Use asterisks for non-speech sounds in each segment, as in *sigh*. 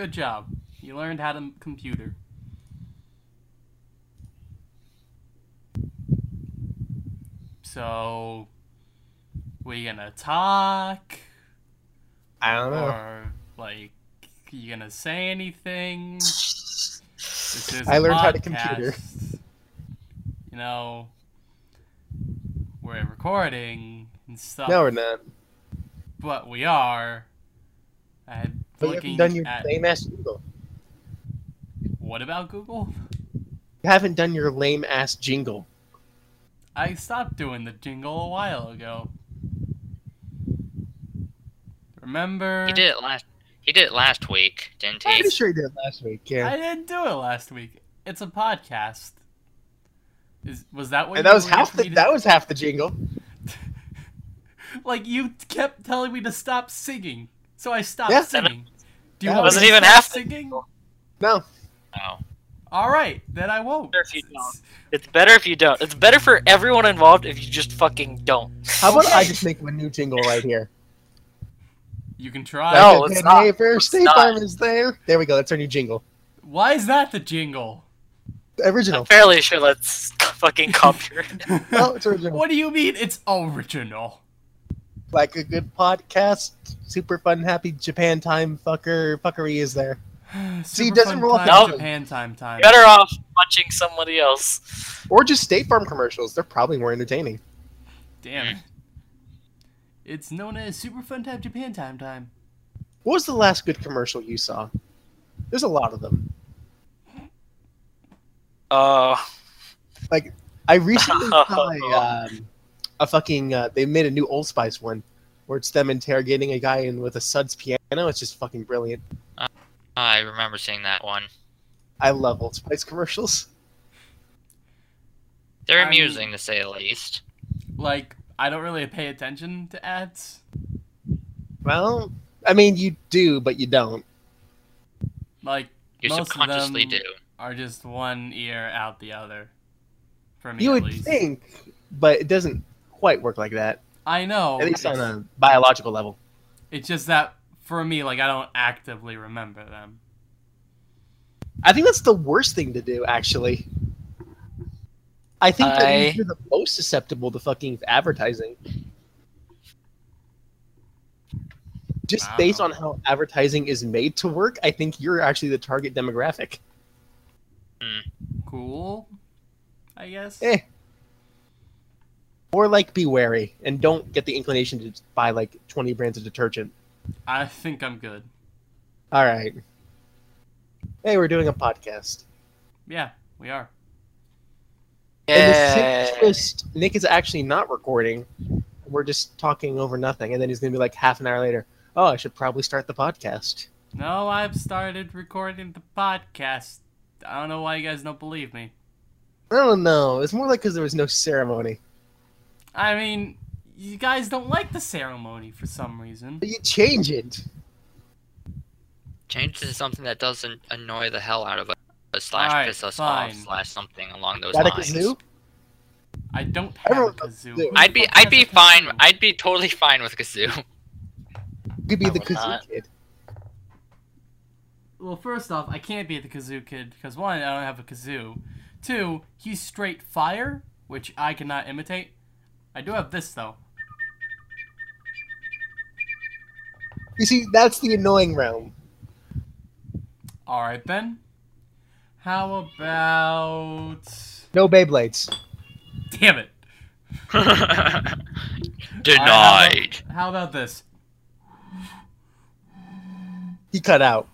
Good job. You learned how to computer. So, we gonna talk? I don't know. Or, like, you gonna say anything? This is I learned how to computer. You know, we're recording and stuff. No, we're not. but we are. I'm you looking haven't done your at lame ass jingle. what about Google? You haven't done your lame ass jingle. I stopped doing the jingle a while ago. Remember? He did it last. He did it last week, didn't I'm pretty sure you did it last week. Yeah. I didn't do it last week. It's a podcast. Is was that what? and you that was half the to- that was half the jingle. *laughs* like you kept telling me to stop singing, so I stopped Yeah. singing. Do you That want wasn't to even half the singing? No. No. All right, then I won't. Better if you don't. It's better if you don't. It's better for everyone involved if you just fucking don't. How about I just make a new jingle right here? You can try. No, Like a it's good not. neighbor, It's State not. Farm is there. There we go. That's our new jingle. Why is that the jingle? The original. I'm fairly sure that's fucking copyright. *laughs* oh, it's original. What do you mean it's original? Like a good podcast, super fun, happy Japan time fucker fuckery is there. *sighs* See, it doesn't fun roll off time, the tongue. Japan time time. Better off watching somebody else. Or just State Farm commercials. They're probably more entertaining. Damn. It's known as Super Fun Time Japan Time Time. What was the last good commercial you saw? There's a lot of them. Uh, Like, I recently saw a, *laughs* um, a fucking, uh, they made a new Old Spice one where it's them interrogating a guy in with a Suds piano. It's just fucking brilliant. I remember seeing that one. I love Old Spice commercials. They're I mean- amusing to say the least. Like, I don't really pay attention to ads. Well, I mean, you do, but you don't. Like, You Most of subconsciously them- do. are just one ear out the other. For me, You at would least. think, but it doesn't quite work like that. I know. At least on a biological level. it's just that for me, like, I don't actively remember them. I think that's the worst thing to do, actually. I think that I- you're the most susceptible to fucking advertising. Just Wow. based on how advertising is made to work, I think you're actually the target demographic. Cool. I guess. Eh. Or like be wary and don't get the inclination to buy like 20 brands of detergent. I think I'm good. All right. Hey, we're doing a podcast. Yeah, we are. And the yeah. twist, Nick is actually not recording. We're just talking over nothing, and then he's gonna be like half an hour later. Oh, I should probably start the podcast. No, I've started recording the podcast. I don't know why you guys don't believe me. I don't know. It's more like because there was no ceremony. I mean, you guys don't like the ceremony for some reason. But you change it. Change it to something that doesn't annoy the hell out of us, slash Alright, piss us fine. off, slash something along those Got a lines. kazoo? I don't have Everyone a kazoo. kazoo. I'd be I'd be fine. kazoo? I'd be totally fine with kazoo. You could be I the kazoo not. kid. Well, first off, I can't be the kazoo kid because one, I don't have a kazoo. Two, he's straight fire, which I cannot imitate. I do have this though. You see, that's the annoying realm. All right then. How about? No Beyblades. Damn it! *laughs* Denied. How about this? He cut out.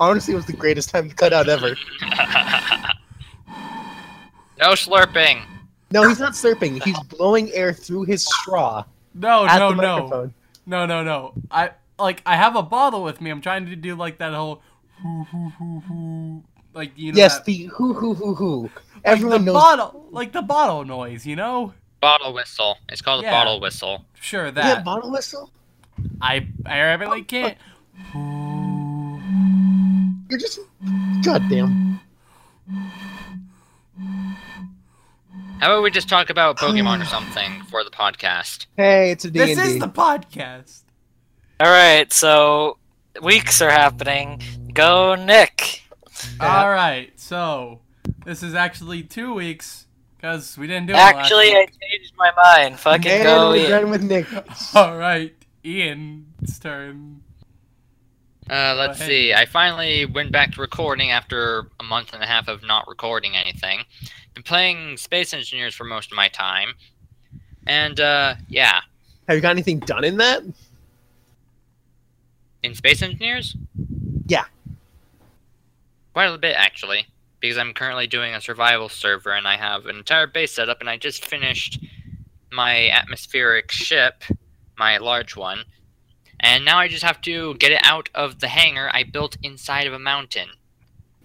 Honestly, it was the greatest time to cut out ever. *laughs* no slurping. No, he's not slurping. He's blowing air through his straw No, at no, the no, no, no, no. I like I have a bottle with me. I'm trying to do like that whole hoo hoo hoo hoo. Like you know. Yes, that- the hoo hoo hoo hoo. like Everyone the knows. bottle, like the bottle noise. You know. Bottle whistle. It's called Yeah. a bottle whistle. Sure, that. Yeah, that bottle whistle. I I really oh, can't. You're just goddamn. How about we just talk about Pokemon or *sighs* something for the podcast? Hey, it's a D This and is the podcast. All right, so weeks are happening. go, Nick. All right, so this is actually two weeks because we didn't do it last Actually, I changed my mind. Fucking And go, we're Ian. done with Nick. *laughs* All right, Ian's turn. Uh, let's see. I finally went back to recording after a month and a half of not recording anything. Been playing Space Engineers for most of my time, and uh, yeah, Have you got anything done in that? in Space Engineers. Yeah. quite a bit actually, because I'm currently doing a survival server, and I have an entire base set up, and I just finished my atmospheric ship, my large one, and now I just have to get it out of the hangar I built inside of a mountain.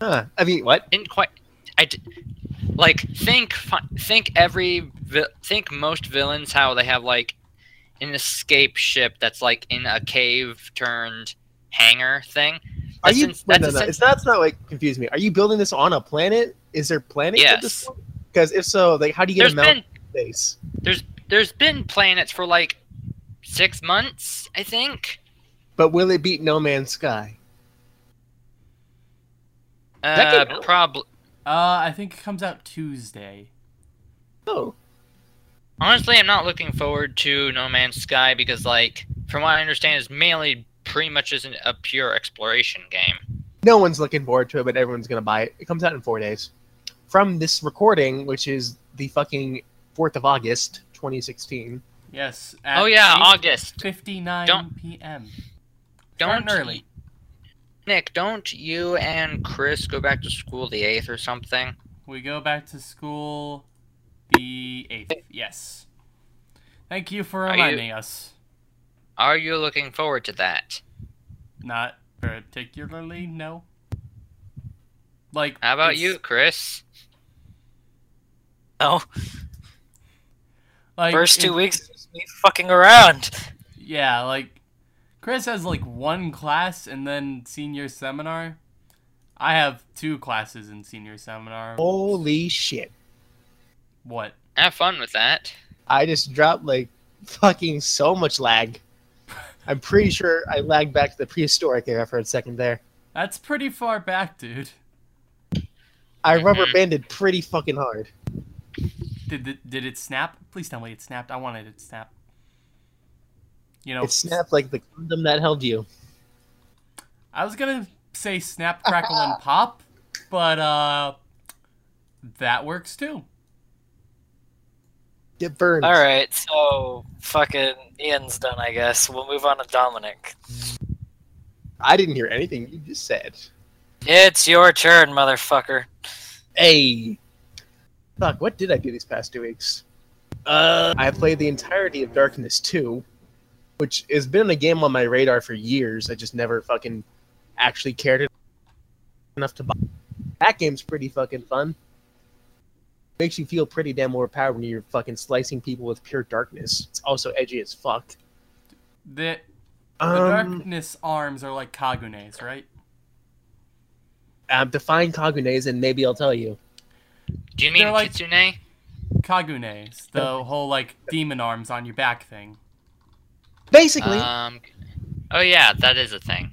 Huh. I mean, what? didn't quite I d- like think think every think most villains how they have like an escape ship that's like in a cave turned hangar thing. Are That's you? ins- wait, no, that's no. essen- It's not. It's not like confuse me. Are you building this on a planet? Is there planets Yes. Because if so, like, how do you get There's a mountain been base? there's there's been planets for like six months, I think. But will it beat No Man's Sky? Uh, That came probably. Uh, I think it comes out Tuesday. Oh, Honestly, I'm not looking forward to No Man's Sky because, like, from what I understand, it's mainly pretty much isn't a pure exploration game. no one's looking forward to it, but everyone's gonna buy it. It comes out in four days. From this recording, which is the fucking fourth of August, 2016. Yes. Oh yeah, August. 59 Don't- p.m. Don't early. Nick, don't you and Chris go back to school the eighth or something? We go back to school the 8th. Yes. Thank you for Are you- reminding us. Are you looking forward to that? Not particularly, no. Like, How about it's- you, Chris? No, Like, first two it- weeks just me fucking around. Yeah, like, Chris has like one class and then senior seminar. I have two classes in senior seminar. Holy shit! What? Have fun with that. I just dropped like fucking so much lag. *laughs* I'm pretty sure I lagged back to the prehistoric era for a second there. That's pretty far back, dude. I Mhm. rubber banded pretty fucking hard. Did it, did it snap? Please tell me it snapped. I wanted it to snap. You know, It snapped like the condom that held you. I was gonna say snap, crackle, and *laughs* pop, but uh, that works too. Get burned. All right, so fucking Ian's done, I guess. We'll move on to Dominic. I didn't hear anything you just said. It's your turn, motherfucker. Hey. Fuck, what did I do these past two weeks? Uh, I played the entirety of Darkness 2, which has been a game on my radar for years. I just never fucking actually cared enough to buy. That game's pretty fucking fun. Makes you feel pretty damn overpowered when you're fucking slicing people with pure darkness. It's also edgy as fuck. The the Um, darkness arms are like Kagune's, right? um, define Kagunes and maybe I'll tell you. Do you mean They're like- Kitsune? Kagune's, the whole like demon arms on your back thing. Basically, Um. Oh yeah, that is a thing.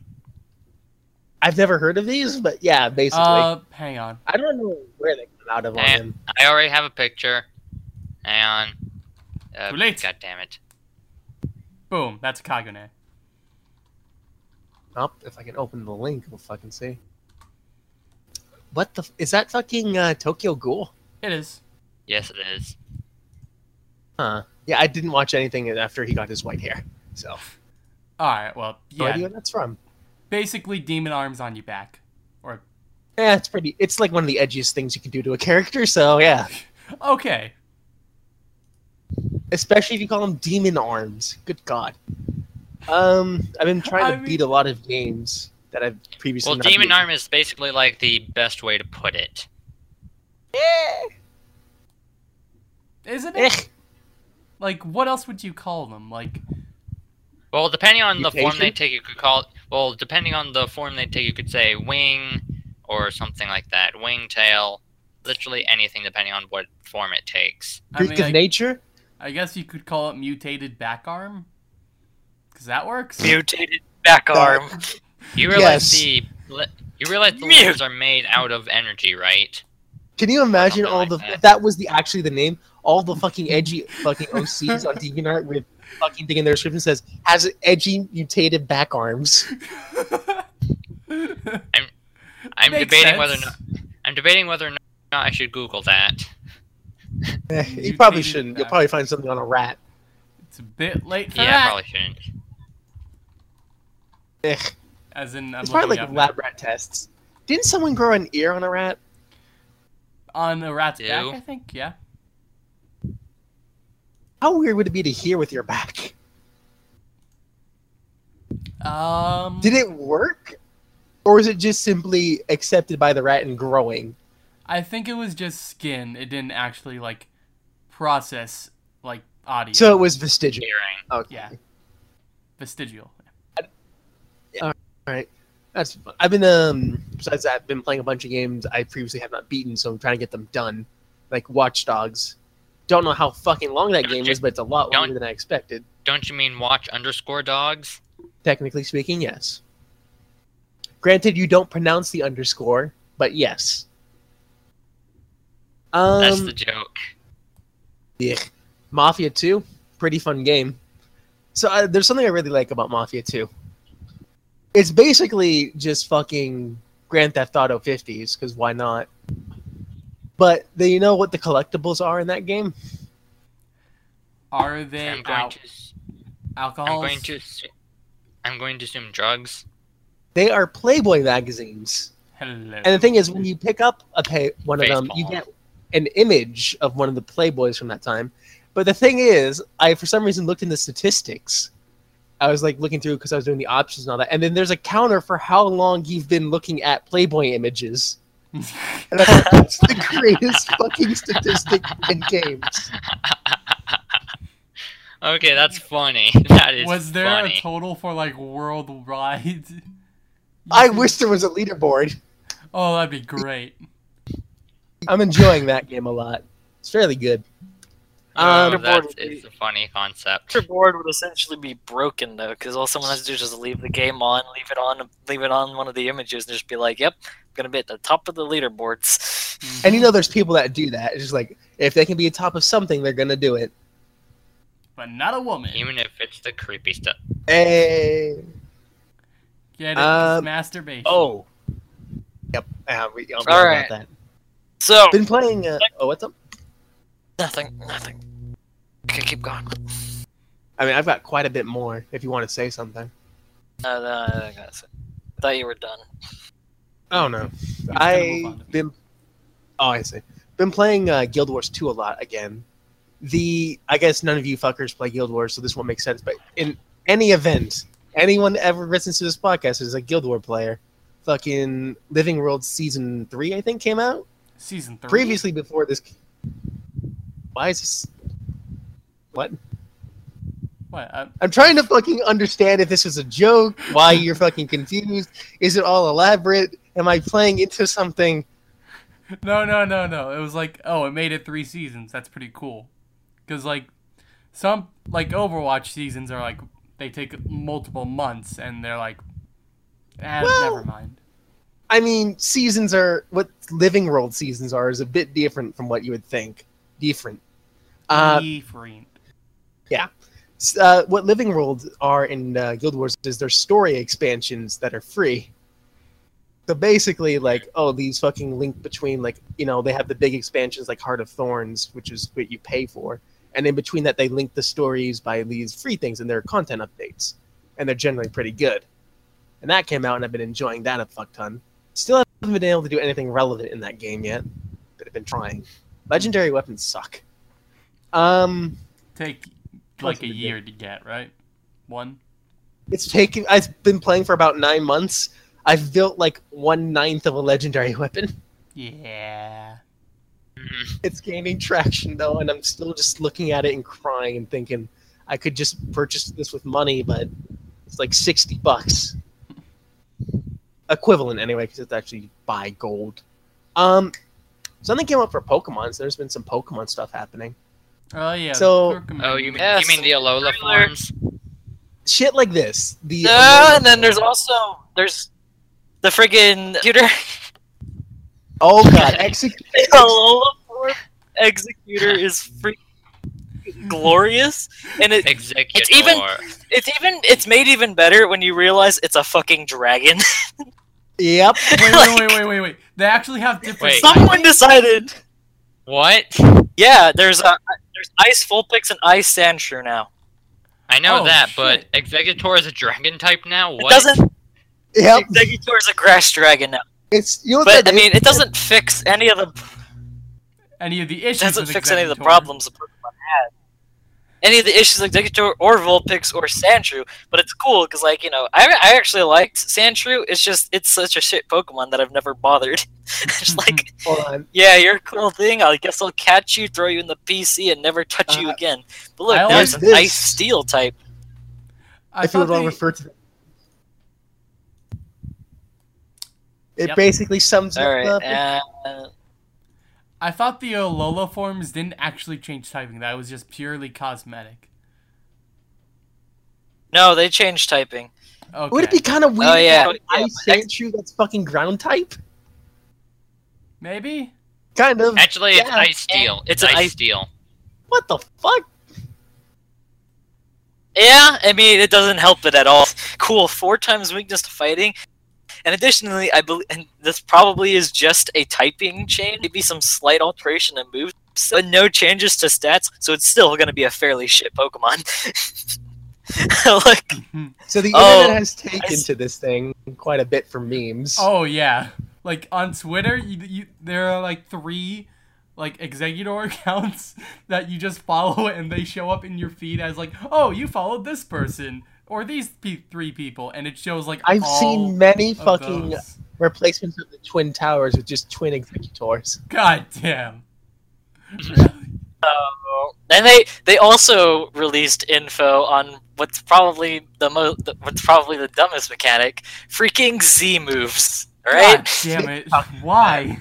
I've never heard of these, but yeah, basically. Uh, hang on. I don't know where they come out of on Eh. him. I already have a picture. Hang on. Uh, Too late. God damn it. Boom, that's Kagune. Oh, if I can open the link, we'll fucking see. What the? F is that fucking uh, Tokyo Ghoul? It is. Yes, it is. Huh. Yeah, I didn't watch anything after he got his white hair. So, All right. Well, no yeah. idea what that's from. Basically, demon arms on your back. Or Yeah, it's pretty. It's like one of the edgiest things you can do to a character. So yeah, *laughs* okay. especially if you call them demon arms. Good God. Um, I've been trying I to mean- beat a lot of games that I've previously. Well, not Demon beaten. Arm is basically like the best way to put it. Eh, Isn't eh. it? Like, what else would you call them? Like, Well, depending on the form they take, you could call it. Well, depending on the form they take, you could say wing or something like that. Wing, tail, literally anything depending on what form it takes. I Freak mean, of I, nature. I guess you could call it mutated back arm. Cause that works. Mutated back arm. You realize Yes. the You realize the Mute. lasers are made out of energy, right? Can you imagine all like the that. that was the actually the name? All the fucking edgy fucking OCs on DeviantArt with fucking thing in their description says has edgy mutated back arms. *laughs* I'm Makes debating whether or not I'm debating whether or not I should Google that. Eh, *laughs* you probably shouldn't. You'll probably find something on a rat. It's a bit late for Yeah, I that. probably shouldn't. Eh, As in, I'm it's probably like up lab rat tests. Didn't someone grow an ear on a rat? on a rat's back. I think. Yeah. How weird would it be to hear with your back? Um. Did it work? Or is it just simply accepted by the rat and growing? I think it was just skin. It didn't actually like process like audio. So it was vestigial. Hearing. Okay. yeah, vestigial. Alright. That's fun. I've been um besides that, I've been playing a bunch of games I previously have not beaten, so I'm trying to get them done. Like Watch Dogs. Don't know how fucking long that Don't game you- is, but it's a lot longer than I expected. Don't you mean watch underscore dogs? Technically speaking, yes. Granted, you don't pronounce the underscore, but yes. Um, That's the joke. yeah. Mafia 2, pretty fun game. So uh, there's something I really like about Mafia 2. It's basically just fucking Grand Theft Auto 50s, because why not? But do you know what the collectibles are in that game? Are they I'm going al- to. alcohols? I'm going to. s- I'm going to assume drugs. They are Playboy magazines. Hello. And the thing is, when you pick up a pay, one of them, you get an image of one of the Playboys from that time. But the thing is, I for some reason looked in the statistics. I was like looking through because I was doing the options and all that, and then there's a counter for how long you've been looking at Playboy images. And I thought that's the greatest fucking statistic in games. okay, that's funny. *laughs* That is was there funny. a total for like worldwide? *laughs* I wish there was a leaderboard. Oh, that'd be great. I'm enjoying that game a lot. It's fairly good. Oh, Um, that is be, a funny concept. Your board would essentially be broken though, because all someone has to do is just leave the game on, leave it on, leave it on one of the images, and just be like, "Yep, I'm gonna be at the top of the leaderboards." And you know, there's people that do that. It's just like if they can be at top of something, they're gonna do it. but not a woman. Even if it's the creepy stuff. Hey. Get it? Um, It's masturbation. Oh. Yep. Uh, we, I'll be All about that. So Been playing. Uh, oh, what's up? Nothing, nothing. Okay, keep going. I mean, I've got quite a bit more. If you want to say something. No, no, no, that's it. I thought you were done. Oh no. Just gonna I on to- been. Oh, I see. Been playing uh, Guild Wars 2 a lot again. The I guess none of you fuckers play Guild Wars, so this won't make sense. But in any event, anyone ever listens to this podcast is a Guild War player. Fucking Living World season three, I think, came out Season three. previously before this. Why is this? What? What? Uh, I'm trying to fucking understand if this was a joke, why you're fucking confused. Is it all elaborate? Am I playing into something? no, no, no, no. It was like, oh, it made it three seasons. That's pretty cool. Because like, some like Overwatch seasons are like they take multiple months, and they're like, eh, Well- never mind. I mean, seasons are what Living World seasons are is a bit different from what you would think. Different. Uh, Different. s- uh, what Living World are in uh, Guild Wars is their story expansions that are free. So basically, like, oh, these fucking link between, like, you know, they have the big expansions like Heart of Thorns, which is what you pay for. And in between that, they link the stories by these free things and their content updates. And they're generally pretty good. And that came out, and I've been enjoying that a fuck ton. Still haven't been able to do anything relevant in that game yet, but I've been trying. Legendary weapons suck. Um, Take like a year to get right. One. It's taken. I've been playing for about nine months. I've built like one ninth of a legendary weapon. Yeah. It's gaining traction though, and I'm still just looking at it and crying and thinking I could just purchase this with money, but it's like sixty bucks, *laughs* equivalent anyway, because it's actually buy gold. Um, something came up for Pokemon. So there's been some Pokemon stuff happening. Oh yeah. So- Oh, you mean, Yes. you mean the Alola forms? Shit like this. The Uh, and then there's also there's the friggin' computer. *laughs* Oh god, execute. *laughs* Alola Exeggutor is freaking glorious, and it Exeggutor. even- it's even it's made even better when you realize it's a fucking dragon. *laughs* Yep. Wait, wait, wait, wait, wait, wait. They actually have different. Wait. Someone decided. What? Yeah, there's a there's Ice Vulpix and Ice Sandshrew now. I know Oh, that, but shit. Exeggutor is a dragon type now. What? It What? doesn't. Yep. Exeggutor is a grass dragon now, It's you know but I mean, it doesn't fix any of the any of the issues. it issues. doesn't with fix any of the problems the Pokemon had. Any of the issues like Exeggutor or Vulpix or Sandshrew, but it's cool because like you know I I actually liked Sandshrew. It's just it's such a shit Pokemon that I've never bothered. *laughs* just *laughs* like Hold on. yeah, you're a cool thing. I guess I'll catch you, throw you in the PC, and never touch you Uh, again. But look, I there's like an this. Ice Steel type. I if you thought would all they- refer to it Yep. basically sums All up right, the uh, I thought the Alola forms didn't actually change typing. That was just purely cosmetic. no, they changed typing. Okay. Would it be kind of oh, weird? Oh, yeah. if Yeah, Ice but Ex- Sandshrew that's fucking ground type. Maybe. Kind of. Actually, it's ice steel. It's It's, an ice ice- steel. What the fuck? Yeah, I mean it doesn't help it at all. Cool, four times weakness to fighting, and additionally, I believe, and this probably is just a typing change, maybe some slight alteration in moves, but no changes to stats, so it's still going to be a fairly shit Pokemon. *laughs* like, mm-hmm. So the Oh, internet has taken to this thing quite a bit for memes. Oh yeah. Like on Twitter, you, you there are like three like Exeggutor *laughs* accounts that you just follow and they show up in your feed as like, oh, you followed this person or these pe- three people, and it shows like I've all seen many of fucking those. replacements of the Twin Towers with just twin Exeggutors. God damn. *laughs* Um, and they they also released info on what's probably the most, what's probably the dumbest mechanic, freaking Z moves. Right? God damn it. Why?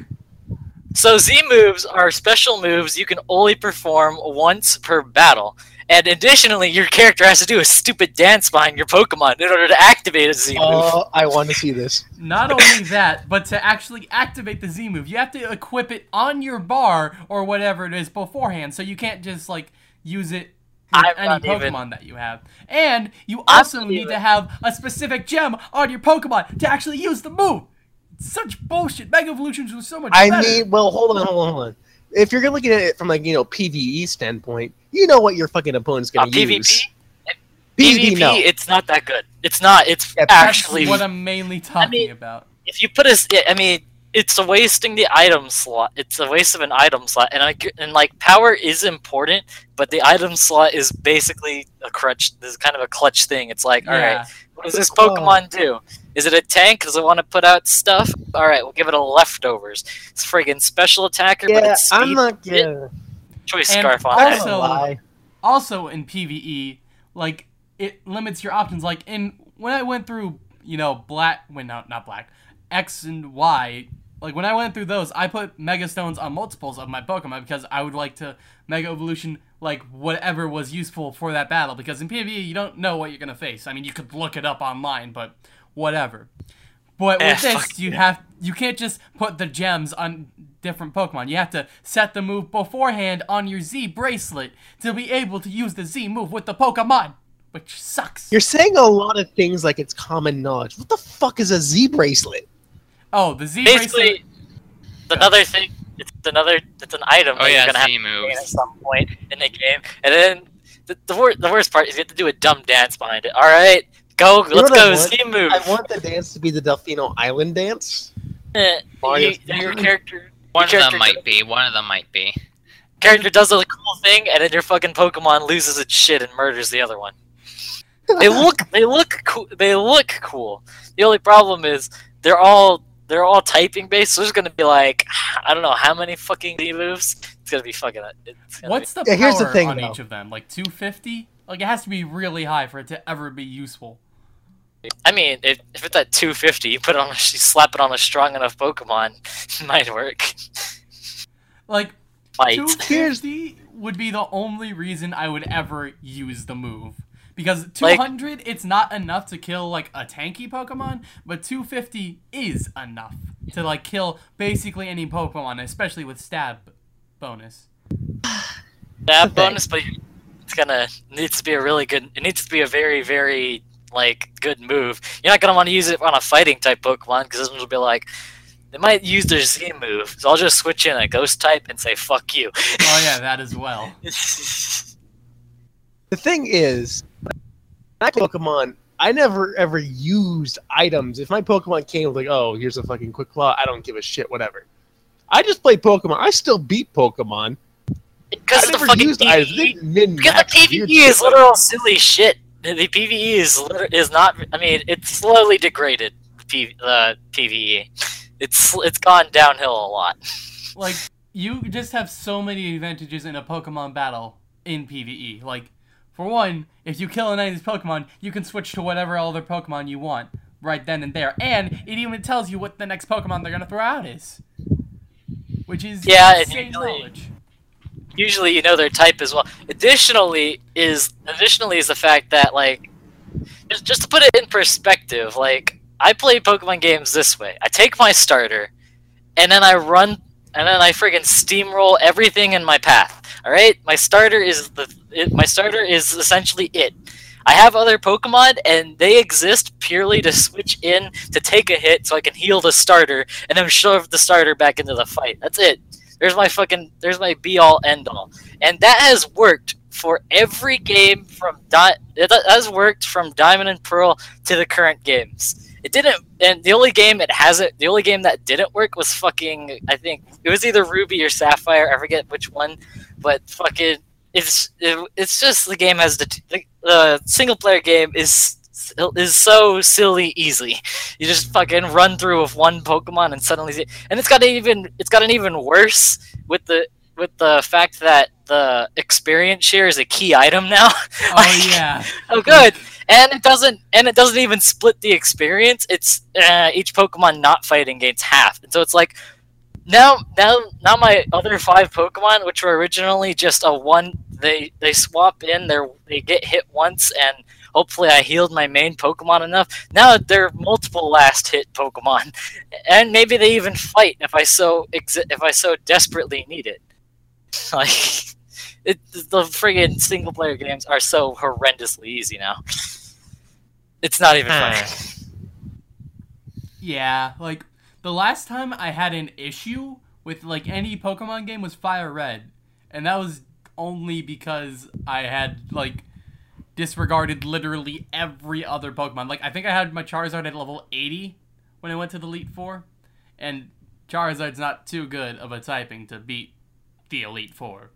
So Z moves are special moves you can only perform once per battle. And additionally, your character has to do a stupid dance behind your Pokemon in order to activate a Z move. Oh, I want to see this. Not only that, but to actually activate the Z move, you have to equip it on your bar or whatever it is beforehand, so you can't just like use it with I'm any Pokemon even- that you have. And you also need even- to have a specific gem on your Pokemon to actually use the move. It's such bullshit. Mega Evolutions was so much I better. mean, well, hold on, hold on, hold on. If you're looking at it from like you know PVE standpoint, you know what your fucking opponent's Uh, gonna PvP? use. PvP, no. it's not that good. It's not. It's Yeah, That's actually. what I'm mainly talking mean- about. if you put a, yeah, I mean, it's a wasting the item slot. It's a waste of an item slot, and I g- and like power is important, but the item slot is basically a crutch. This is kind of a clutch thing. It's like, all right, yeah. what does this Pokemon do? Is it a tank? Does it want to put out stuff? All right, we'll give it a leftovers. It's friggin' special attacker, but it's speed. I'm not gonna. Choice And scarf on also- also in PVE, like it limits your options. Like in when I went through, you know, black when no, not black, X and Y. Like when I went through those, I put Mega Stones on multiples of my Pokemon because I would like to Mega Evolution like whatever was useful for that battle. Because in PVE, you don't know what you're gonna face. I mean, you could look it up online, but whatever. But Eh, with this, you yeah. have you can't just put the gems on different Pokemon. You have to set the move beforehand on your Z bracelet to be able to use the Z move with the Pokemon, which sucks. You're saying a lot of things like it's common knowledge. What the fuck is a Z bracelet? oh, the Z bracelet. Basically, another thing. It's another. It's an item Oh that yeah, you're gonna have Z to gain at moves. some point in the game, and then the the, wor- the worst part is you have to do a dumb dance behind it. All right, go, You let's go. Z move. I want the dance to be the Delfino Island dance. Eh, Mario- you- your character, One of them might be. One of them might be. character does a cool thing, and then your fucking Pokemon loses its shit and murders the other one. *laughs* They look, they look cool. They look cool. The only problem is they're all they're all typing based. So there's gonna be like I don't know how many fucking Z moves. It's gonna be fucking. It's gonna What's the Yeah, power here's the thing, on though. each of them? Like 250? Like it has to be really high for it to ever be useful. Be, I mean, if, if it's at 250, you put it on, a, you slap it on a strong enough Pokemon, *laughs* it might work. Like Might. 250 would be the only reason I would ever use the move. Because Like- 200, it's not enough to kill like a tanky Pokemon, but 250 is enough to like kill basically any Pokemon, especially with stab bonus. *sighs* Stab bonus, but it's gonna needs to be a really good. It needs to be a very, very like good move. You're not gonna want to use it on a fighting type Pokemon because this one will be like, they might use their Z move. So I'll just switch in a Ghost type and say fuck you. Oh yeah, *laughs* that as well. The thing is, my Pokemon, I never ever used items. If my Pokemon came with like, oh, here's a fucking quick claw, I don't give a shit, whatever. I just play Pokemon. I still beat Pokemon. Because I of the never fucking used PvE. min Because the PvE is literal silly shit. The PvE is is not. I mean, it's slowly degraded. The P, PvE, it's it's gone downhill a lot. Like you just have so many advantages in a Pokemon battle in PvE. Like for one, if you kill an enemy's Pokemon, you can switch to whatever other Pokemon you want right then and there, and it even tells you what the next Pokemon they're gonna throw out is, which is Yeah, insane usually- knowledge. Usually you know their type as well. Additionally is additionally is the fact that like just, just to put it in perspective, like I play Pokemon games this way. I take my starter and then I run and then I friggin' steamroll everything in my path. All right? My starter is the it, my starter is essentially it. I have other Pokemon and they exist purely to switch in to take a hit so I can heal the starter and then shove the starter back into the fight. That's it. There's my fucking there's my be all end all, and that has worked for every game from Di- it has worked from Diamond and Pearl to the current games. It didn't, and the only game it hasn't, the only game that didn't work was fucking. I think it was either Ruby or Sapphire. I forget which one, but fucking, it's it, it's just the game has the the, the single player game is is so silly easy. You just fucking run through with one Pokemon and suddenly, see- and it's got even it's gotten even worse with the with the fact that the experience share is a key item now. *laughs* Oh Like, yeah, *laughs* Oh, good. And it doesn't, and it doesn't even split the experience. It's uh, each Pokemon not fighting gains half, and so it's like now, now, now my other five Pokemon, which were originally just a one, they they swap in. They they get hit once, and hopefully I healed my main Pokemon enough. Now they're multiple last hit Pokemon, *laughs* and maybe they even fight if I so if I so desperately need it. *laughs* Like. It, the friggin' single player games are so horrendously easy now. It's not even funny. yeah. Like the last time I had an issue with like any Pokemon game was Fire Red, and that was only because I had like disregarded literally every other Pokemon. Like I think I had my Charizard at level 80 when I went to the Elite Four, and Charizard's not too good of a typing to beat the Elite Four.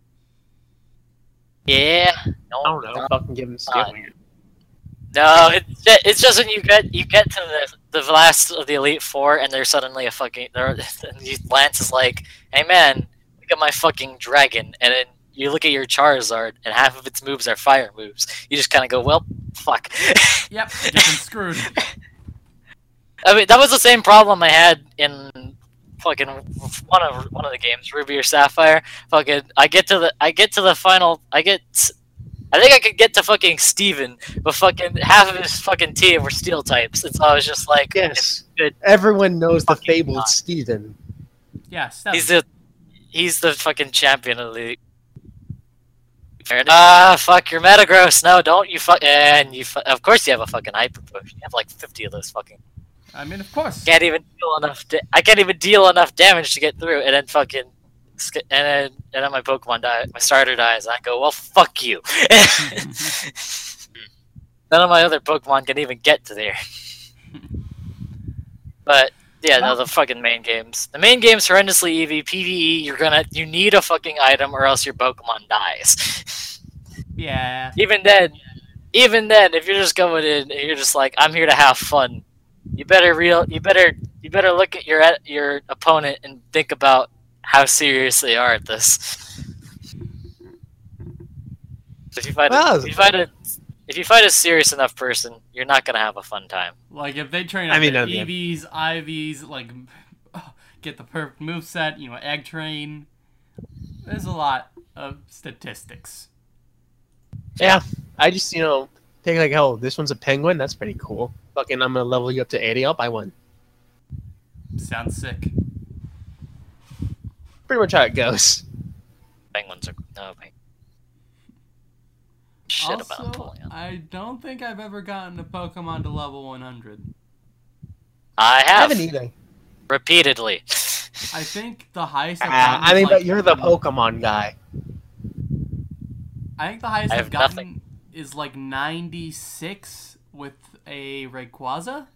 Yeah. No, I don't know. no, Fucking give him. No, it's just, it's just when you get you get to the the last of the Elite Four, and they're suddenly a fucking. They're, *laughs* Lance is like, "Hey man, look at my fucking dragon," and then you look at your Charizard, and half of its moves are fire moves. You just kind of go, "Well, fuck." *laughs* Yep, just been screwed. *laughs* I mean, that was the same problem I had in fucking one of one of the games, Ruby or Sapphire. Fucking, I get to the I get to the final. I get. I think I could get to fucking Steven, but fucking half of his fucking team were steel types, and so I was just like, Yes. good. Everyone knows the fabled not. Steven. Yeah, he's the he's the fucking champion of the. Ah, fuck your Metagross. No, don't you fuck. And you, fu- of course, you have a fucking hyper potion. You have like fifty of those fucking I mean, of course. can't even deal enough. Da- I can't even deal enough damage to get through, and then fucking, and then and then my Pokemon die, my starter dies. And I go, well, fuck you. *laughs* *laughs* None of my other Pokemon can even get to there. *laughs* But yeah, no, the fucking main games. The main game's horrendously EV. PVE, you're gonna you need a fucking item or else your Pokemon dies. *laughs* Yeah. even then, even then, if you're just going in and you're just like, I'm here to have fun, you better real, you better, you better look at your at your opponent and think about how serious they are at this. *laughs* If you fight, Well, a, if you fight a, if you fight a serious enough person, you're not gonna have a fun time. Like if they train I mean, their uh, yeah. EVs, IVs, like *sighs* get the perfect move set, you know, egg train. There's a lot of statistics. Yeah. I just, you know, Take like, oh, this one's a penguin. That's pretty cool. Fucking, I'm gonna level you up to 80. I'll buy one. Sounds sick. Pretty much how it goes. Penguins are no. Peng- Shit about also, Napoleon. I don't think I've ever gotten a Pokemon to level 100. I have. I have haven't either. repeatedly. I think the highest ah, I've gotten I is mean, like, but you're the Pokemon guy. I think the highest I I've have gotten nothing. is like 96 with a Rayquaza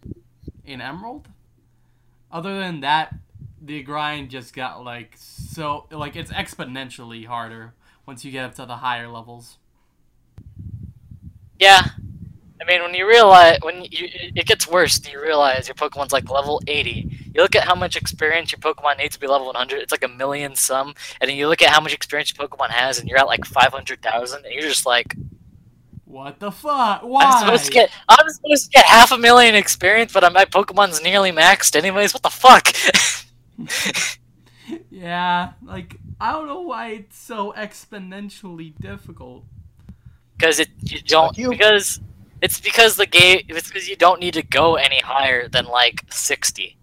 in Emerald. Other than that, the grind just got like so like it's exponentially harder once you get up to the higher levels. Yeah. I mean, when you realize when you it gets worse, you realize your Pokemon's like level 80. You look at how much experience your Pokemon needs to be level 100. It's like a million some, and then you look at how much experience your Pokemon has, and you're at like 500,000, and you're just like, What the fuck? Why? I'm supposed to get I'm supposed to get half a million experience, but my Pokemon's nearly maxed anyways. What the fuck? *laughs* yeah, like I don't know why it's so exponentially difficult. Because it you don't you. because it's because the game it's because you don't need to go any higher than like 60.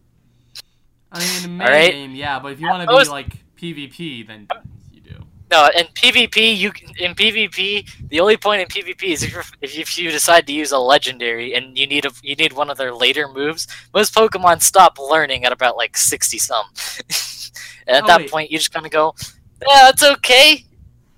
I mean, in the main Alright. game, yeah, but if you want to be like PvP, then you do. No, in PvP, you can, in PvP, the only point in PvP is if, you're, if you- if you decide to use a legendary and you need a you need one of their later moves. Most Pokemon stop learning at about like sixty some, and *laughs* at Oh, that wait. point you just kind of go, yeah, it's okay.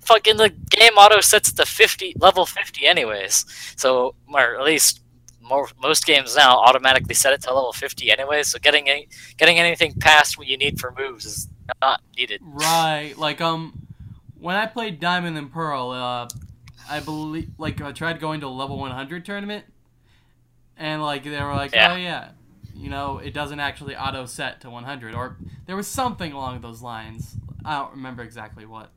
Fucking the game auto sets to fifty level fifty anyways, so or at least more most games now automatically set it to level fifty anyways. So getting any, getting anything past what you need for moves is not needed. Right, like um, when I played Diamond and Pearl, uh, I believe like I tried going to a level 100 tournament, and like they were like, Yeah. oh yeah, you know, it doesn't actually auto set to 100, or there was something along those lines. I don't remember exactly what.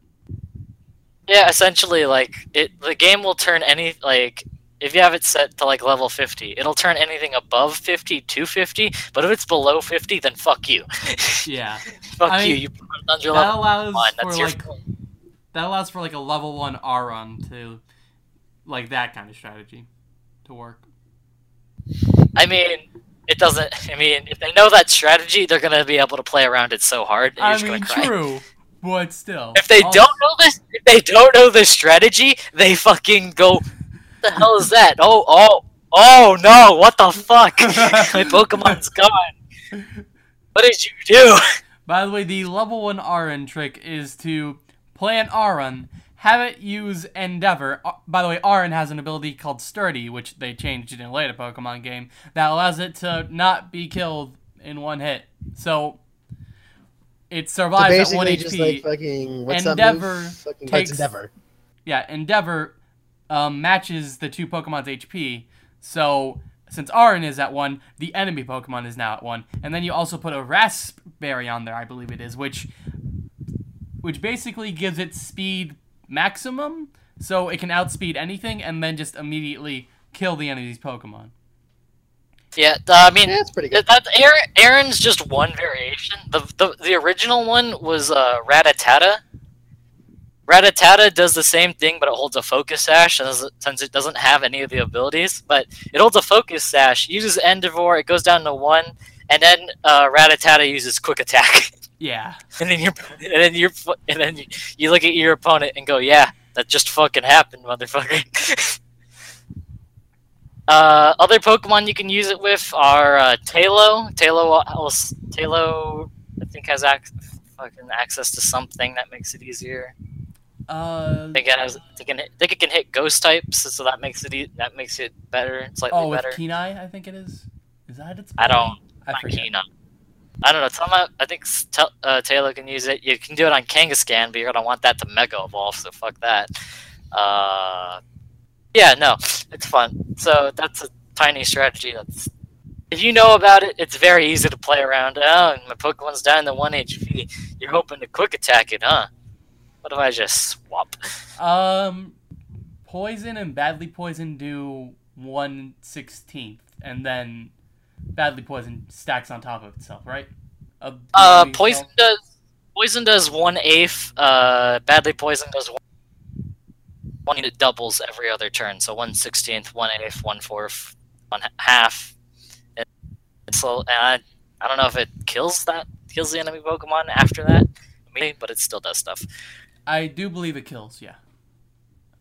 Yeah, essentially, like it, the game will turn any like if you have it set to like level fifty, it'll turn anything above fifty to fifty. But if it's below fifty, then fuck you, *laughs* Yeah, fuck I you. mean, You put it under that level allows one. for That's your like that allows for like a level one Aron to like that kind of strategy to work. I mean, it doesn't. I mean, if they know that strategy, they're gonna be able to play around it so hard. I mean, true, but still. If they don't know this, if they don't know this strategy, they fucking go. What the hell is that? Oh, oh, oh no! What the fuck? *laughs* My Pokemon's gone. What did you do? *laughs* By the way, the level 1 Aron trick is to play an Aron, have it use Endeavor. Uh, By the way, Aron has an ability called Sturdy, which they changed in a later Pokemon game, that allows it to not be killed in one hit. So, it So survives at 1 basically, HP. like fucking what's Endeavor that move? Fucking takes- takes... Endeavor. yeah, Endeavor um, matches the two Pokemon's HP. So since Aron is at one, the enemy Pokemon is now at one, and then you also put a Raspberry on there, I believe it is, which which basically gives it speed maximum, so it can outspeed anything, and then just immediately kill the enemy's Pokemon. Yeah, I mean, Yeah, that's pretty good. that, that Aron, Aron's just one variation. The, the the original one was uh, Rattata. Rattata does the same thing, but it holds a focus sash, and since it doesn't have any of the abilities, but it holds a focus sash, uses Endeavor, it goes down to one, and then uh, Rattata uses Quick Attack, *laughs* Yeah. and then you're, and then you're, and then you, you look at your opponent and go, "Yeah, that just fucking happened, motherfucker." *laughs* Uh, other Pokemon you can use it with are uh, Taillow. Taillow, else- Taillow, I think has ac- fucking access to something that makes it easier. Uh, I think it has. I think, it, think it can hit Ghost types, so that makes it e- that makes it better, slightly oh, with better. Kenai, I think it is. Is that its? I don't. I Not forget. I don't know. Tell me, I think uh, Taillow can use it. You can do it on Kangaskhan, but you're gonna want that to Mega Evolve, so fuck that. Uh, yeah, no, it's fun. So that's a tiny strategy. That's if you know about it, it's very easy to play around. Oh, my Pokemon's down to one HP. You're hoping to quick attack it, huh? What if I just swap? Um, poison and badly poison do one sixteenth, and then badly poison stacks on top of itself, right? Uh, poison does poison does one eighth. Uh, badly poison does one, one unit doubles every other turn. So one sixteenth, one eighth, one fourth, one half. And so and I, I don't know if it kills that kills the enemy Pokemon after that, but it still does stuff. I do believe it kills. Yeah.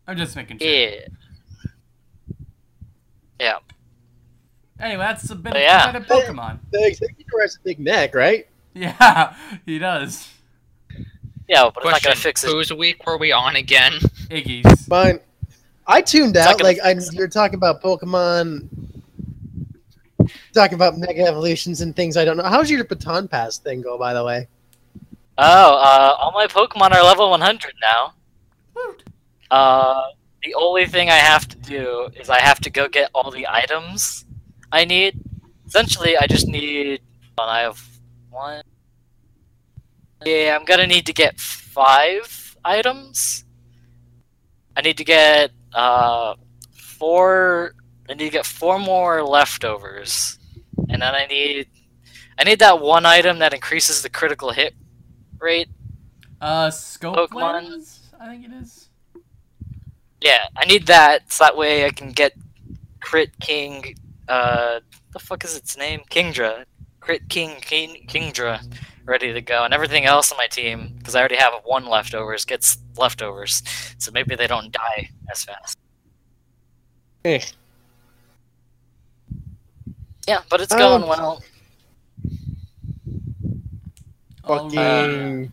I'm just making sure. Yeah. Yeah. Anyway, that's a bit But yeah. of Pokemon. Thanks. He has a big neck, right? *laughs* Yeah, he does. Yeah, but it's not gonna fix it. Whose week were we on again? Iggy's. Fine. I tuned not out. Like I, you're talking about Pokemon, talking about Mega Evolutions and things I don't know. How's your Baton Pass thing go, by the way? Oh, uh, all my Pokemon are level 100 now. Uh, the only thing I have to do is I have to go get all the items I need. Essentially, I just need. Well, I have one. Yeah, I'm gonna need to get five items. I need to get uh four. I need to get four more leftovers, and then I need. I need that one item that increases the critical hit rate. Uh, Scope Pokemon. Lens, I think it is. Yeah, I need that so that way I can get Crit King. Uh, the fuck is its name? Kingdra. Crit King, King Kingdra, ready to go, and everything else on my team because I already have one leftovers gets leftovers, so maybe they don't die as fast. Eh. Yeah, but it's Um, going well. Alright. Fucking.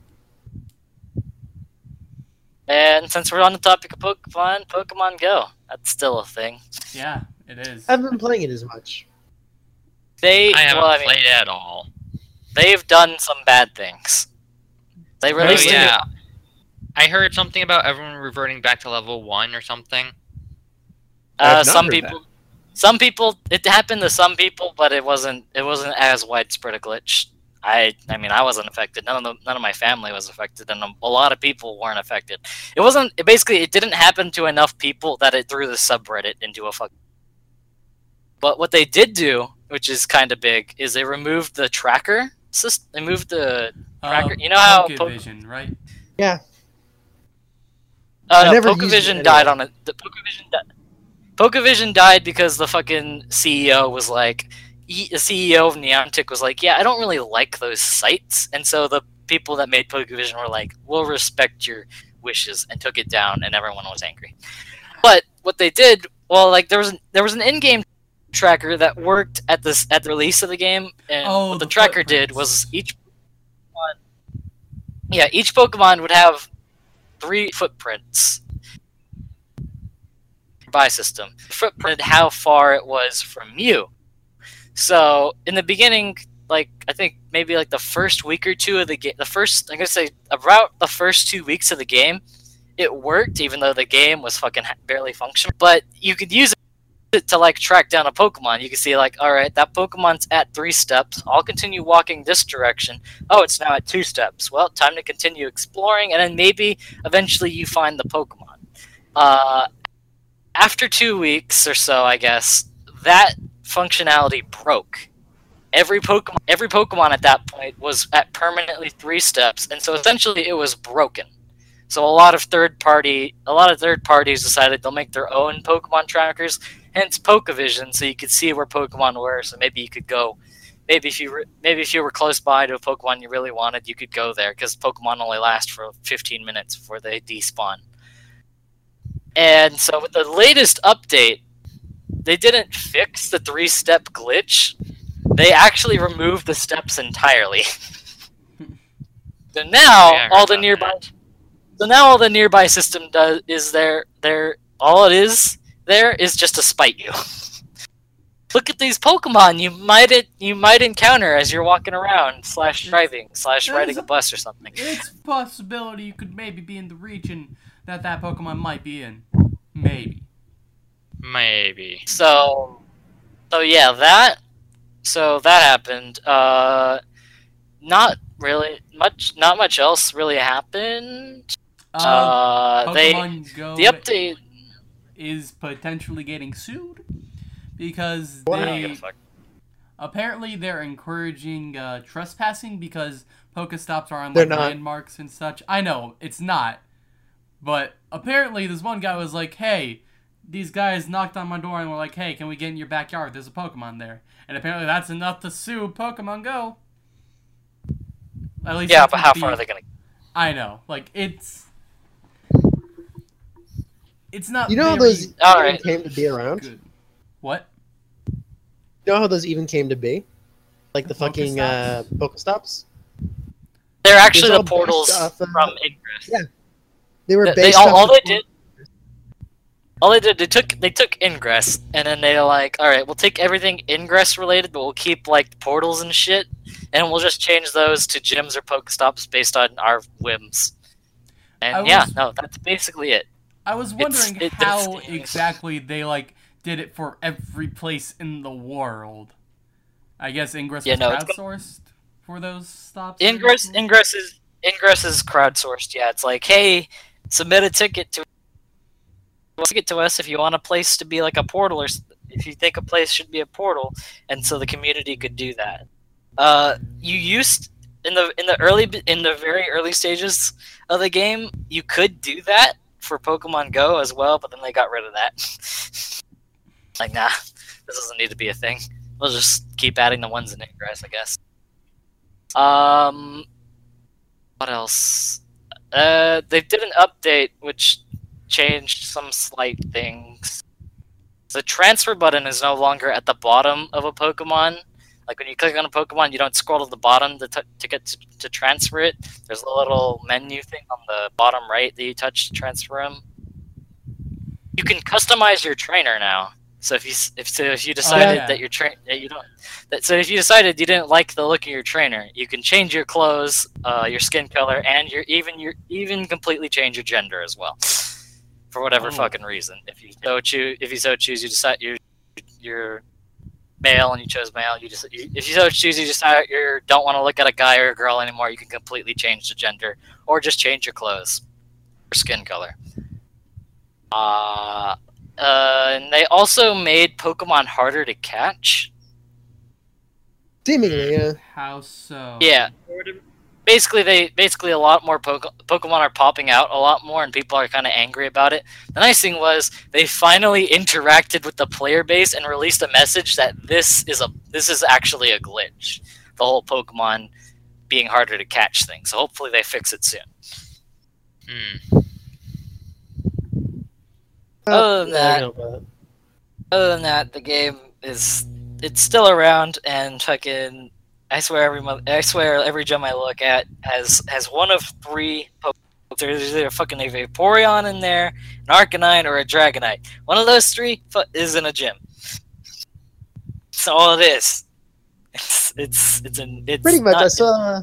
And since we're on the topic of Pokemon, Pokemon Go, that's still a thing. Yeah, it is. I haven't been playing it as much. They, I haven't well, I mean, played at all. They've done some bad things. They Oh released a new- yeah, I heard something about everyone reverting back to level one or something. Uh, some heard people, some people, it happened to some people, but it wasn't. It wasn't as widespread a glitch. I, I mean, I wasn't affected. None of the, none of my family was affected, and a, a lot of people weren't affected. It wasn't. It basically, it didn't happen to enough people that it threw the subreddit into a fuck. But what they did do, which is kind of big, is they removed the tracker system. They moved the tracker. you know how Po- Pokevision, right? Yeah. Uh, I no, never used it Pokevision died on it. The Pokevision, di- Pokevision died because the fucking CEO was like, he, the CEO of Niantic was like, yeah, I don't really like those sites, and so the people that made Pokevision were like, we'll respect your wishes, and took it down, and everyone was angry. But what they did, well, like there was an, there was an in-game tracker that worked at this at the release of the game, and Oh, what the, the tracker did was each Pokemon, yeah, each Pokemon would have three footprints by system. Footprint how far it was from you. So in the beginning, like I think maybe like the first week or two of the game, the first I'm gonna say about the first two weeks of the game, it worked even though the game was fucking ha- barely functional. But you could use it to like track down a Pokemon. You can see like, all right, that Pokemon's at three steps. I'll continue walking this direction. Oh, it's now at two steps. Well, time to continue exploring, and then maybe eventually you find the Pokemon. Uh, after two weeks or so, I guess that functionality broke. Every Pokemon, every Pokemon at that point was at permanently three steps, and so essentially it was broken. So a lot of third party, a lot of third parties decided they'll make their own Pokemon trackers, hence Pokevision, so you could see where Pokemon were. So maybe you could go, maybe if you maybe if you were close by to a Pokemon you really wanted, you could go there because Pokemon only last for 15 minutes before they despawn. And so with the latest update, they didn't fix the three-step glitch. They actually removed the steps entirely. *laughs* so now Yeah, all the nearby that. so now all the nearby system does is there there all it is there is just to spite you. *laughs* Look at these Pokemon you might you might encounter as you're walking around slash driving slash There's riding a- a bus or something. It's a possibility you could maybe be in the region that that Pokemon might be in. Maybe. Maybe. So, so yeah, that. So that happened. Uh, not really much. Not much else really happened. Uh, Uh, they Go the update. Is potentially getting sued because Wow. I don't give a they apparently they're encouraging uh, trespassing because Pokestops are on like landmarks and such. I know it's not, But apparently, this one guy was like, "Hey, these guys knocked on my door and were like, "Hey, can we get in your backyard? There's a Pokemon there." And apparently, that's enough to sue Pokemon Go. At least Yeah, but how far are they gonna? I know, like it's. It's not. You know how those All even right. came to be around? good. What? You know how those even came to be? Like the, The fucking uh, Pokestops? They're actually all the portals off of- from Ingress. Yeah. They were They, based they all, all the they did, all they did, they took they took Ingress, and then they were like, all right, we'll take everything Ingress related, but we'll keep like portals and shit, and we'll just change those to gyms or Pokestops based on our whims. And I yeah, no, that's basically it. I was wondering it- how exactly they like did it for every place in the world. I guess Ingress Yeah, was no, crowdsourced for those stops. Ingress Ingress is Ingress is crowdsourced. Yeah, it's like, hey, submit a ticket to ticket to us if you want a place to be like a portal or if you think a place should be a portal, and so the community could do that. Uh, you used in the in the early in the very early stages of the game, you could do that for Pokemon Go as well, but then they got rid of that. *laughs* like, nah, this doesn't need to be a thing. We'll just keep adding the ones in Ingress, I guess. Um, what else? Uh, they did an update which changed some slight things. The transfer button is no longer at the bottom of a Pokemon. Like when you click on a Pokemon, you don't scroll to the bottom to, t- to get to, to transfer it. There's a little menu thing on the bottom right that you touch to transfer them. You can customize your trainer now. So if you if so if you decided yeah. that your train that you don't that, so if you decided you didn't like the look of your trainer, you can change your clothes, uh, your skin color, and your even your even completely change your gender as well, for whatever Oh. fucking reason. If you so choose, if you so choose, you decide you're you're male and you chose male. You just you, if you so choose, you decide you don't want to look at a guy or a girl anymore. You can completely change the gender, or just change your clothes or skin color. Uh, uh, and they also made Pokemon harder to catch. Seemingly, yeah. How so? Yeah. Basically, they basically a lot more Poke- Pokemon are popping out a lot more, and people are kind of angry about it. The nice thing was they finally interacted with the player base and released a message that this is a this is actually a glitch. The whole Pokemon being harder to catch thing. So hopefully they fix it soon. Hmm. Other than that- know about it. Other than that, the game is it's still around, and fucking I swear every month, I swear every gym I look at has has one of three. Pokemon. There's either fucking a Vaporeon in there, an Arcanine, or a Dragonite. One of those three is in a gym. That's all it is. It's it's it's an it's Pretty much, not- I saw...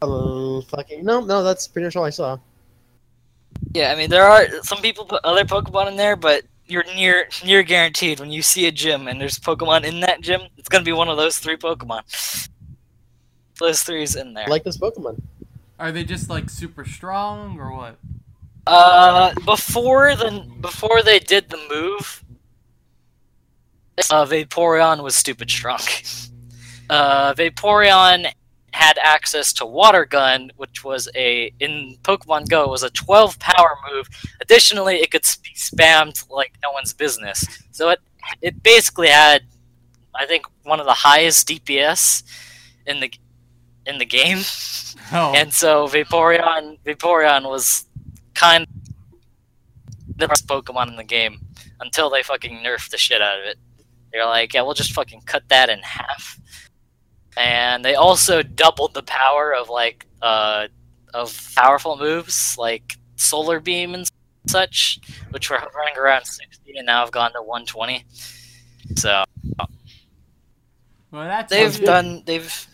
Oh, fucking... No, no, that's pretty much all I saw. Yeah, I mean there are some people put other Pokemon in there, but you're near near guaranteed when you see a gym and there's Pokemon in that gym, it's gonna be one of those three Pokemon. Those three's in there. Like this Pokemon. Are they just like super strong or what? Uh, before the before they did the move, uh, Vaporeon was stupid strong. *laughs* Uh, Vaporeon had access to Water Gun, which was a in Pokemon Go was a 12 power move. Additionally, it could be spammed like no one's business. So it it basically had, I think, one of the highest DPS in the in the game. *laughs* Oh, And so Vaporeon Vaporeon was kind of the best Pokemon in the game until they fucking nerfed the shit out of it. They're like, yeah, we'll just fucking cut that in half. And they also doubled the power of like uh of powerful moves like Solar Beam and such, which were running around 60 and now have gone to 120. So well, that's they've good. done they've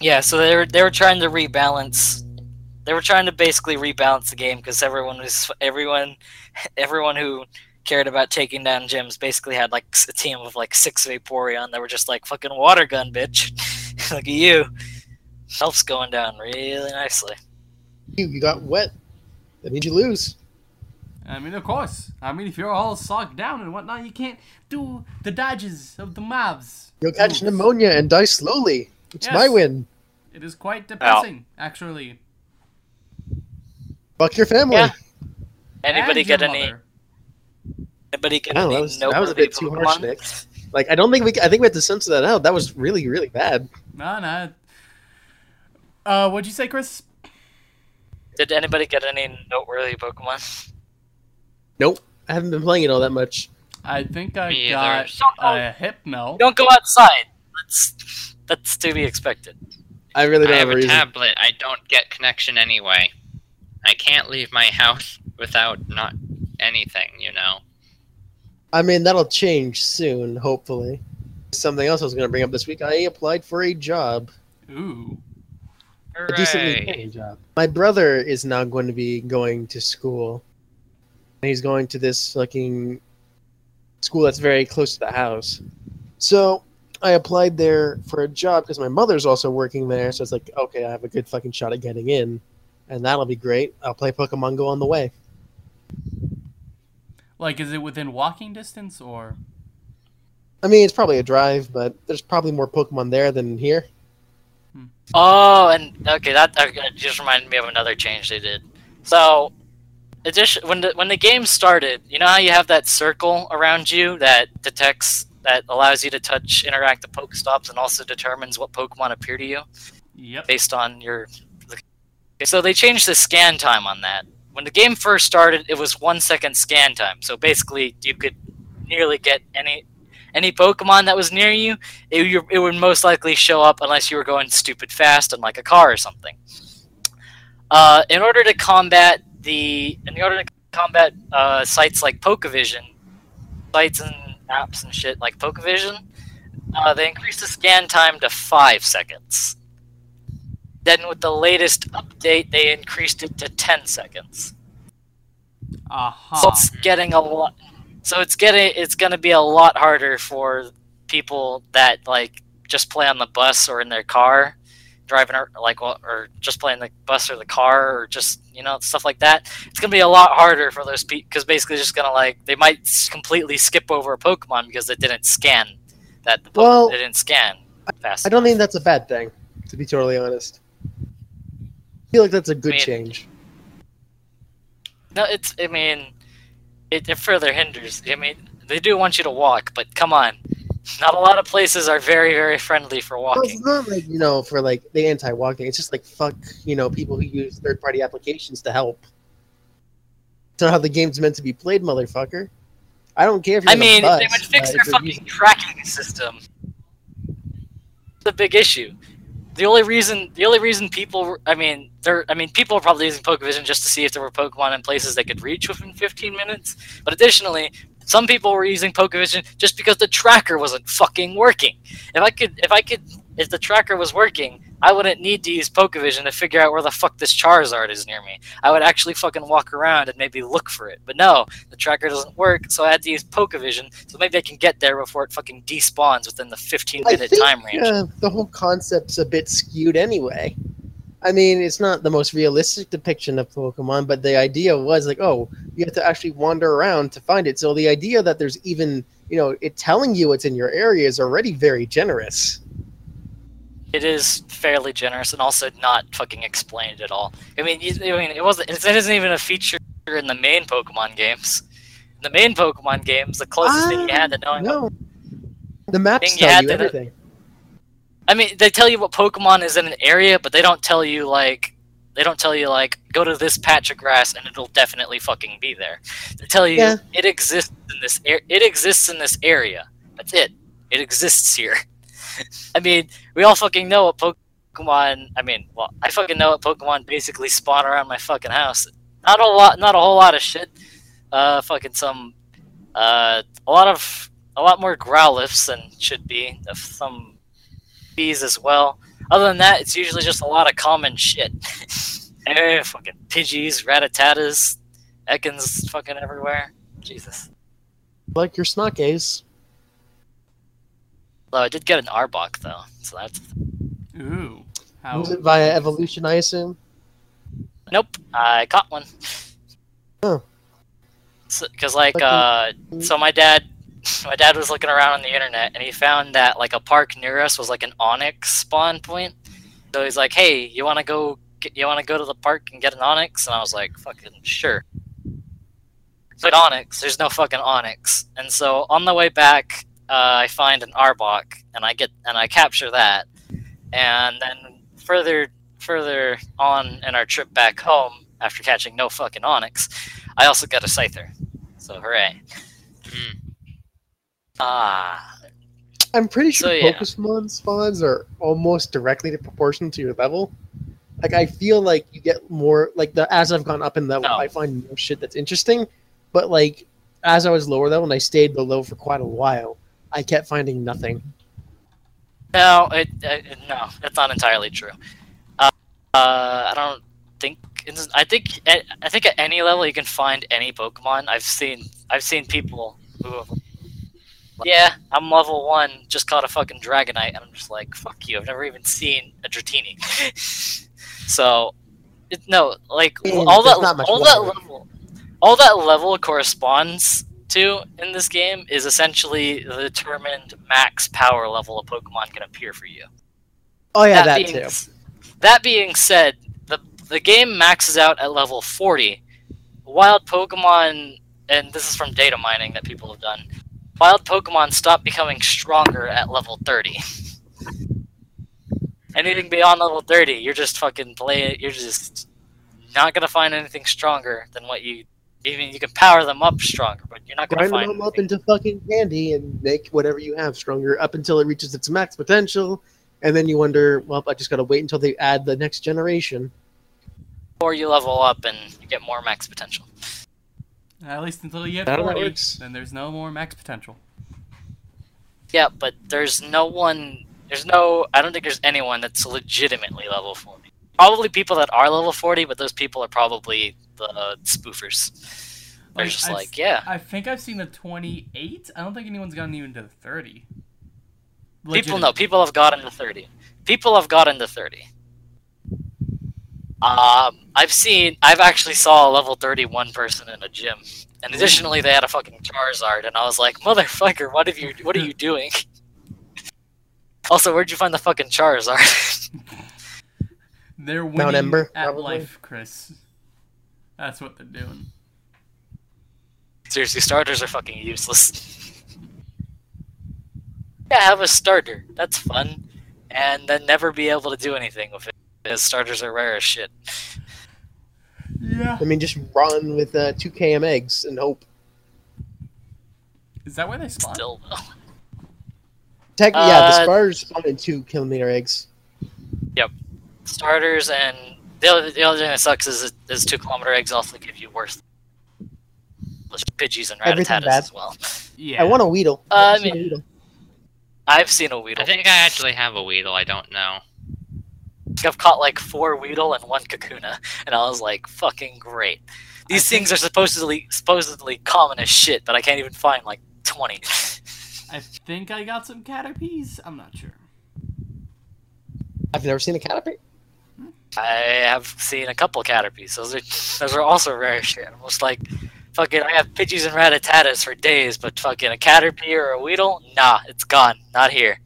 yeah so they were they were trying to rebalance they were trying to basically rebalance the game because everyone was everyone *laughs* everyone who cared about taking down gyms basically had like a team of like six Vaporeon that were just like fucking water gun bitch *laughs* look at you health's going down really nicely You, you got wet. That means you lose. I mean, of course. I mean, if you're all socked down and whatnot, you can't do the dodges of the mobs. You'll catch moves. pneumonia and die slowly. It's Yes. my win. It is quite depressing, actually. Fuck your family. Yeah. Anybody And your get any? Mother. Anybody get Oh, that was that was a bit too Pokemon? harsh, Nick. Like I don't think we. I think we have to censor that out. That was really really bad. No, no. Uh, what'd you say, Chris? Did anybody get any noteworthy Pokemon? Nope. I haven't been playing it all that much. I think I Me got either. So- a Hypno. Don't go outside. That's that's to be expected. I really don't have have a a reason. tablet. I don't get connection anyway. I can't leave my *laughs* house without not anything, you know. I mean, that'll change soon, hopefully. Something else I was going to bring up this week. I applied for a job, Ooh. a decently paying job. My brother is now going to be going to school. He's going to this fucking school that's very close to the house. So I applied there for a job because my mother's also working there. So it's like, okay, I have a good fucking shot at getting in. And that'll be great. I'll play Pokemon Go on the way. Like, is it within walking distance or? I mean, it's probably a drive, but there's probably more Pokemon there than here. Hmm. Oh, and okay, that okay, just reminded me of another change they did. So, addition when the when the game started, you know how you have that circle around you that detects that allows you to touch interactive Pokestops and also determines what Pokemon appear to you Yep. based on your. So they changed the scan time on that. When the game first started, it was one second scan time. So basically, you could nearly get any any Pokemon that was near you. It, it would most likely show up unless you were going stupid fast in like a car or something. Uh, in order to combat the, in order to combat uh, sites like Pokevision, sites and apps and shit like Pokevision, uh, they increased the scan time to five seconds. Then with the latest update, they increased it to 10 seconds. Aha. So it's getting a lot. So it's getting it's going to be a lot harder for people that like just play on the bus or in their car, driving or like or just playing the bus or the car or just you know stuff like that. It's going to be a lot harder for those people because basically just going to like they might completely skip over a Pokemon because they didn't scan that the Pokemon Well, it didn't scan fast. I don't think that's a bad thing, to be totally honest. I feel like that's a good I mean- change. No, it's. I mean, it, it further hinders. I mean, they do want you to walk, but come on, not a lot of places are very, very friendly for Well, it's walking. not like, you know, for like the anti-walking. It's just like, fuck, you know, people who use third-party applications to help. It's not how the game's meant to be played, motherfucker. I don't care if you're I mean, bus, if they would fix their fucking tracking system, it's a big issue. The only reason, the only reason people, I mean, they're, I mean, people are probably using Pokevision just to see if there were Pokemon in places they could reach within 15 minutes. But additionally, some people were using Pokevision just because the tracker wasn't fucking working. If I could, if I could, if the tracker was working, I wouldn't need to use Pokevision to figure out where the fuck this Charizard is near me. I would actually fucking walk around and maybe look for it. But no, the tracker doesn't work, so I had to use Pokevision, so maybe I can get there before it fucking despawns within the 15-minute time range. uh, the whole concept's a bit skewed anyway. I mean, it's not the most realistic depiction of Pokemon, but the idea was like, oh, you have to actually wander around to find it. So the idea that there's even, you know, it telling you it's in your area is already very generous. It is fairly generous and also not fucking explained at all. I mean, you, I mean, it wasn't. It isn't even a feature in the main Pokemon games. In the main Pokemon games, the closest thing you had to knowing. No. The maps you tell you to- everything. I mean, they tell you what Pokemon is in an area, but they don't tell you like. They don't tell you like go to this patch of grass and it'll definitely fucking be there. They tell you Yeah. it exists in this it exists in this area. That's it. It exists here. *laughs* I mean, we all fucking know what Pokemon. I mean, well, I fucking know what Pokemon basically spawn around my fucking house. Not a lot, not a whole lot of shit. Uh, fucking some, uh, a lot of, a lot more Growlithes than should be. Of some bees as well. Other than that, it's usually just a lot of common shit. *laughs* eh, fucking Pidgeys, Ratatatas, Ekans, fucking everywhere. Jesus. Like your Snockays. Though I did get an Arbok though, so that's Ooh. How? Was it via evolution, I assume? Nope, I caught one. Oh. Because like, Lucky. uh, so my dad, *laughs* my dad was looking around on the internet and he found that like a park near us was like an Onix spawn point. So he's like, "Hey, you want to go? get, you want to go to the park and get an Onix? And I was like, fucking sure. But Onix, there's no fucking Onix. And so on the way back, uh, I find an Arbok, and I get and I capture that. And then further further on in our trip back home, after catching no fucking Onix, I also get a Scyther. So hooray. Hmm. Ah, I'm pretty sure So, yeah. Pokemon spawns are almost directly proportional to your level. Like I feel like you get more like the as I've gone up in level, No. I find more shit that's interesting. But like as I was lower level and I stayed below for quite a while, I kept finding nothing. No, it, it no, that's not entirely true. Uh, uh, I don't think I think at, I think at any level you can find any Pokemon. I've seen I've seen people who have yeah, I'm level one, just caught a fucking Dragonite, and I'm just like, fuck you, I've never even seen a Dratini. *laughs* so, it, no, like all that all that level, all that level corresponds to in this game is essentially the determined max power level a Pokemon can appear for you. Oh yeah, that, being, too. That being said, the the game maxes out at level 40. Wild Pokemon, and this is from data mining that people have done. Wild Pokemon stop becoming stronger at level 30. *laughs* Anything beyond level 30, you're just fucking play. You're just not gonna find anything stronger than what you. Even you can power them up stronger, but you're not gonna Grind find. them up anything- into fucking candy and make whatever you have stronger up until it reaches its max potential. And then you wonder, well, I just gotta wait until they add the next generation. or you level up and you get more max potential. At least until you get that 40, works. then there's no more max potential. Yeah, but there's no one. There's no. I don't think there's anyone that's legitimately level 40. Probably people that are level 40, but those people are probably the spoofers. They're Like, just I've- like, yeah. I think I've seen the 28. I don't think anyone's gotten even to the 30. People know. People have gotten to 30. People have gotten to 30. Um, I've seen. I've actually saw a level 31 person in a gym, and additionally, they had a fucking Charizard, and I was like, motherfucker, what have you? What are you doing? *laughs* also, where'd you find the fucking Charizard? *laughs* They're winning Ember, at probably. life, Chris. That's what they're doing. Seriously, starters are fucking useless. yeah, have a starter. That's fun. And then never be able to do anything with it. Because starters are rare as shit. Yeah. I mean, just run with uh, two KM eggs and hope. Is that where they spawn? Still, though. Technically, yeah, the Uh, spars spawn in two kilometer eggs. Yep. Starters and the other, the other thing that sucks is, is two kilometer eggs also give you worse Pidgeys and Everything Rattatas as well. Yeah. I want a Weedle. Uh, I I've seen a mean- Weedle. I've seen a Weedle. I think I actually have a Weedle. I don't know. I've caught like four Weedle and one Kakuna, and I was like, fucking great. These I things are supposedly supposedly common as shit, but I can't even find like 20. I think I got some Caterpies. I'm not sure. I've never seen a Caterpie. I have seen a couple Caterpies. Those are those are also rare as shit. I'm just like, fucking, I have Pidgeys and Rattatatas for days, but fucking a Caterpie or a Weedle, nah, it's gone. Not here.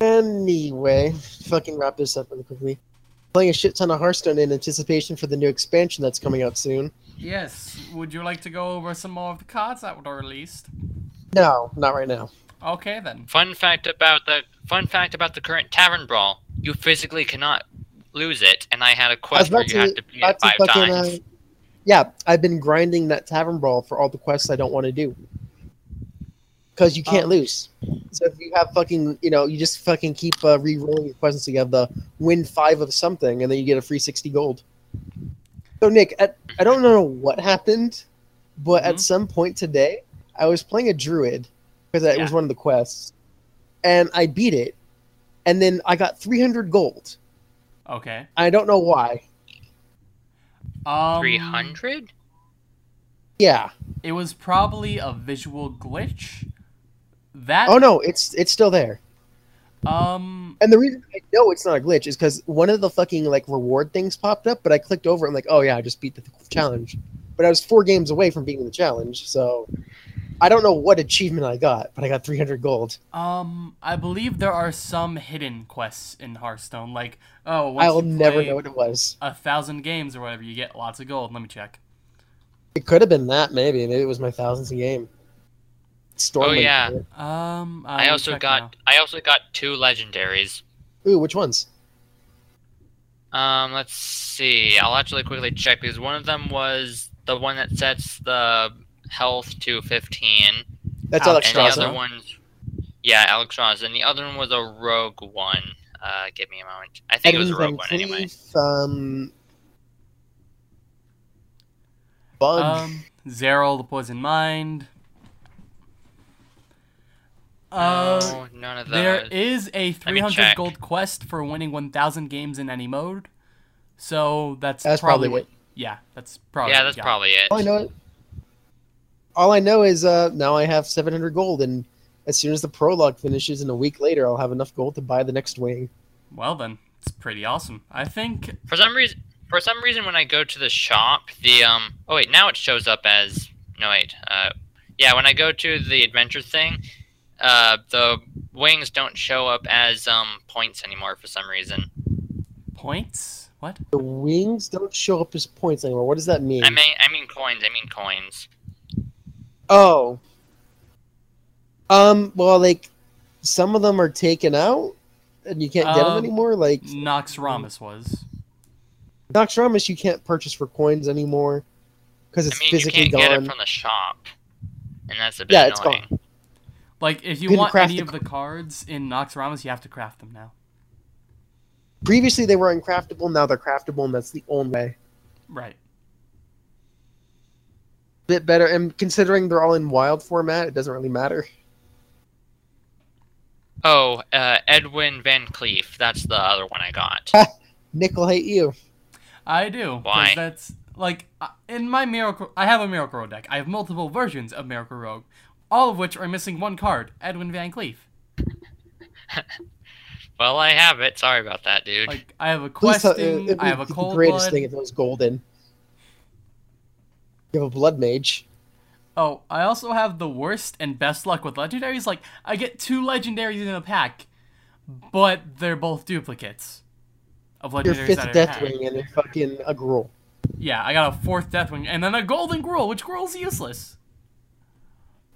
Anyway, fucking wrap this up really quickly. Playing a shit ton of Hearthstone in anticipation for the new expansion that's coming out soon. Yes. Would you like to go over some more of the cards that were released? No, not right now. Okay then. Fun fact about the fun fact about the current Tavern Brawl: you physically cannot lose it. And I had a was quest where about you to, have to beat it about to five fucking, times. uh, yeah, I've been grinding that Tavern Brawl for all the quests I don't want to do. Because you can't Um, lose. So if you have fucking, you know, you just fucking keep uh, re-rolling your quests until you have the win five of something, and then you get a free 60 gold. So, Nick, at, I don't know what happened, but at Mhm. some point today, I was playing a druid, because it was one of the quests, and I beat it, and then I got 300 gold. Okay. I don't know why. Um. Three hundred? Yeah. It was probably a visual glitch. That. Oh no, it's it's still there. Um. And the reason I know it's not a glitch is because one of the fucking like reward things popped up, but I clicked over. I'm like, oh yeah, I just beat the challenge. But I was four games away from beating the challenge, so I don't know what achievement I got, but I got 300 gold. Um, I believe there are some hidden quests in Hearthstone. Like, oh, once I'll you never know what it was. a thousand games or whatever, you get lots of gold. Let me check. It could have been that, maybe. Maybe it was my thousands thousandth game. Storm Oh, yeah. through. Um, I will also got now. I also got two legendaries. Ooh, which ones? Um, let's see. I'll actually quickly check because one of them was the one that sets the health to 15, That's Ouch. Alex and the other huh? one's yeah, Alexstrasza, and the other one was a rogue one. Uh, give me a moment. I think it was a Edwin rogue one Van anyway. Cleef, um, Bug. Um, Xaril, the Poison Mind. Uh, no, none of those. there is a 300 gold quest for winning 1,000 games in any mode. So that's, That's probably, probably what. Yeah, that's probably. yeah, that's you got. probably it. all I know, all I know is uh, now I have 700 gold, and as soon as the prologue finishes, and a week later, I'll have enough gold to buy the next wing. Well then, it's pretty awesome. I think. For some reason, for some reason, when I go to the shop, the um. Oh wait, now it shows up as no wait. Uh, yeah, when I go to the adventure thing, uh, the wings don't show up as um points anymore for some reason. Points? What? The wings don't show up as points anymore. What does that mean? I mean, I mean coins. I mean coins. Oh. Um. Well, like some of them are taken out, and you can't get them Um, anymore. Like Naxxramas was. Naxxramas, you can't purchase for coins anymore because it's I mean, you physically can't get gone. it from the shop, and that's a bit Yeah, it's annoying. gone. Like, if you Couldn't want any the of the cards in Naxxramas, you have to craft them now. Previously, they were uncraftable. Now they're craftable, and that's the only way. Right. Bit better, and considering they're all in wild format, it doesn't really matter. Oh, uh, Edwin Van Cleef. That's the other one I got. *laughs* Nickel hate you. I do. 'cause Why? That's like uh, in my Miracle. I have a Miracle Rogue deck. I have multiple versions of Miracle Rogue, all of which are missing one card: Edwin Van Cleef. *laughs* well, I have it. Sorry about that, dude. Like I have a Please tell- questing. it'd I have a the cold greatest blood. thing if it was golden. You have a blood mage. Oh, I also have the worst and best luck with legendaries. Like I get two legendaries in a pack, but they're both duplicates of legendaries Your fifth Deathwing and a fucking a Gruul. Yeah, I got a fourth Deathwing, and then a Golden Gruul, which Gruul's useless.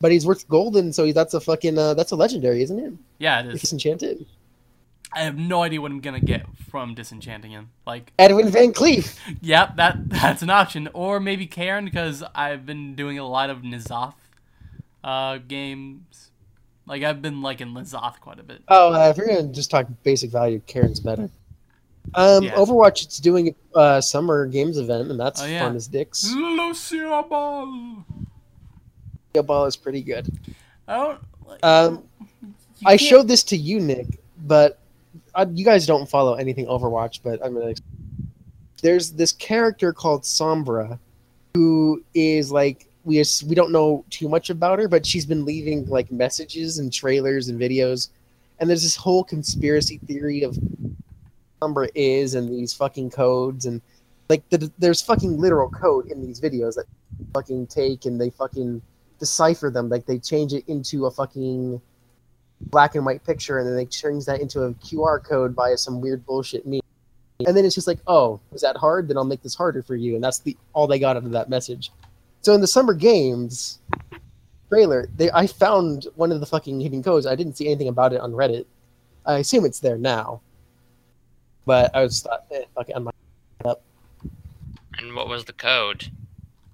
But he's worth golden, so that's a fucking uh, that's a legendary, isn't it? Yeah, it is. He's enchanted. I have no idea what I'm gonna get from disenchanting him. Like, Edwin Van Cleef. yep, that *laughs* that's an option, or maybe Cairn because I've been doing a lot of N'Zoth uh, games. Like I've been liking N'Zoth quite a bit. Oh, uh, if you're gonna just talk basic value, Cairn's better. Um, Yeah. Overwatch, it's doing a uh, summer games event, and that's Oh, yeah. fun as dicks. Lúcioball. Yo ball is pretty good. I don't. Like, Um, I showed this to you, Nick, but uh, you guys don't follow anything Overwatch. But I'm gonna. There's this character called Sombra, who is like we we don't know too much about her, but she's been leaving like messages and trailers and videos, and there's this whole conspiracy theory of Sombra is and these fucking codes and like the, there's fucking literal code in these videos that fucking take and they fucking decipher them like they change it into a fucking black and white picture and then they change that into a QR code via some weird bullshit meme. And then it's just like, oh, was that hard? Then I'll make this harder for you. And that's the all they got out of that message. So in the summer games trailer, they I found one of the fucking hidden codes. I didn't see anything about it on Reddit. I assume it's there now. But I was thought, eh, fuck it, I'm and what was the code?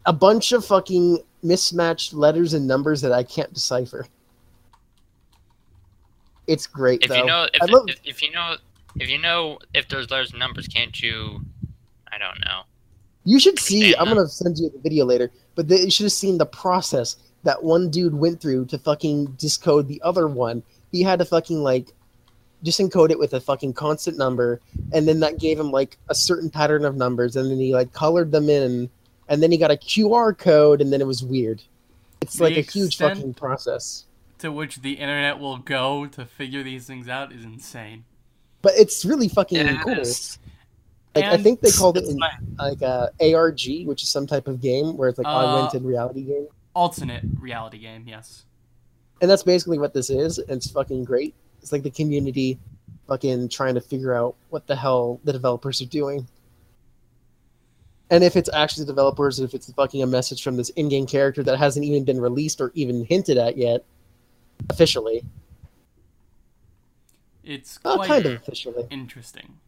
a bunch of fucking mismatched letters and numbers that I can't decipher. It's great If though. you know, if, love if, if you know, if you know if there's those numbers, can't you? I don't know. You should see. I'm that. gonna send you the video later, but they, you should have seen the process that one dude went through to fucking discode the other one. He had to fucking like just encode it with a fucking constant number, and then that gave him like a certain pattern of numbers, and then he like colored them in, and then he got a QR code, and then it was weird. It's The like a huge fucking process. To which the internet will go to figure these things out is insane. But it's really fucking Yeah, cool. it is. Like I think they called it in, fine. like uh, ARG, which is some type of game where it's like Uh, augmented reality game. alternate reality game. Yes. And that's basically what this is. It's fucking great. It's like the community fucking trying to figure out what the hell the developers are doing. And if it's actually the developers, if it's fucking a message from this in-game character that hasn't even been released or even hinted at yet, officially. It's Well, kind of officially. interesting.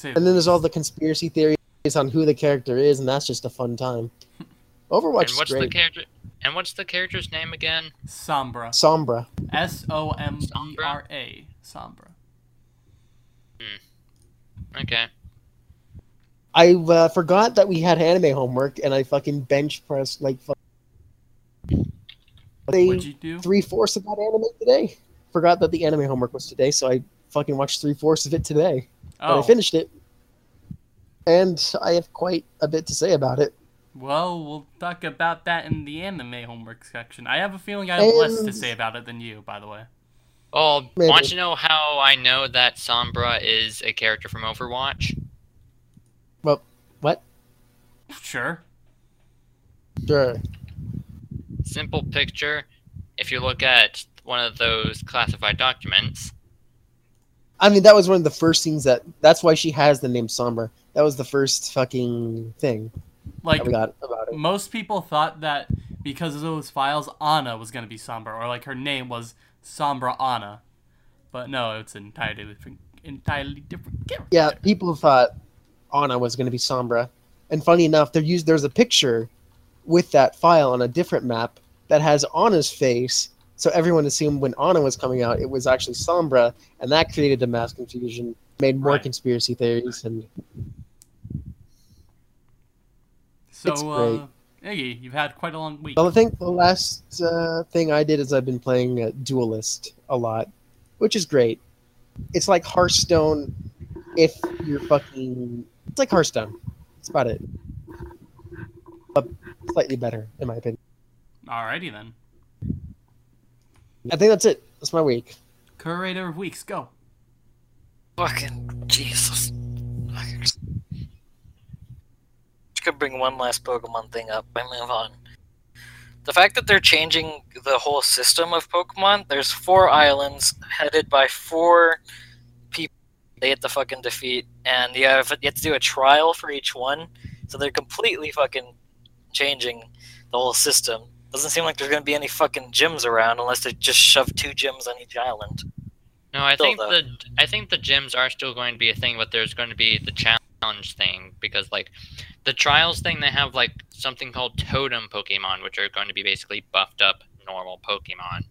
to And then there's all the conspiracy theories on who the character is, and that's just a fun time. *laughs* Overwatch and is what's the great. character? And what's the character's name again? Sombra. Sombra. S O M B R A. Sombra. Okay. I uh, forgot that we had anime homework, and I fucking bench pressed like fu- What'd you do? three fourths of that anime today. Forgot that the anime homework was today, so I fucking watched three fourths of it today. But Oh, I finished it, and I have quite a bit to say about it. well, we'll talk about that in the anime homework section. I have a feeling I have less to say about it than you, by the way. Oh, Maybe. want to know how I know that Sombra is a character from Overwatch? Well, what? Sure. Sure. Simple picture. If you look at one of those classified documents, I mean, that was one of the first things that. That's why she has the name Sombra. That was the first fucking thing Like, that we got about it. most people thought that because of those files, Ana was going to be Sombra, or like her name was Sombra Ana. But no, it's an entirely different, entirely different character. Yeah, people thought Ana was going to be Sombra, and funny enough, there used there's a picture with that file on a different map that has Ana's face. So everyone assumed when Ana was coming out, it was actually Sombra, and that created a mass confusion, made more Right. conspiracy theories, and So, It's uh, Iggy, you've had quite a long week. Well, I think the last uh, thing I did is I've been playing uh, Duelyst a lot, which is great. It's like Hearthstone if you're fucking... It's like Hearthstone. That's about it. But slightly better, in my opinion. Alrighty then. I think that's it. That's my week. Curator of Weeks, go. Fucking Jesus. Fucking- Just could bring one last Pokemon thing up. I move on. The fact that they're changing the whole system of Pokemon, there's four islands headed by four people they have to fucking defeat, and you have, you have to do a trial for each one. So they're completely fucking changing the whole system. Doesn't seem like there's gonna be any fucking gyms around unless they just shove two gyms on each island. no, I Still, think though. the I think the gyms are still going to be a thing, but there's going to be the challenge thing because like the trials thing, they have like something called totem Pokemon, which are going to be basically buffed up normal Pokemon.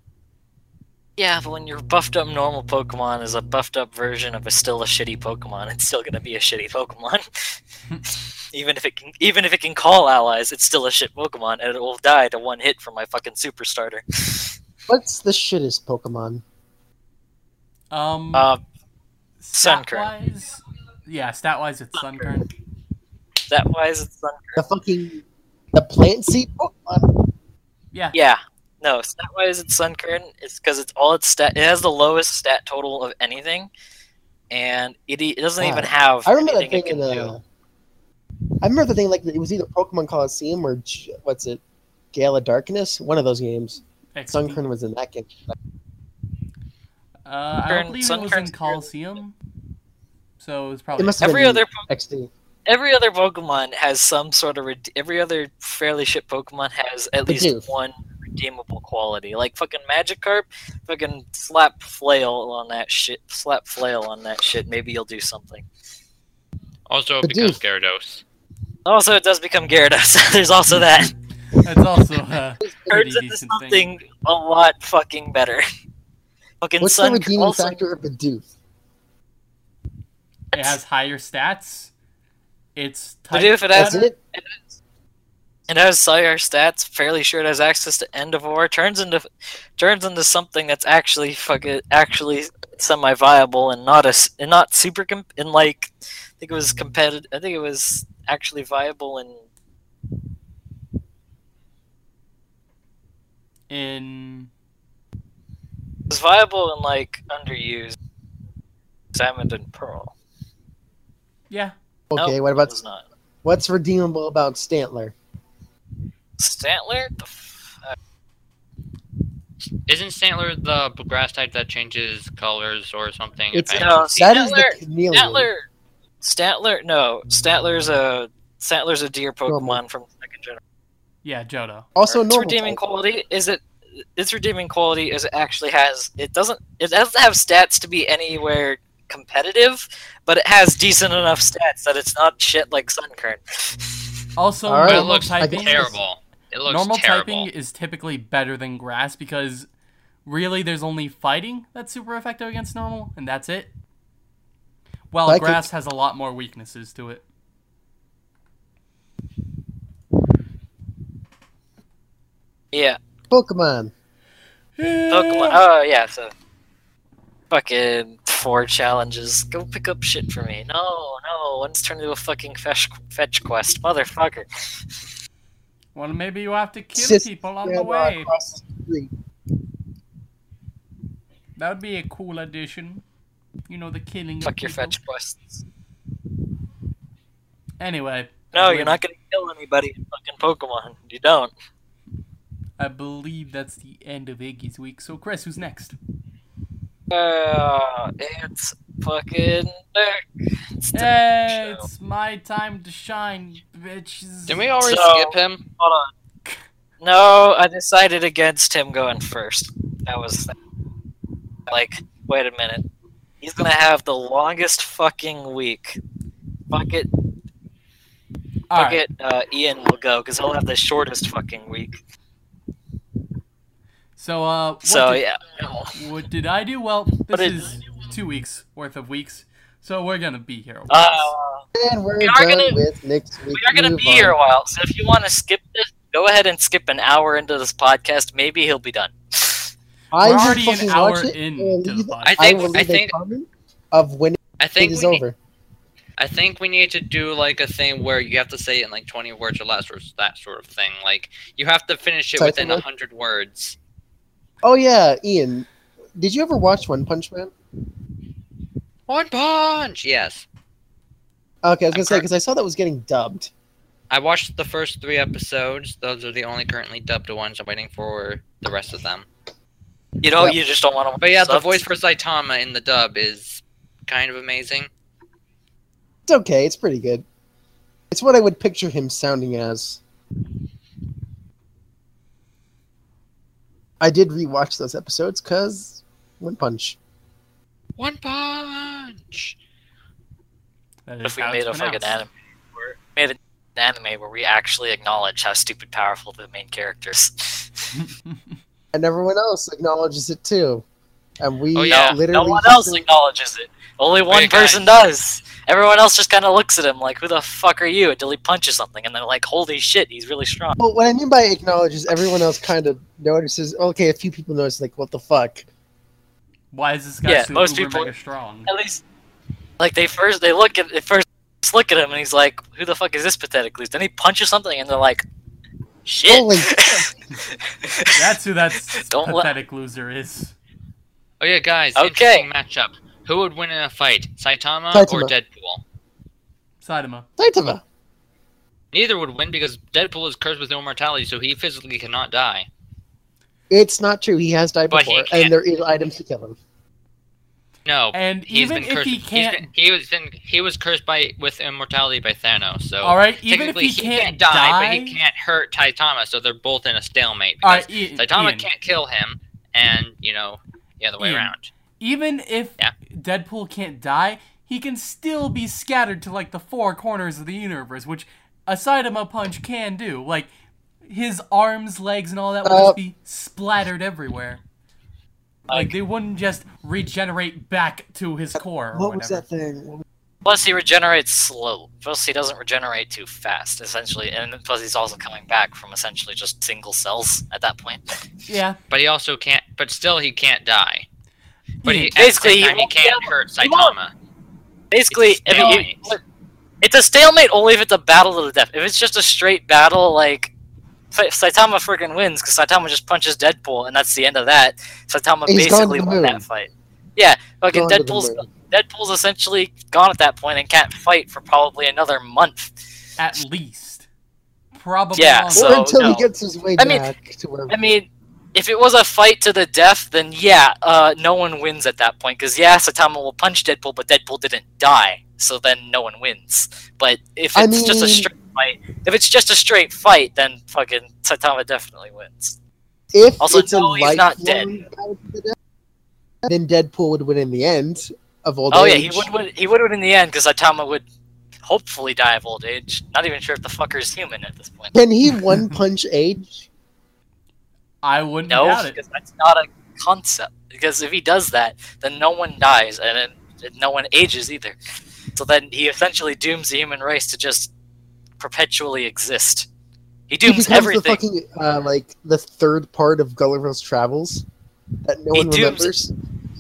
Yeah, but when your buffed up normal Pokemon is a buffed up version of a still a shitty Pokemon, it's still gonna be a shitty Pokemon. *laughs* even if it can even if it can call allies, it's still a shit Pokemon and it will die to one hit from my fucking super starter. What's the shittest Pokemon? Um, Uh stat Sunkern. yeah, stat wise, it's Sunkern. that wise it's un- The fucking... The plant seed Pokemon? Yeah, Yeah. No, stat wise it's Sunkern. It's because it's all its stat it has the lowest stat total of anything. And it, e- it doesn't Ah, even have I remember that thing it in can uh, do. I remember the thing like it was either Pokemon Colosseum or what's it, Gale of Darkness. One of those games. XD. Sunkern was in that game. Uh, I Sunkern- believe it was in Colosseum. So it's It probably must have Every been other XD. every other Pokemon has some sort of red- every other fairly shit Pokemon has at least one redeemable quality. Like fucking Magikarp, fucking slap flail on that shit. Slap flail on that shit. Maybe you'll do something. Also, But because dude- Gyarados. Also, it does become Gyarados. *laughs* There's also that. That's also uh, *laughs* a pretty Turns into decent thing. something a lot fucking better. *laughs* Fucking What's Sun the redeeming also, factor of Bidoof? It has higher stats. It's type Bidoof, it has- That's it? It has Sire stats. Fairly sure it has access to End of War. Turns into turns into something that's actually fucking actually semi-viable and not a s- and not super comp- and like I think it was competitive. I think it was actually viable in in it was viable and like underused. Diamond and Pearl. yeah. Okay, Nope, what it about was not? what's redeemable about Stantler? Stantler? The f- uh, Isn't Stantler the grass type that changes colors or something? It's- depending No, on the That is Stantler- the chameleon. Stantler. Stantler. No, hmm. Stantler's a Stantler's a deer Pokemon from second generation. Yeah, Johto. Also, its redeeming type. quality is it. Its redeeming quality is it actually has. It doesn't. It doesn't have stats to be anywhere competitive, but it has decent enough stats that it's not shit like Sunkern. Also, All right. But it looks I typing. guess- terrible. It looks normal terrible. typing is typically better than grass because really there's only fighting that's super effective against normal, and that's it. While Psychic- grass has a lot more weaknesses to it. Yeah, Pokemon. Pokemon. Oh yeah, so fucking four challenges. Go pick up shit for me. No, no, one's turned into a fucking fetch fetch quest, motherfucker. *laughs* Well, maybe you have to kill Sis- people on the way. the. That would be a cool addition. You know, the killing. of Fuck your people. fetch quests. Anyway. No, I you're not gonna kill anybody in fucking Pokemon. You don't. I believe that's the end of Iggy's week. So, Chris, who's next? Uh, it's fucking Nick. It's the Hey, it's my time to shine, bitches. Didn't we already So- skip him? Hold on. No, I decided against him going first. That was like, wait a minute. He's gonna have the longest fucking week. Fuck it, All fuck right. it. Uh, Ian will go because he'll have the shortest fucking week. So, uh, what So did, yeah. what did I do? Well, What this did- is two weeks worth of weeks. So we're gonna be here. Uh, And we're We are gonna- with next week. we are gonna Move be here a while. So if you want to skip this, go ahead and skip an hour into this podcast. Maybe he'll be done. I We're already an hour watch into and the podcast. I I think will I leave a think comment of when I think is we need, over. I think we need to do like a thing where you have to say it in like 20 words or less or that sort of thing. Like you have to finish it Sorry, within someone? 100 words. Oh yeah, Ian. Did you ever watch One Punch Man? One punch. Yes. Okay, I was gonna say because I saw that was getting dubbed. I watched the first 3 episodes. Those are the only currently dubbed ones. I'm waiting for the rest of them. You know, Yep. you just don't want to. But yeah, the voice for Saitama in the dub is kind of amazing. It's okay. It's pretty good. It's what I would picture him sounding as. I did rewatch those episodes because One Punch. One punch. That is if we made a fucking anime, where, made an anime where we actually acknowledge how stupid powerful the main characters. *laughs* And everyone else acknowledges it too. And we Oh, yeah. no, literally no one just- else acknowledges it. Only one Wait, guys. person does. Everyone else just kind of looks at him like, "Who the fuck are you?" Until he punches something, and they're like, "Holy shit, he's really strong." Well, what I mean by acknowledges, everyone else kind of notices. Okay, a few people notice, like, what the fuck? Why is this guy Yeah, so most uber people- mega strong? At least, like they first they look at they first look at him, and he's like, "Who the fuck is this pathetic loser?" Then he punches something, and they're like, "Shit." Holy *laughs* That's who that *laughs* pathetic loser is. Oh yeah, guys. Okay. Interesting matchup. Who would win in a fight, Saitama, Saitama. or Deadpool? Saitama. Saitama. Neither would win because Deadpool is cursed with no mortality, so he physically cannot die. It's not true. He has died But before, can't- and there is items to kill him. No, And he's even been if cursed. he can't, been- he was been, he was cursed by with immortality by Thanos. So all right, even if technically he can't, die, die, but he can't hurt Saitama. So they're both in a stalemate all because right, Ian, Saitama Ian, can't kill him, and you know the other way Ian. around. even if Yeah. Deadpool can't die, he can still be scattered to like the four corners of the universe, which a Saitama punch can do. Like his arms, legs, and all that would Uh, just be splattered everywhere. Like they wouldn't just regenerate back to his core or What was that thing? Plus, he regenerates slow. Plus, he doesn't regenerate too fast, essentially. And plus, he's also coming back from essentially just single cells at that point. Yeah, But he also can't. But still, he can't die. But he, Ian, at the Basically, he time, he can't able- hurt he. Saitama. Basically, It's a if you- stalemate. it's a stalemate only if it's a battle to the death. If it's just a straight battle, like Sa- Saitama freaking wins because Saitama just punches Deadpool, and that's the end of that. Saitama He's gone to basically won that fight. Yeah, fucking Gone Deadpool's. Deadpool's essentially gone at that point and can't fight for probably another month. at least, probably Yeah, so- or until no. he gets his way I mean- back to where. I mean, if it was a fight to the death, then yeah, uh, no one wins at that point. Because yeah, Saitama will punch Deadpool, but Deadpool didn't die, so then no one wins. But if it's I just a straight fight, if it's just a straight fight, then fucking Saitama definitely wins. if also, it's a no, he's not lifelong battle to the death, then Deadpool would win in the end of old Oh age. yeah, he would win. He would win in the end because Saitama would hopefully die of old age. Not even sure if the fucker's human at this point. Can he *laughs* one punch age? I wouldn't No, doubt it. because that's not a concept. Because if he does that, then no one dies, and then no one ages either. So then he essentially dooms the human race to just perpetually exist. He He dooms becomes everything. the fucking uh, like the third part of Gulliver's Travels that no He one dooms- remembers.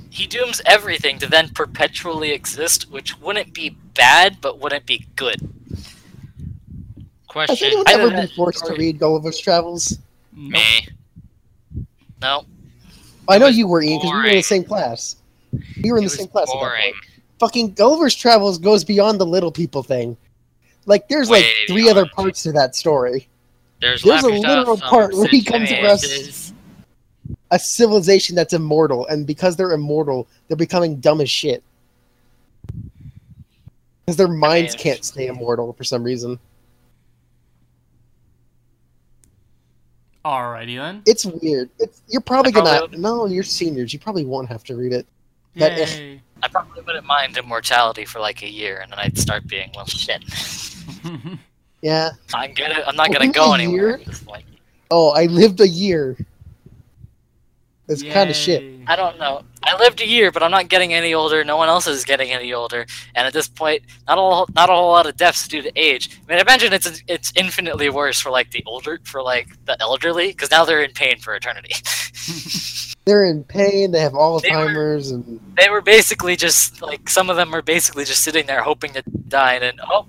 He dooms everything to then perpetually exist, which wouldn't be bad, but wouldn't be good. Has Question. anyone I ever don't- been forced to read Gulliver's Travels? Nope. Me. No, I know you were Ian because we were in the same class. We were in It the same class. at that point. Fucking Gulliver's Travels goes beyond the little people thing. Like there's like Way three other parts to that story. There's, There's a literal part where he comes across- A civilization that's immortal, and because they're immortal, they're becoming dumb as shit. Because their minds mean- can't stay immortal for some reason. Alrighty then. It's weird. It's, you're probably I probably gonna no, you're seniors. You probably won't have to read it. That- Yay. I probably wouldn't mind immortality for like a year, and then I'd start being well, shit. *laughs* Yeah. I'm gonna, I'm not oh, gonna go anywhere. year? at this point. Oh, I lived a year. It's kind of shit. I don't know. I lived a year, but I'm not getting any older. No one else is getting any older, and at this point, not a whole, not a whole lot of deaths due to age. I mean, I imagine it's it's infinitely worse for like the older, for like the elderly, because now they're in pain for eternity. *laughs* *laughs* They're in pain. They have They were- Alzheimer's, and they were basically just like some of them are basically just sitting there hoping to die, and then oh,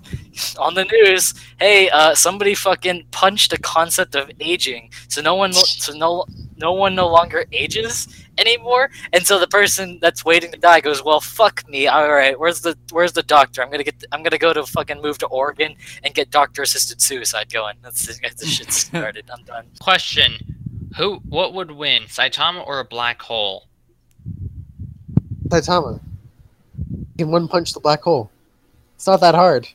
on the news, hey, uh, somebody fucking punched the concept of aging, so no one, so no, no one no longer ages anymore, and so the person that's waiting to die goes, well, fuck me, all right, where's the, where's the doctor? I'm gonna get, I'm gonna go to fucking move to Oregon and get doctor-assisted suicide going. That's get the shit *laughs* started. I'm done. Question. Who? What would win, Saitama or a black hole? Saitama. You can one punch the black hole. It's not that hard.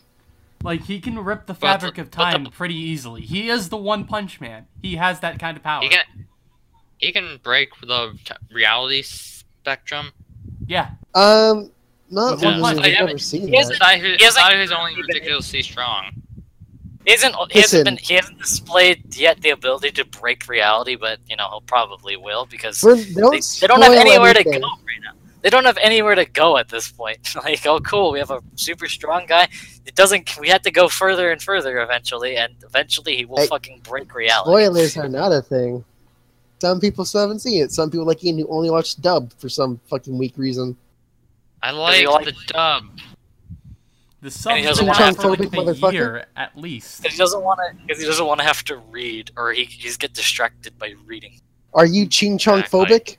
Like he can rip the fabric the- of but the- time pretty easily. He is the one punch man. He has that kind of power. He can. He can break the t- reality spectrum. Yeah. Um, not Yeah. one I I've haven't- never seen he hasn't- that. Sai who, He hasn't- Sai who's only ridiculously strong. He hasn't, he Listen. hasn't been, he hasn't displayed yet the ability to break reality, but you know he'll probably will because they don't, they, they don't have spoil anywhere to go anything. right now. They don't have anywhere to go at this point. *laughs* like, oh, cool, we have a super strong guy. It doesn't. We had to go further and further eventually, and eventually he will Hey, fucking break reality. Spoilers are not a thing. Some people still haven't seen it. Some people like Ian who only watched dub for some fucking weak reason. I like, like- the dub. The subs he doesn't wanna out for like a motherfucker. year at least. 'Cause he doesn't want to. Because he doesn't want to have to read, or he he's get distracted by reading. Are you ching chong phobic?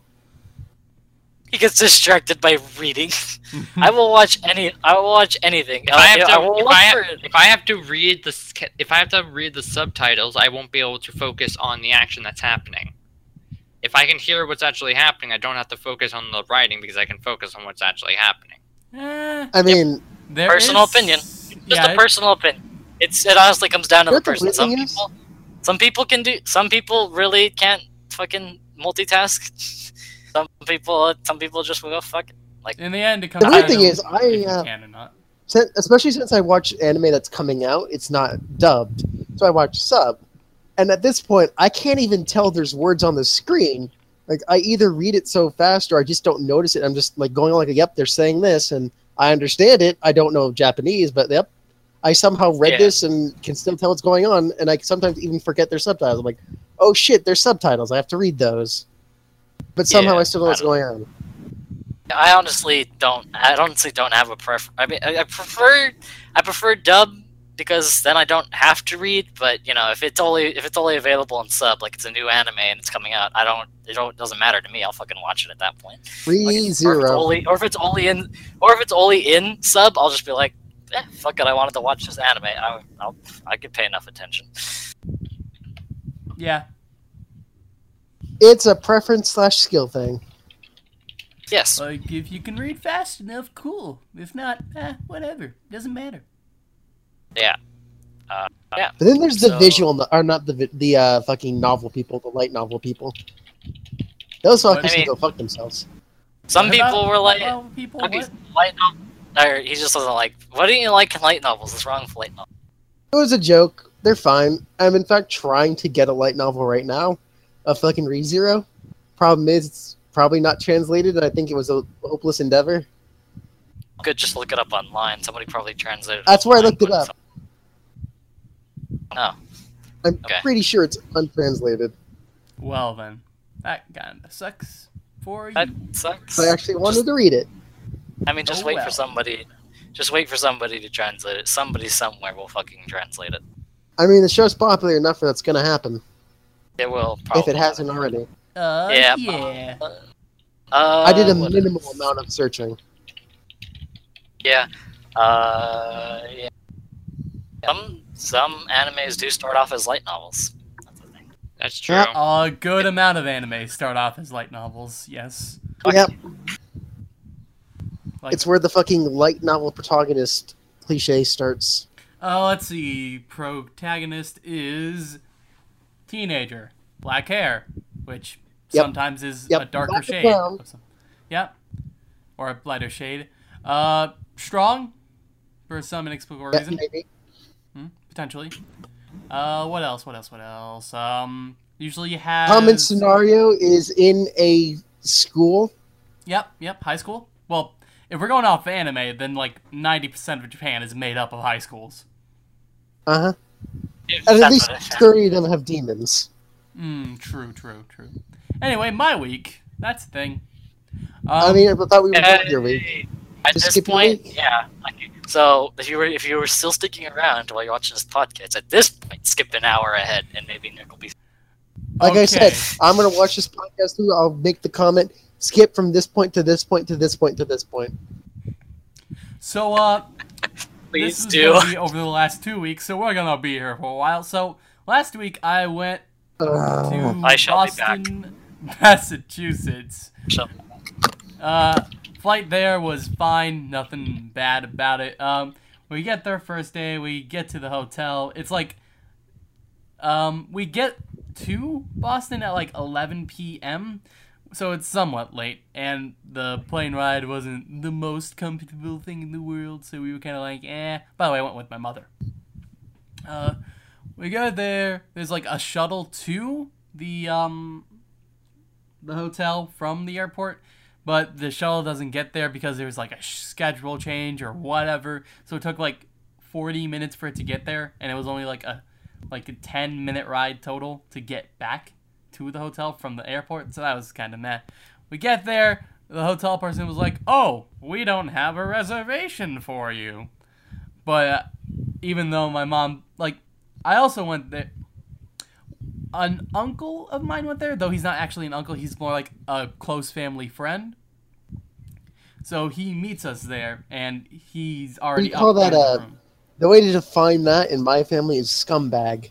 He gets distracted by reading. *laughs* I will watch any. I will watch anything. If I have to, will if I have, if I have to read the, if I have to read the subtitles, I won't be able to focus on the action that's happening. If I can hear what's actually happening, I don't have to focus on the writing because I can focus on what's actually happening. Eh, I mean, there Personal is- opinion. Just Yeah, a personal opinion. It's it honestly comes down to the what the person. Some is? people, some people can do. Some people really can't fucking multitask. *laughs* Some people, some people just will go fuck it. Like in the end, it comes the weird thing is, I if uh, can or not. especially since I watch anime that's coming out, it's not dubbed, so I watch sub. And at this point, I can't even tell there's words on the screen. Like I either read it so fast or I just don't notice it. I'm just like going like, "Yep, they're saying this," and I understand it. I don't know Japanese, but yep, I somehow read Yeah. this and can still tell what's going on. And I sometimes even forget their subtitles. I'm like, "Oh shit, there's subtitles. I have to read those." But somehow Yeah, I still know I what's going on. I honestly don't. I honestly don't have a prefer. I mean, I, I prefer. I prefer dub because then I don't have to read. But you know, if it's only if it's only available in sub, like it's a new anime and it's coming out, I don't. It don't doesn't matter to me. I'll fucking watch it at that point. Three Like, Or if it's only, or if it's only in, or if it's only in sub, I'll just be like, eh, fuck it. I wanted to watch this anime. I, I'll, I could pay enough attention. Yeah. It's a preference slash skill thing. Yes. Like, if you can read fast enough, cool. If not, eh, whatever. Doesn't matter. Yeah. Uh, yeah. But then there's the So- visual, or not the the uh, fucking novel people, the light novel people. Those fuckers I can mean- go fuck themselves. Some What about- people were like, well, people, okay, light novel. Or he just doesn't like. What do you like in light novels? What's wrong with light novels? It was a joke. They're fine. I'm in fact trying to get a light novel right now, a fucking ReZero. Problem is, it's probably not translated, and I think it was a hopeless endeavor. Could just look it up online. Somebody probably translated. It. That's where I looked it but up. No. I'm Okay. pretty sure it's untranslated. Well, then. That kinda sucks for you. That sucks. I actually wanted Just- to read it. I mean, just Oh, wait well. for somebody. Just wait for somebody to translate it. Somebody somewhere will fucking translate it. I mean, the show's popular enough that it's going to happen, It will. Probably. if it hasn't already. Uh, Yeah. yeah. Uh, I did a minimal else? amount of searching. Yeah. Uh, yeah. Some some animes do start off as light novels. That's the thing. That's true. Yep. A good amount of anime start off as light novels, yes. Yep, Like, it's where the fucking light novel protagonist cliche starts. uh, let's see. Protagonist is teenager, black hair, which Yep. sometimes is Yep. a darker Black shade. brown. of some- Yep. Or a lighter shade. Uh, strong, for some inexplicable Yeah, reason. maybe. Potentially. Uh, what else? What else? What else? Um, usually you have. Common scenario is in a school. Yep, yep, high school. Well, if we're going off anime, then like 90% of Japan is made up of high schools. Uh huh. If And at least what it- thirty of them have demons. Hmm, true, true, true. Anyway, my week. That's the thing. Um, I mean, I thought we were Uh, doing your week. At Just this your point, week. yeah. okay. So if you were if you were still sticking around while you're watching this podcast, at this point, skip an hour ahead, and maybe Nick will be. Like I said. I'm gonna watch this podcast through. I'll make the comment. Skip from this point to this point to this point to this point. So, uh, Please this is do. be over the last two weeks, so we're gonna be here for a while. So, last week I went to Uh, I shall be back. Boston, *laughs* Massachusetts. So, Uh, flight there was fine, nothing bad about it. Um, we get there first day, we get to the hotel. It's like, um, we get to Boston at like 11 p.m., so it's somewhat late, and the plane ride wasn't the most comfortable thing in the world, so we were kind of like, eh. By the way, I went with my mother. Uh, we go there. There's like a shuttle to the um the hotel from the airport, but the shuttle doesn't get there because there's like a schedule change or whatever. So it took like 40 minutes for it to get there, and it was only like a like a 10 minute ride total to get back to the hotel from the airport. So that was kind of meh. We get there, the hotel person was like, "Oh, we don't have a reservation for you." But uh, even though my mom like I also went there an uncle of mine went there, though he's not actually an uncle. He's more like a close family friend. So he meets us there, and he's already call that a- the way to define that in my family is scumbag.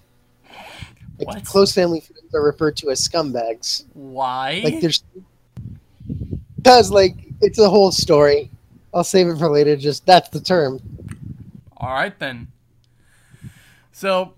Like, What? Close family friends are referred to as scumbags. Why? Like there's because like it's a whole story. I'll save it for later. Just that's the term. All right then. So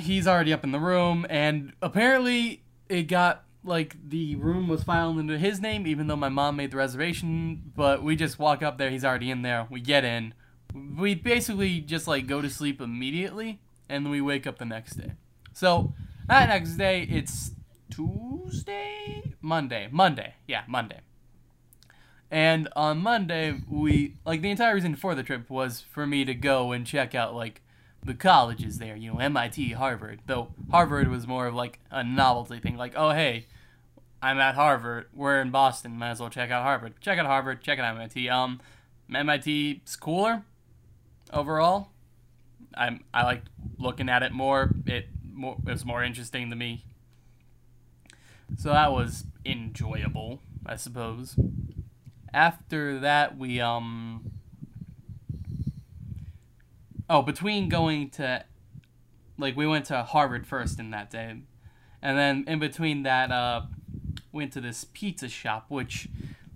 he's already up in the room, and apparently it got like the room was filed into his name, even though my mom made the reservation. But we just walk up there; he's already in there. We get in. We basically just like go to sleep immediately, and we wake up the next day. So that next day, it's Tuesday, Monday, Monday, yeah, Monday. And on Monday, we like the entire reason for the trip was for me to go and check out like the colleges there, you know, MIT, Harvard. Though Harvard was more of like a novelty thing, like, oh hey, I'm at Harvard, we're in Boston, might as well check out Harvard. Check out Harvard, check out MIT. Um, MIT's cooler overall. I'm I like looking at it more. It more it was more interesting to me. So that was enjoyable, I suppose after that we um oh between going to like we went to harvard first in that day And then in between that, uh, went to this pizza shop, which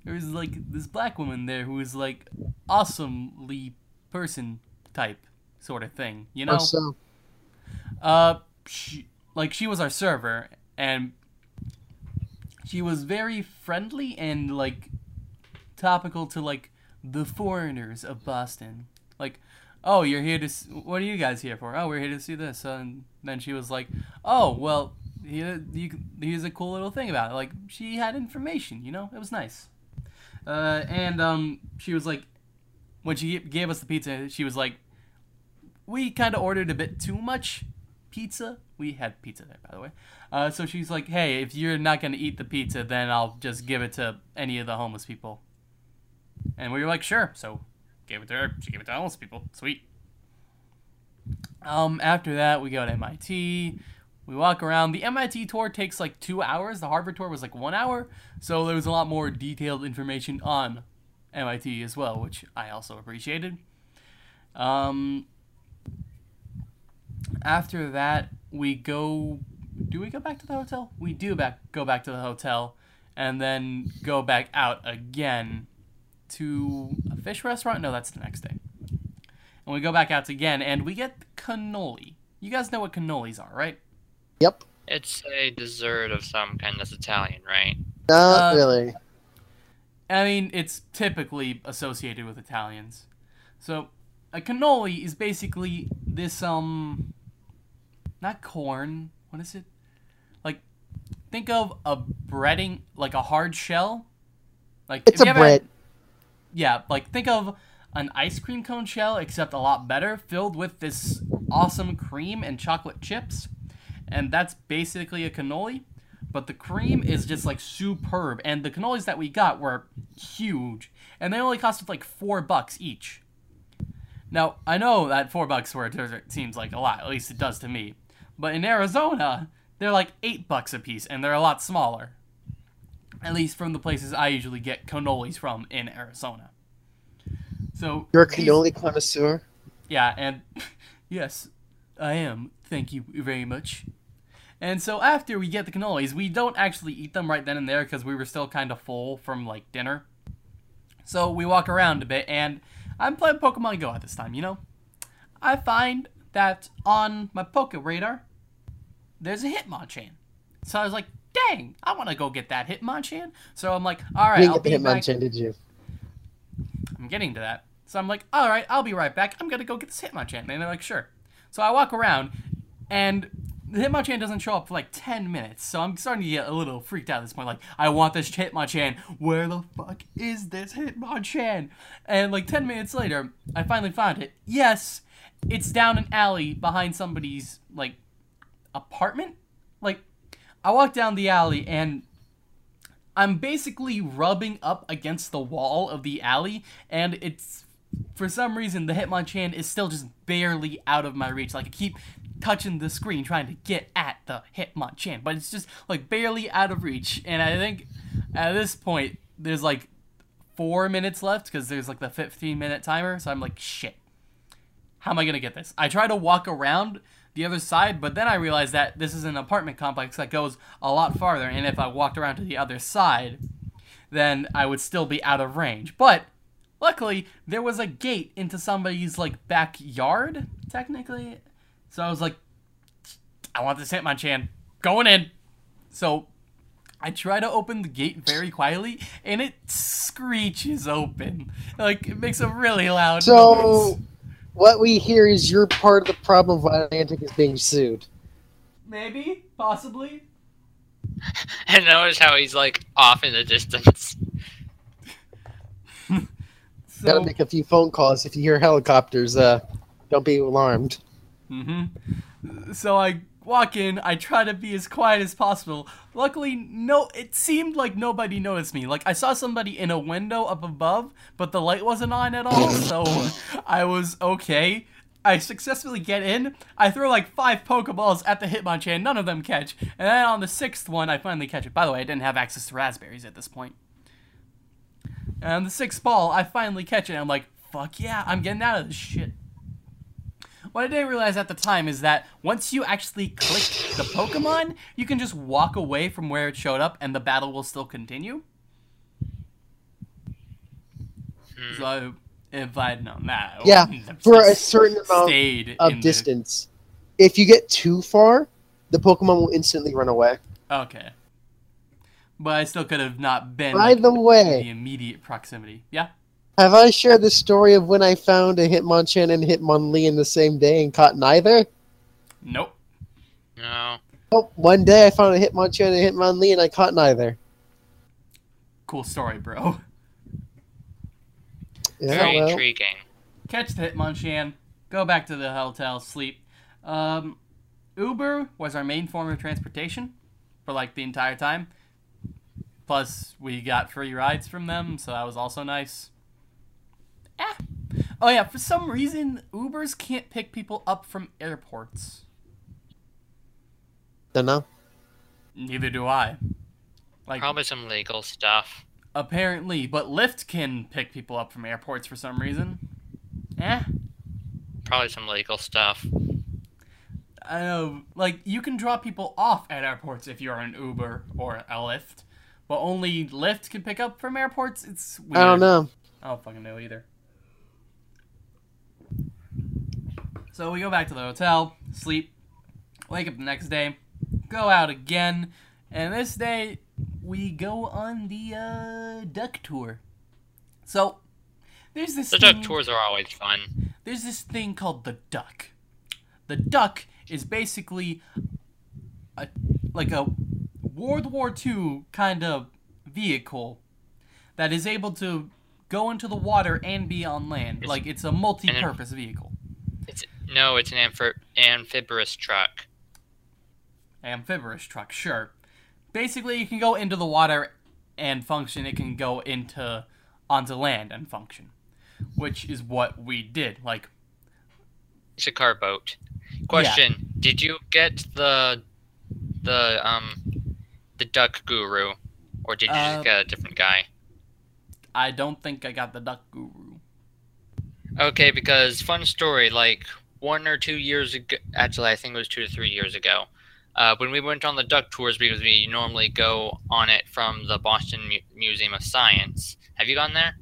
there was like this black woman there who was like awesomely person type sort of thing, you know? So Uh, she, like she was our server, and she was very friendly and like topical to like the foreigners of Boston. Oh, you're here to. What are you guys here for? Oh, we're here to see this. And then she was like, oh, well, here, you, here's a cool little thing about it. Like, she had information. You know, it was nice. Uh, and um, she was like, when she gave us the pizza, she was like, we kind of ordered a bit too much pizza. We had pizza there, by the way. Uh, so she's like, hey, if you're not going to eat the pizza, then I'll just give it to any of the homeless people. And we were like, sure. So gave it to her. She gave it to homeless people. Sweet. Um, after that, we go to MIT. We walk around. The MIT tour takes like two hours. The Harvard tour was like one hour. So there was a lot more detailed information on MIT as well, which I also appreciated. Um, after that, we go. Do we go back to the hotel? We do back go back to the hotel, and then go back out again to a fish restaurant. No, that's the next day. And we go back out again, and we get cannoli. You guys know what cannolis are, right? yep, It's a dessert of some kind that's Italian, right? not Uh, really. I mean, it's typically associated with Italians. So, a cannoli is basically this um not corn, what is it? Like think of a breading like a hard shell. Like It's a ever bread. had- yeah, like think of an ice cream cone shell except a lot better, filled with this awesome cream and chocolate chips. And that's basically a cannoli. But the cream is just like superb. And the cannolis that we got were huge. And they only costed like four bucks each. Now i know that four bucks seems like a lot at least it does to me. But in arizona they're like eight bucks a piece and they're a lot smaller at least from the places i usually get cannolis from in arizona so You're a these- cannoli connoisseur. yeah, and *laughs* yes, I am. Thank you very much. And so after we get the cannolis, we don't actually eat them right then and there because we were still kind of full from like dinner. So we walk around a bit, and I'm playing Pokemon Go at this time. You know, I find that on my Poke Radar, there's a Hitmonchan. So I was like, dang, I want to go get that Hitmonchan. So I'm like, all right, I'll be get back. Hitmonchan, did you? I'm getting to that. So I'm like, all right, I'll be right back. I'm gonna go get this Hitmonchan. And they're like, sure. So I walk around, and the Hitmonchan doesn't show up for like 10 minutes. So I'm starting to get a little freaked out at this point. Like, I want this Hitmonchan. Where the fuck is this Hitmonchan? And like 10 minutes later, I finally found it. Yes, it's down an alley behind somebody's like apartment. Like, I walk down the alley and I'm basically rubbing up against the wall of the alley, and it's for some reason the Hitmonchan is still just barely out of my reach. Like I keep touching the screen trying to get at the Hitmonchan, but it's just like barely out of reach. And I think at this point there's like four minutes left because there's like the 15 minute timer. So I'm like, shit, how am I gonna get this? I try to walk around the other side, but then I realized that this is an apartment complex that goes a lot farther, and if I walked around to the other side, then I would still be out of range. But luckily, there was a gate into somebody's like backyard, technically. So I was like, I want this hit, my Hitmonchan going in. So I try to open the gate very quietly, and it screeches open. Like it makes a really loud noise. So, what we hear is you're part of the problem of why Niantic is being sued. Maybe, possibly. *laughs* And notice how he's like off in the distance. *laughs* So, Gotta make a few phone calls. If you hear helicopters, uh, don't be alarmed. Mm-hmm. So I walk in. I try to be as quiet as possible. Luckily, no. It seemed like nobody noticed me. Like I saw somebody in a window up above, but the light wasn't on at all. *laughs* So I was okay. I successfully get in. I throw like five Pokeballs at the Hitmonchan. None of them catch. And then on the sixth one, I finally catch it. By the way, I didn't have access to Razz Berries at this point. And on the sixth ball, I finally catch it. And I'm like, fuck yeah, I'm getting out of this shit. What I didn't realize at the time is that once you actually click the Pokemon, you can just walk away from where it showed up and the battle will still continue. Hmm. So if I'd known that, Yeah, For a certain amount stayed in of the- distance, if you get too far, the Pokemon will instantly run away. Okay. But I still could have not been By like, the in way, the immediate proximity. Yeah. Have I shared the story of when I found a Hitmonchan and Hitmonlee in the same day and caught neither? Nope. No. Oh, one day I found a Hitmonchan and a Hitmonlee and I caught neither. Cool story, bro. Yeah, Very well, intriguing. Catch the Hitmonchan, go back to the hotel, sleep. Um, Uber was our main form of transportation for like the entire time. Plus, we got free rides from them, so that was also nice. Ah. Oh yeah, for some reason, Ubers can't pick people up from airports. don't know. Neither do I. Like Probably some legal stuff. apparently, but Lyft can pick people up from airports for some reason. Eh. Probably some legal stuff. I know, like you can drop people off at airports if you're an Uber or a Lyft, but only Lyft can pick up from airports. It's weird. I don't know. I don't fucking know either. So we go back to the hotel, sleep, wake up the next day, go out again, and this day we go on the uh, duck tour. So there's this The thing, duck tours are always fun. there's this thing called the duck. The duck is basically a like a World War II kind of vehicle that is able to go into the water and be on land. It's- like it's a multi-purpose vehicle. No, it's an amphi- amphibious truck. Amphibious truck, sure. Basically, it can go into the water and function. It can go into onto land and function, which is what we did. Like It's a car boat. Question: Did you get the the um the duck guru, or did you Uh, just get a different guy? I don't think I got the duck guru. Okay, because fun story, like one or two years ago, actually, I think it was two to three years ago, uh, when we went on the duck tours, because we normally go on it from the Boston Mu- Museum of Science. Have you gone there?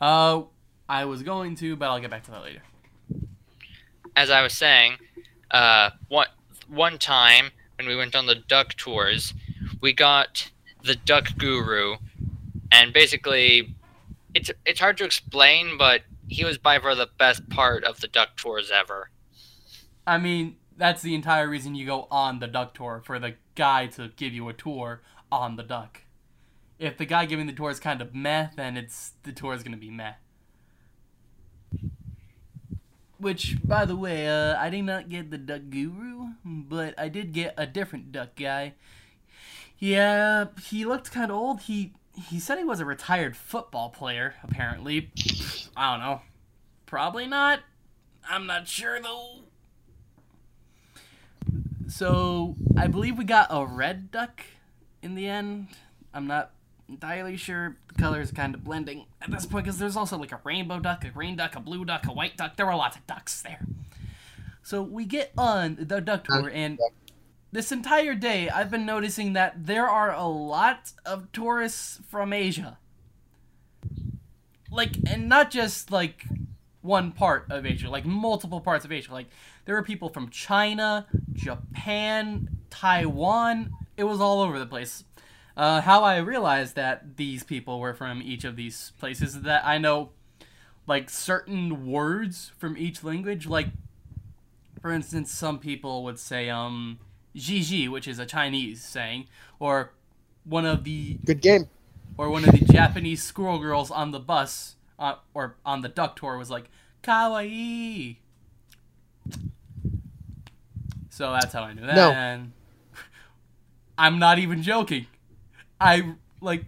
Uh, I was going to, but I'll get back to that later. As I was saying, uh, one one time when we went on the duck tours, we got the duck guru, and basically, it's it's hard to explain, but he was by far the best part of the duck tours ever. I mean, that's the entire reason you go on the duck tour for the guy to give you a tour on the duck. If the guy giving the tour is kind of meh, then it's the tour is gonna be meh. Which, by the way, uh, I did not get the duck guru, but I did get a different duck guy. Yeah, he looked kind of old. He he said he was a retired football player. Apparently, I don't know. Probably not. I'm not sure though. So I believe we got a red duck in the end. I'm not entirely sure. The colors kind of blending at this point because there's also like a rainbow duck, a green duck, a blue duck, a white duck. There were lots of ducks there. So we get on the duck tour, and this entire day I've been noticing that there are a lot of tourists from Asia. Like, and not just like one part of Asia, like multiple parts of Asia. Like, there were people from China, Japan, Taiwan. It was all over the place. Uh, how I realized that these people were from each of these places is that I know, like, certain words from each language. Like, for instance, some people would say, um, Jiji, which is a Chinese saying, or one of the Good game. or one of the Japanese squirrel girls on the bus uh, or on the duck tour was like kawaii. So that's how I knew that. No. *laughs* And I'm not even joking. I like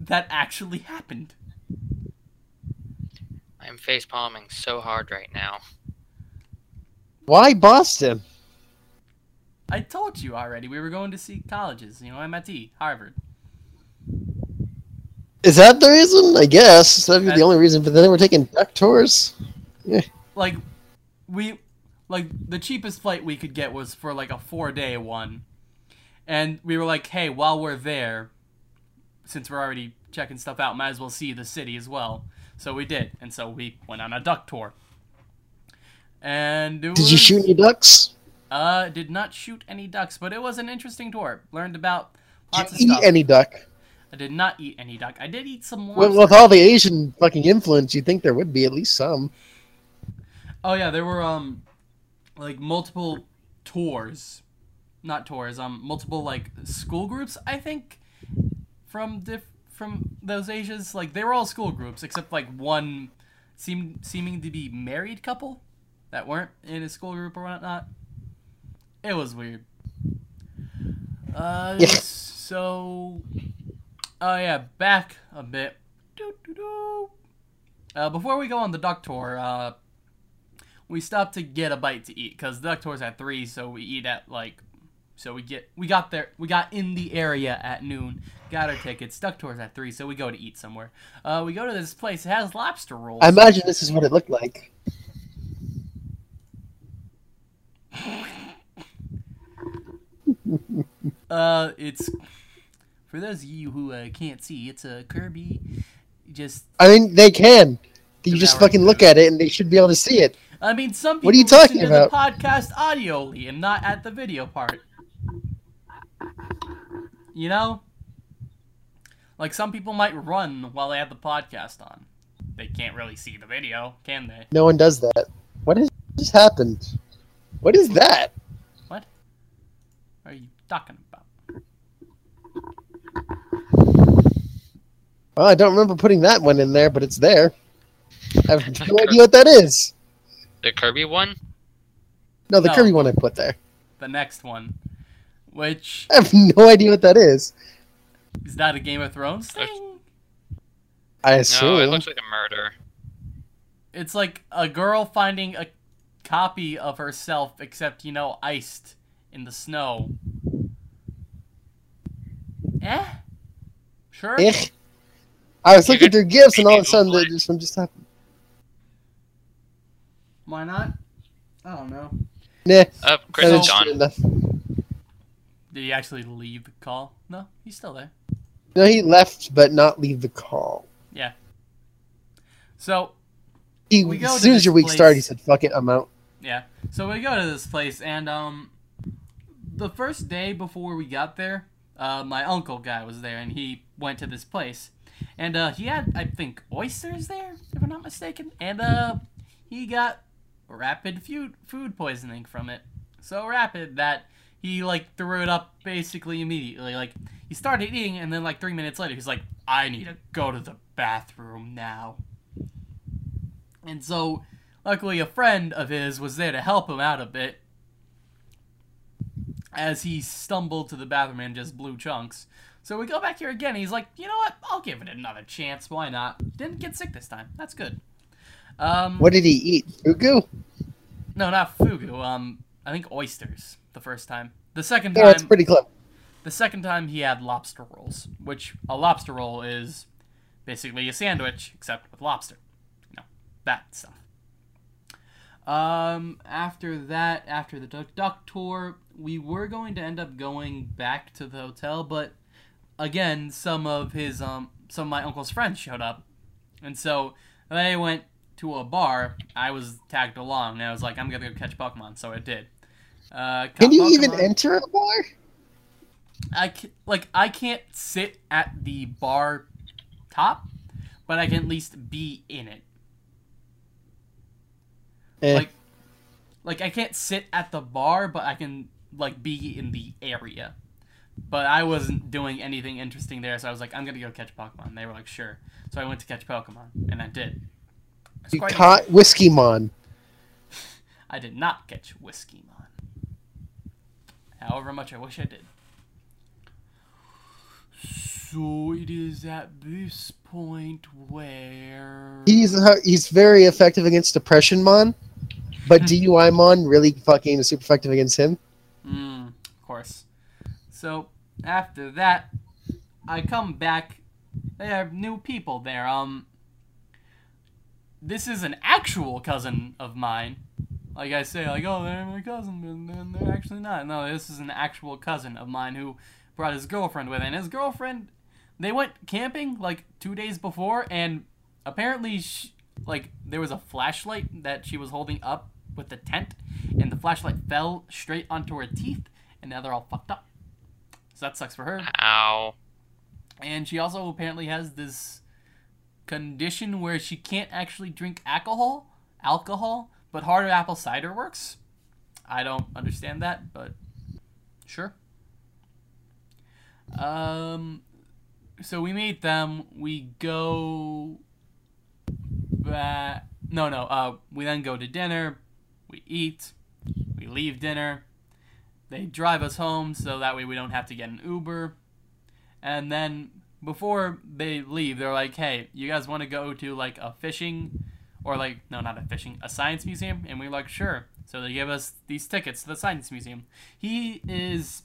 that actually happened. I'm face palming so hard right now. Why Boston? I told you already. We were going to see colleges. You know, MIT, Harvard. Is that the reason? I guess that'd be That- the only reason. But then we're taking duck tours. like we like the cheapest flight we could get was for like a four day one, and we were like, hey, while we're there, since we're already checking stuff out, might as well see the city as well. So we did, and so we went on a duck tour. And Did you shoot any ducks? Uh, did not shoot any ducks, but it was an interesting tour. Learned about Did lots of you eat stuff. any duck? I did not eat any duck. I did eat some lobster. with all the Asian fucking influence, you'd think there would be at least some. Oh yeah, there were um like multiple tours. Not tours, um multiple like school groups, I think from diff from those Asias. Like they were all school groups except like one seemed seeming to be married couple that weren't in a school group or whatnot. It was weird. Uh Yeah. so Oh yeah, back a bit. Uh, before we go on the duck tour, uh, we stopped to get a bite to eat because the duck tour's at three, so we eat at like, so we get we got there we got in the area at noon, got our tickets. Duck tour's at three, so we go to eat somewhere. Uh, we go to this place. It has lobster rolls. I imagine this is what it looked like. *laughs* Uh, it's for those of you who uh, can't see, it's a Kirby. Just I mean, they can. You just fucking look at it and they should be able to see it. I mean, some people What are you listen talking to about? the podcast audioly and not at the video part. You know, like some people might run while they have the podcast on. They can't really see the video, can they? No one does that. What has just happened? What is that? What are you talking about? Well, I don't remember putting that one in there, but it's there. I have no idea what that is. The Kirby one? No, the No. Kirby one I put there. The next one, which *laughs* I have no idea what that is. is that a Game of Thrones thing? I No, assume. it looks like a murder. It's like a girl finding a copy of herself, except you know, iced in the snow. Eh? Sure. Eh. I was You looking could through gifts, and all of a sudden, Google the- it. this just happened. Why not? I don't know. Nah, Oh, Chris that is is gone. enough. Did he actually leave the call? No, he's still there. No, he left, but not leave the call. Yeah. So He, We go as soon as your week place- started, he said, "Fuck it, I'm out." yeah, so we go to this place, and um, the first day before we got there, uh, my uncle guy was there, and he went to this place, and uh, he had I think oysters there, if I'm not mistaken, and uh, he got rapid food food poisoning from it, so rapid that he like threw it up basically immediately. Like he started eating, and then like three minutes later, he's like, "I need to go to the bathroom now." And so, luckily, a friend of his was there to help him out a bit as he stumbled to the bathroom and just blew chunks. So we go back here again. He's like, you know what? I'll give it another chance. Why not? Didn't get sick this time. That's good. Um, What did he eat? Fugu? No, not fugu. Um, I think oysters the first time. The second Yeah, it's time, pretty close. the second time he had lobster rolls, which a lobster roll is basically a sandwich except with lobster. You know, that stuff. Um, after that, after the duck duck tour, we were going to end up going back to the hotel, but again, some of his um some of my uncle's friends showed up. And so they went to a bar. I was tagged along and I was like, I'm gonna go catch Pokemon, so I did. Uh, Can you even enter a bar? I ca- like I can't sit at the bar top, but I can at least be in it. Eh. Like, like I can't sit at the bar, but I can like be in the area. But I wasn't doing anything interesting there, so I was like, I'm gonna go catch Pokemon. They were like, sure. So I went to catch Pokemon, and I did. It's you quite caught Whiskey Mon. *laughs* I did not catch Whiskey Mon. However much I wish I did. So it is at this point where He's uh, he's very effective against Depression Mon, but DUI Mon really fucking is super effective against him. Mm, of course. So after that, I come back. They have new people there. Um, this is an actual cousin of mine. Like I say, like, oh, they're my cousin, but then they're actually not. No, this is an actual cousin of mine who brought his girlfriend with, and his girlfriend, they went camping like two days before, and apparently, sh like, there was a flashlight that she was holding up with the tent, and the flashlight fell straight onto her teeth, and now they're all fucked up. So that sucks for her. Ow. And she also apparently has this condition where she can't actually drink alcohol, alcohol, but hard apple cider works. I don't understand that, but sure. Um, so we meet them. We go back. No, no. Uh, we then go to dinner. We eat. We leave dinner. They drive us home so that way we don't have to get an Uber. And then before they leave, they're like, "Hey, you guys want to go to like a fishing, or like no, not a fishing, a science museum?" And we're like, "Sure." So they give us these tickets to the science museum. He is,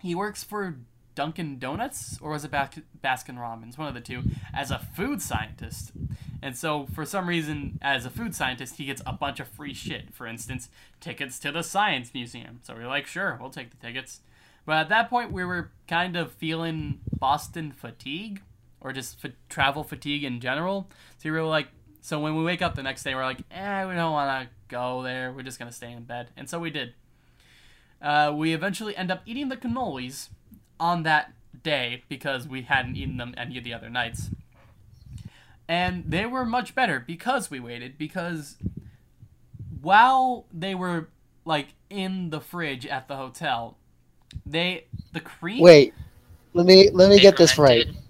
he works for Dunkin' Donuts or was it Bas- Baskin Robbins, one of the two, as a food scientist. And so for some reason, as a food scientist, he gets a bunch of free shit. For instance, tickets to the science museum. So we're like, "Sure, we'll take the tickets." But at that point, we were kind of feeling Boston fatigue, or just fa- travel fatigue in general. So we were like, so when we wake up the next day, we're like, eh, we don't want to go there. We're just gonna stay in bed, and so we did. Uh, we eventually end up eating the cannolis on that day because we hadn't eaten them any of the other nights, and they were much better because we waited. Because while they were like in the fridge at the hotel, they the cream. Wait, let me let me get this right. fermented.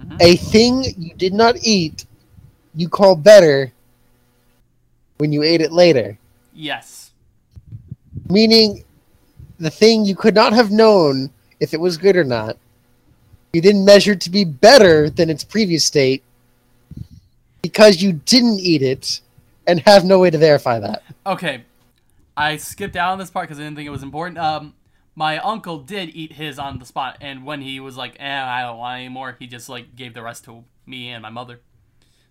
Mhm. A thing you did not eat, you call better when you ate it later. Yes. Meaning, the thing you could not have known if it was good or not. You didn't measure to be better than its previous state because you didn't eat it and have no way to verify that. Okay, I skipped out on this part because I didn't think it was important. Um, my uncle did eat his on the spot, and when he was like, "Eh, I don't want any more," he just like gave the rest to me and my mother.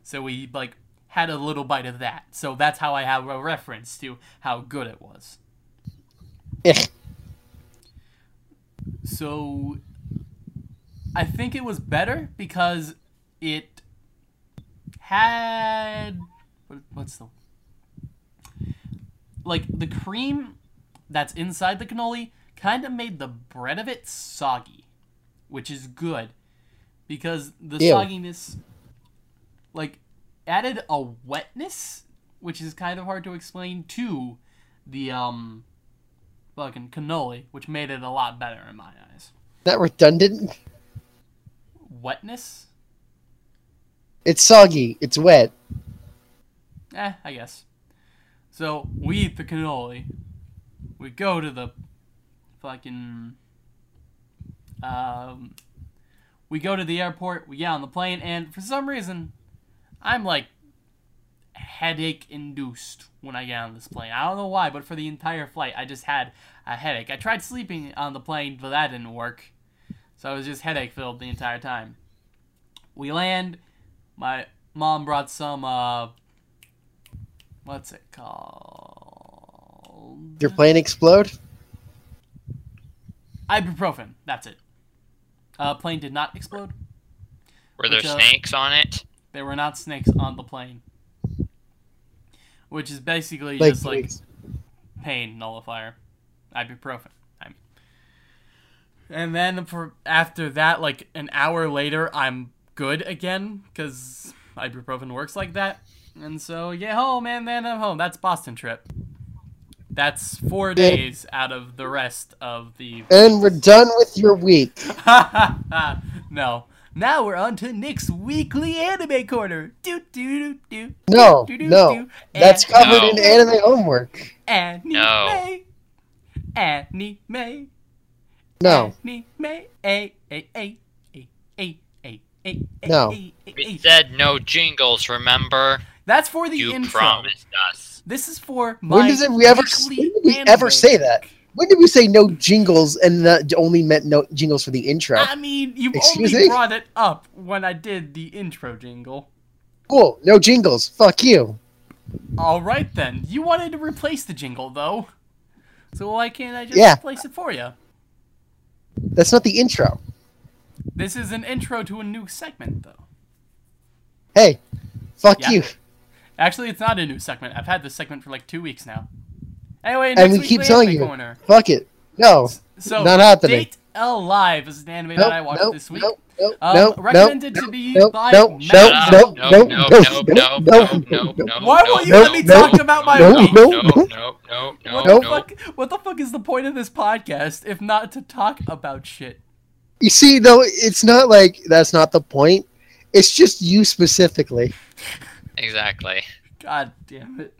So we like had a little bite of that. So that's how I have a reference to how good it was. Eh. So I think it was better because it had what's the like the cream that's inside the cannoli kind of made the bread of it soggy, which is good because the Ew. sogginess like added a wetness, which is kind of hard to explain to the um fucking cannoli, which made it a lot better in my eyes. That redundant? Wetness? It's soggy. It's wet. Eh, I guess. So we eat the cannoli. We go to the fucking um we go to the airport, we get on the plane, and for some reason I'm like headache induced when I get on this plane. I don't know why, but for the entire flight I just had a headache. I tried sleeping on the plane, but that didn't work. So I was just headache filled the entire time. We land, my mom brought some uh what's it called? Your plane explode? Ibuprofen. That's it. Uh, plane did not explode. Were there Which, uh, snakes on it? There were not snakes on the plane. Which is basically Like, just like pain nullifier. Ibuprofen. I mean. And then for after that, like an hour later, I'm good again because ibuprofen works like that. And so yeah, home and then I'm home. That's Boston trip. That's four days out of the rest of the. and we're done with your week. *laughs* no. Now we're on to Nick's weekly anime corner. Do do do do. No, do, do, no. do. That's An- covered No. in anime homework. Anime. No. Anime. No. Anime. A a a a a a a a. No. a, a, We a. said no jingles, remember? That's for the You intro. promised us. This is for my When does it we ever when did we ever say that? When did we say no jingles and that only meant no jingles for the intro? I mean, you've Excuse only me? brought it up when I did the intro jingle. Cool, no jingles. Fuck you. All right then. You wanted to replace the jingle though, so why can't I just Yeah. replace it for you? That's not the intro. This is an intro to a new segment though. Hey, fuck Yeah. you. Actually, it's not a new segment. I've had this segment for like two weeks now. Anyway, next And we week's keep telling you. Corner. Fuck it. No. So, Not happening. Date A Live is an anime Nope, that I watched nope, this week. nope, nope, Um, nope, recommended nope, to be nope, by nope, Matt. nope, Shut nope, up. nope, No, nope, no, nope, no, nope, no, nope, no, nope. no, Why no, won't you no, let me no, talk about my no, week? no, no, no. no, no, no, What no, the no. fuck? What the fuck is the point of this podcast if not to talk about shit? You see, though, it's not like that's not the point. It's just you specifically. Exactly. God damn it!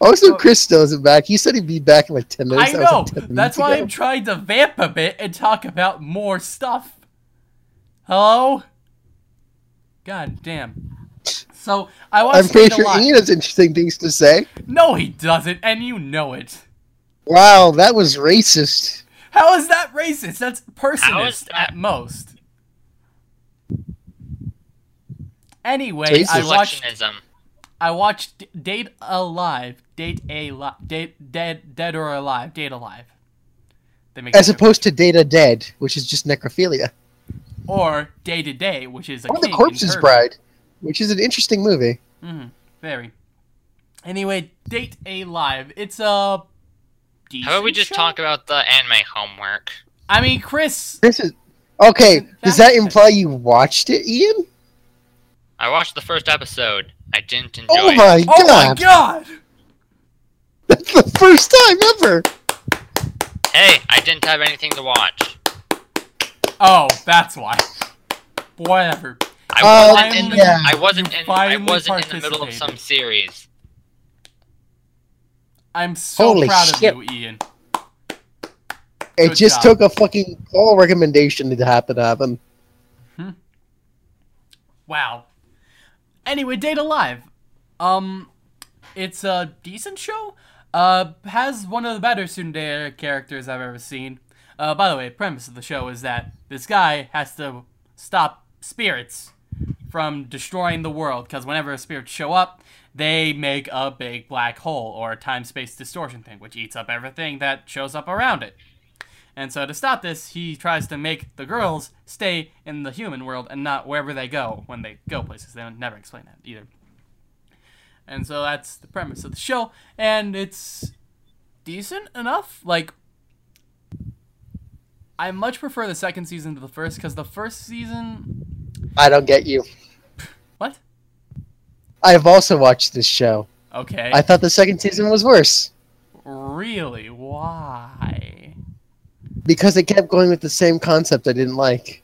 Also, Oh. Chris still isn't back. He said he'd be back in like 10 minutes. I That know. like, 10 That's why ago. I'm trying to vamp a bit and talk about more stuff. Hello? God damn. So I watched I'm pretty Date sure Ian has interesting things to say. No, he doesn't, and you know it. Wow, that was racist. How is that racist? That's How is personist that- at most. Anyway, It's I watched Selectionism. I watched Date A Live, Date a Li- Date Dead Dead or Alive, Date A Live. They make As opposed to Data Dead, which is just necrophilia. or Day to Day, which is a Or The Corpse's Bride, which is an interesting movie. Mm-hmm. Very. Anyway, Date A Live. It's a. Decent How about we just show? talk about the anime homework? I mean, Chris. This is okay. Does that- that imply you watched it, Ian? I watched the first episode. I didn't enjoy Oh it. my Oh my god! god! *laughs* That's the first time ever. Hey, I didn't have anything to watch. Oh, that's why. Whatever. I Uh, wasn't in the, yeah. I wasn't in I wasn't in the middle of some series. I'm so Holy proud shit. of you, Ian. It Good just job. took a fucking call recommendation to happen to happen. Wow. Anyway, Date A Live. Um, it's a decent show. Uh, has one of the better Tsundere characters I've ever seen. Uh, by the way, premise of the show is that this guy has to stop spirits from destroying the world because whenever spirits show up, they make a big black hole or a time-space distortion thing, which eats up everything that shows up around it. And so to stop this, he tries to make the girls stay in the human world and not wherever they go when they go places. They don't never explain that either. And so that's the premise of the show, and it's decent enough. Like, I much prefer the second season to the first because the first season. I don't get you. What? I've also watched this show. Okay. I thought the second season was worse really? Why? Because it kept going with the same concept I didn't like,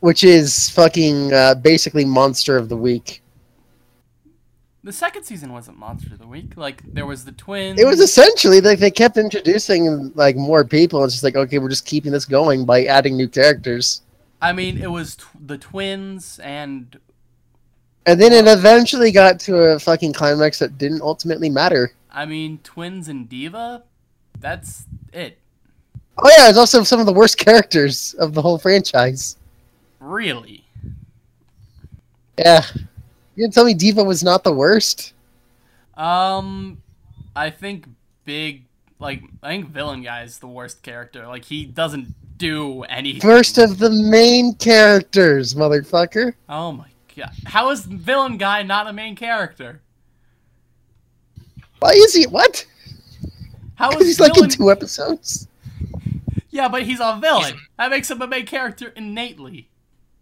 which is fucking uh, basically Monster of the Week. The second season wasn't Monster of the Week. Like, there was the twins. It was essentially like they kept introducing like more people. It's just like okay, we're just keeping this going by adding new characters, I mean, it was the twins and and then it eventually got to a fucking climax that didn't ultimately matter. I mean, twins and Diva. That's it. Oh yeah, it's also some of the worst *laughs* characters of the whole franchise. Really. Yeah, you didn't tell me Diva was not the worst? Um, I think Big, like, I think Villain Guy is the worst character. Like, he doesn't do anything. First of the main characters, motherfucker. Oh my god. How is Villain Guy not a main character? Why is he? What? How *laughs* is he's like in two episodes. Yeah, but he's a villain. He's- That makes him a main character innately.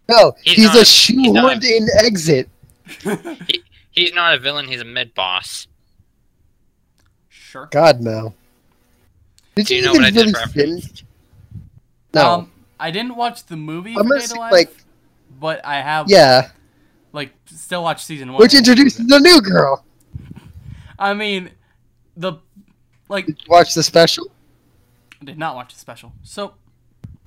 No, He's he's, a a- he's not a- shoehorned in exit. *laughs* He's not a villain. He's a mid boss. Sure. God no. Did Do you, you know even what I really just finish? referenced? No. Um, I didn't watch the movie for Unless, Date A Live, like, but I have, yeah, like, still watch season one. which introduces the new girl. *laughs* I mean, the, like, Did you watch the special? I did not watch the special. So,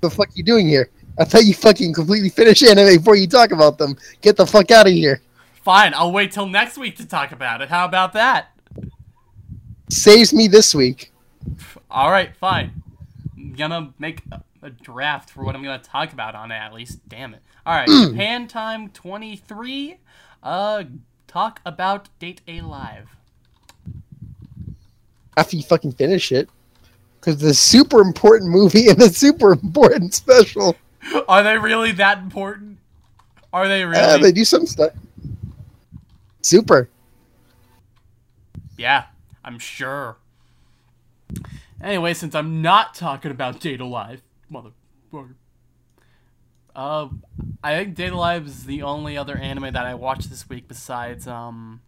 The fuck you doing here? I thought you fucking completely finish anime before you talk about them. Get the fuck out of here. fine, I'll wait till next week to talk about it. How about that? Saves me this week. All right, fine. I'm gonna make a, a draft for what I'm gonna talk about on it at least. Damn it. All right, *clears throat* Japan Time 23. Uh, talk about Date A Live. After you fucking finish it. Because the super important movie and the super important special. Are they really that important? Are they really? Yeah, they do some stuff. Super. Yeah, I'm sure. Anyway, since I'm not talking about Date A Live, motherfucker. Uh, I think Date A Live is the only other anime that I watched this week besides, um,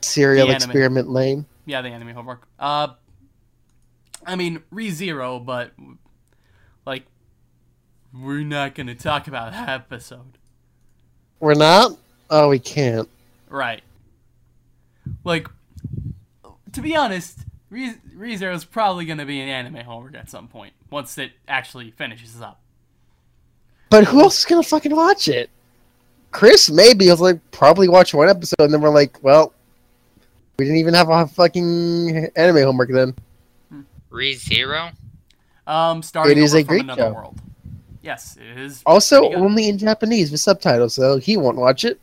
Serial Experiment Lain. yeah, the anime homework. Uh, I mean, ReZero, but, like, we're not gonna talk about that episode. We're not? Oh, we can't. Right. Like, to be honest, Re- ReZero is probably going to be an anime homework at some point once it actually finishes up. But who else is going to fucking watch it? Chris, maybe. He'll like, probably watch one episode and then we're like, well, we didn't even have a fucking anime homework then. ReZero? Um, starting It is a from great another show. world. Yes, it is. Also, only in Japanese with subtitles, so he won't watch it.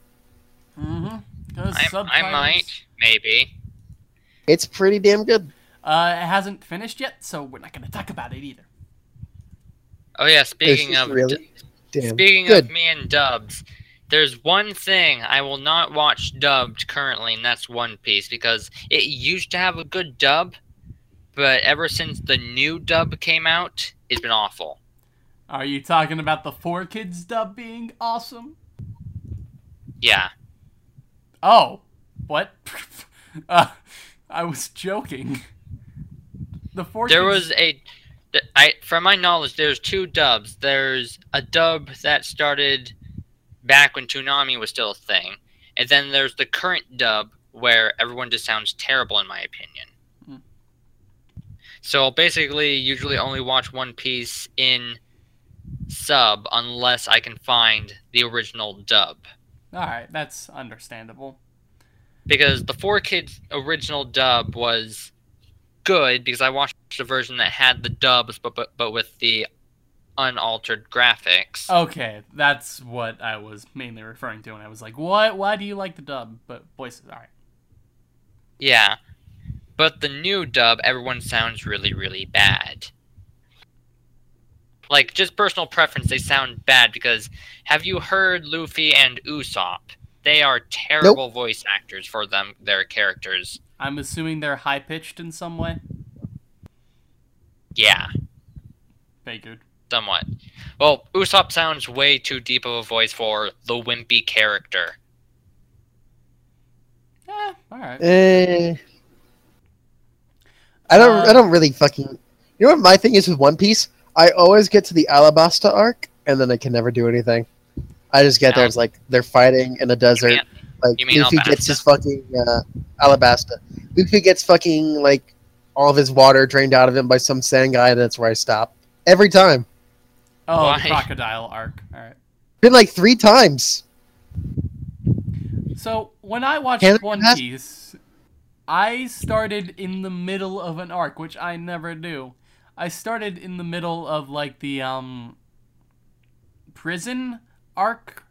Mm-hmm. I, I might. Maybe. It's pretty damn good. Uh, it hasn't finished yet, so we're not going to talk about it either. Oh yeah, speaking of really damn speaking good. of me and dubs, there's one thing I will not watch dubbed currently, and that's One Piece because it used to have a good dub, but ever since the new dub came out, it's been awful. Are you talking about the 4Kids dub being awesome? Yeah. Oh, what? *laughs* uh, I was joking. The Four There Kids... was a, I from my knowledge there's two dubs. There's a dub that started back when Toonami was still a thing. And then there's the current dub where everyone just sounds terrible in my opinion. So I'll basically usually only watch One Piece in sub unless I can find the original dub. Alright, that's understandable. Because the 4Kids original dub was good because I watched a version that had the dubs but but, but with the unaltered graphics. Okay, that's what I was mainly referring to, and I was like, "What? Why do you like the dub?" But voices, all right. Yeah. But the new dub, everyone sounds really, really bad. Like, just personal preference, they sound bad because have you heard Luffy and Usopp? They are terrible voice actors for them, their characters. I'm assuming they're high pitched in some way. Yeah, Figured. somewhat. Well, Usopp sounds way too deep of a voice for the wimpy character. Yeah, all right. Eh. I don't. Uh, I don't really fucking. You know what my thing is with One Piece? I always get to the Alabasta arc, and then I can never do anything. I just get there. It's like they're fighting in a desert. mean- like you mean Luffy gets his fucking uh, Alabasta. Luffy gets fucking like all of his water drained out of him by some sand guy, and that's where I stop every time. Oh, Why? the crocodile arc. All right. Been like three times. So when I watched Can One ask- Piece, I started in the middle of an arc, which I never do. I started in the middle of like the um prison arc.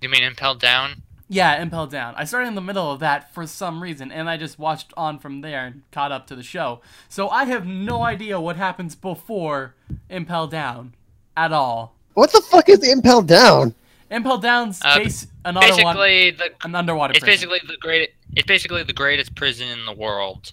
You mean Impel Down? Yeah, Impel Down. I started in the middle of that for some reason, and I just watched on from there and caught up to the show. So I have no idea what happens before Impel Down at all. What the fuck is Impel Down? Impel Down's Uh, chase an underwater, Basically, the an underwater it's prison. basically the great. It's basically the greatest prison in the world.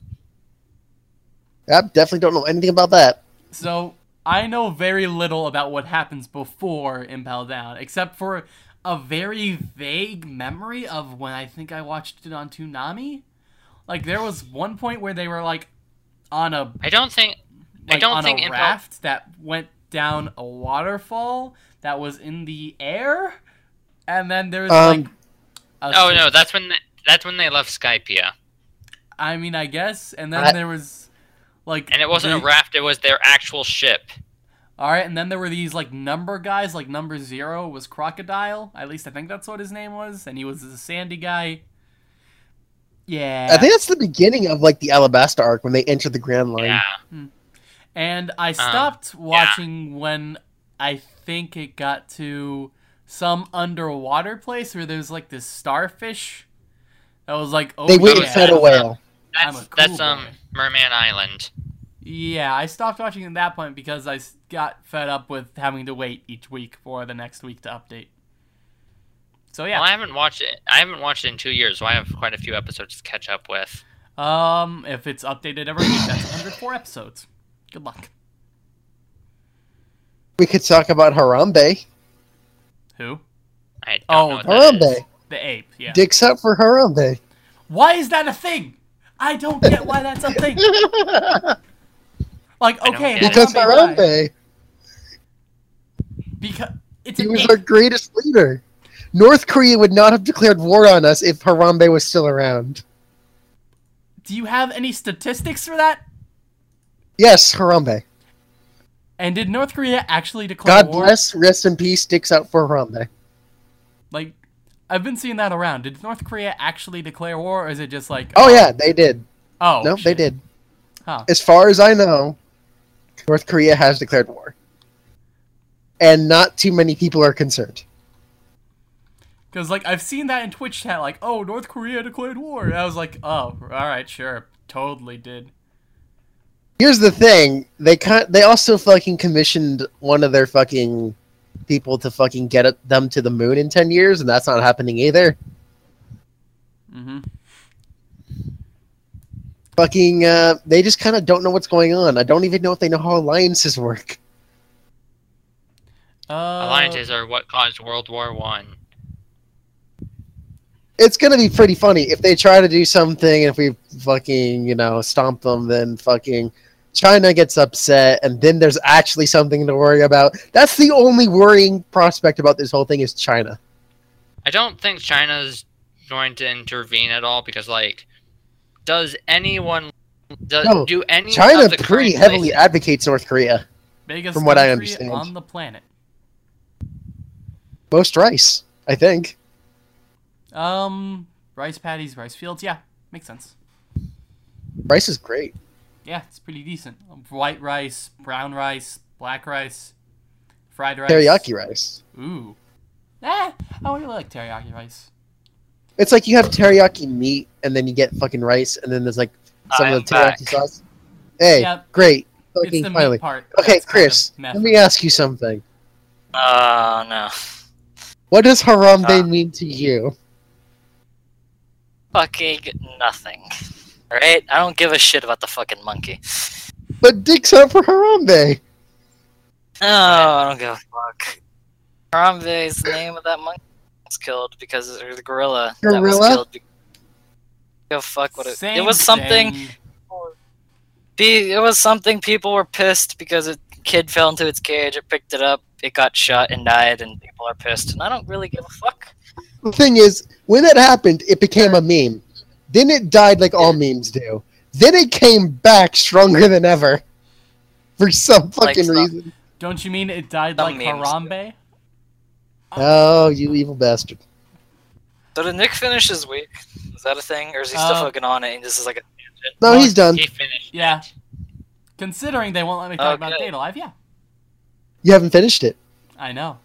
I definitely don't know anything about that. So I know very little about what happens before Impel Down, except for a very vague memory of when I think I watched it on Toonami. Like there was one point where they were like on a I don't think. like I don't on think a Impel- raft that went down a waterfall that was in the air, and then there was Um, like. Oh no, that's when. They, that's when they left Skypiea, I mean, I guess, and then I- there was like. and it wasn't the- a raft. It was their actual ship. All right, and then there were these like number guys, like number zero was Crocodile. At least I think that's what his name was, and he was the Sandy guy. Yeah. I think that's the beginning of like the Alabasta arc when they enter the Grand Line. Yeah. and I Um, stopped watching when I think it got to some underwater place where there's like this starfish that was like oh They went yeah. fed a whale. I'm That's a cool that's um boy. Merman Island. Yeah, I stopped watching at that point because I got fed up with having to wait each week for the next week to update. So yeah, Well, I haven't watched it. I haven't watched it in two years, so I have quite a few episodes to catch up with. um, if it's updated every week, that's 104 episodes. Good luck. We could talk about Harambe. Who? I don't Oh, know what that is. Harambe. The ape. Yeah. Dicks up for Harambe. Why is that a thing? I don't get why that's a thing. *laughs* Like, okay, because Harambe. Harambe, Because it's he was ape. our greatest leader. North Korea would not have declared war on us if Harambe was still around. Do you have any statistics for that? Yes, Harambe. And did North Korea actually declare God war? God bless, rest in peace, sticks out for Harambe. Like, I've been seeing that around. Did North Korea actually declare war, or is it just like? Oh, oh. yeah, they did. Oh. no, they did. Huh. As far as I know, North Korea has declared war. And not too many people are concerned. Because like I've seen that in Twitch chat, like, oh, North Korea declared war. And I was like, oh, all right, sure, totally did. Here's the thing: they kind they also fucking commissioned one of their fucking people to fucking get it, them to the moon in ten years, and that's not happening either. Mm-hmm. Fucking, uh, they just kind of don't know what's going on. I don't even know if they know how alliances work. Uh, Alliances are what caused World War One. It's gonna be pretty funny if they try to do something, and if we fucking, you know, stomp them, then fucking China gets upset, and then there's actually something to worry about. That's the only worrying prospect about this whole thing is China. I don't think China's going to intervene at all because, like, does anyone does, No, do any China the pretty heavily places- advocates North Korea. biggest from what I understand. on the planet. Most rice, I think. Um, rice paddies, rice fields. Yeah, makes sense. Rice is great. Yeah, it's pretty decent. White rice, brown rice, black rice, fried rice. Teriyaki rice. Ooh. Eh, I really like teriyaki rice. It's like you have teriyaki meat, and then you get fucking rice, and then there's like some I of the teriyaki back. sauce. Hey, Yeah, great. It's Fucking the finally. meat part. Okay, that's kind Chris, of let me ask you something. Oh, no. What does Harambe Uh. mean to you? Fucking nothing. Alright? I don't give a shit about the fucking monkey. But dicks out for Harambe. Oh, I don't give a fuck. Harambe is the name of that monkey that was killed because or the gorilla, that was Gorilla? killed. be- Give a fuck what it. Same it was something. thing. Be it was something people were pissed because a kid fell into its cage. It picked it up. It got shot and died, and people are pissed. And I don't really give a fuck. The thing is, when that happened, it became a meme. Then it died like all memes do. Then it came back stronger than ever. For some Like fucking some- reason. Don't you mean it died Some like memes. Harambe? Oh, you evil bastard. So did Nick finish his week? Is that a thing, or is he still Uh, fucking on it? And this is like a No, he's done. He finished. Yeah. Considering they won't let me talk about Okay. Date A Live, yeah. You haven't finished it. I know.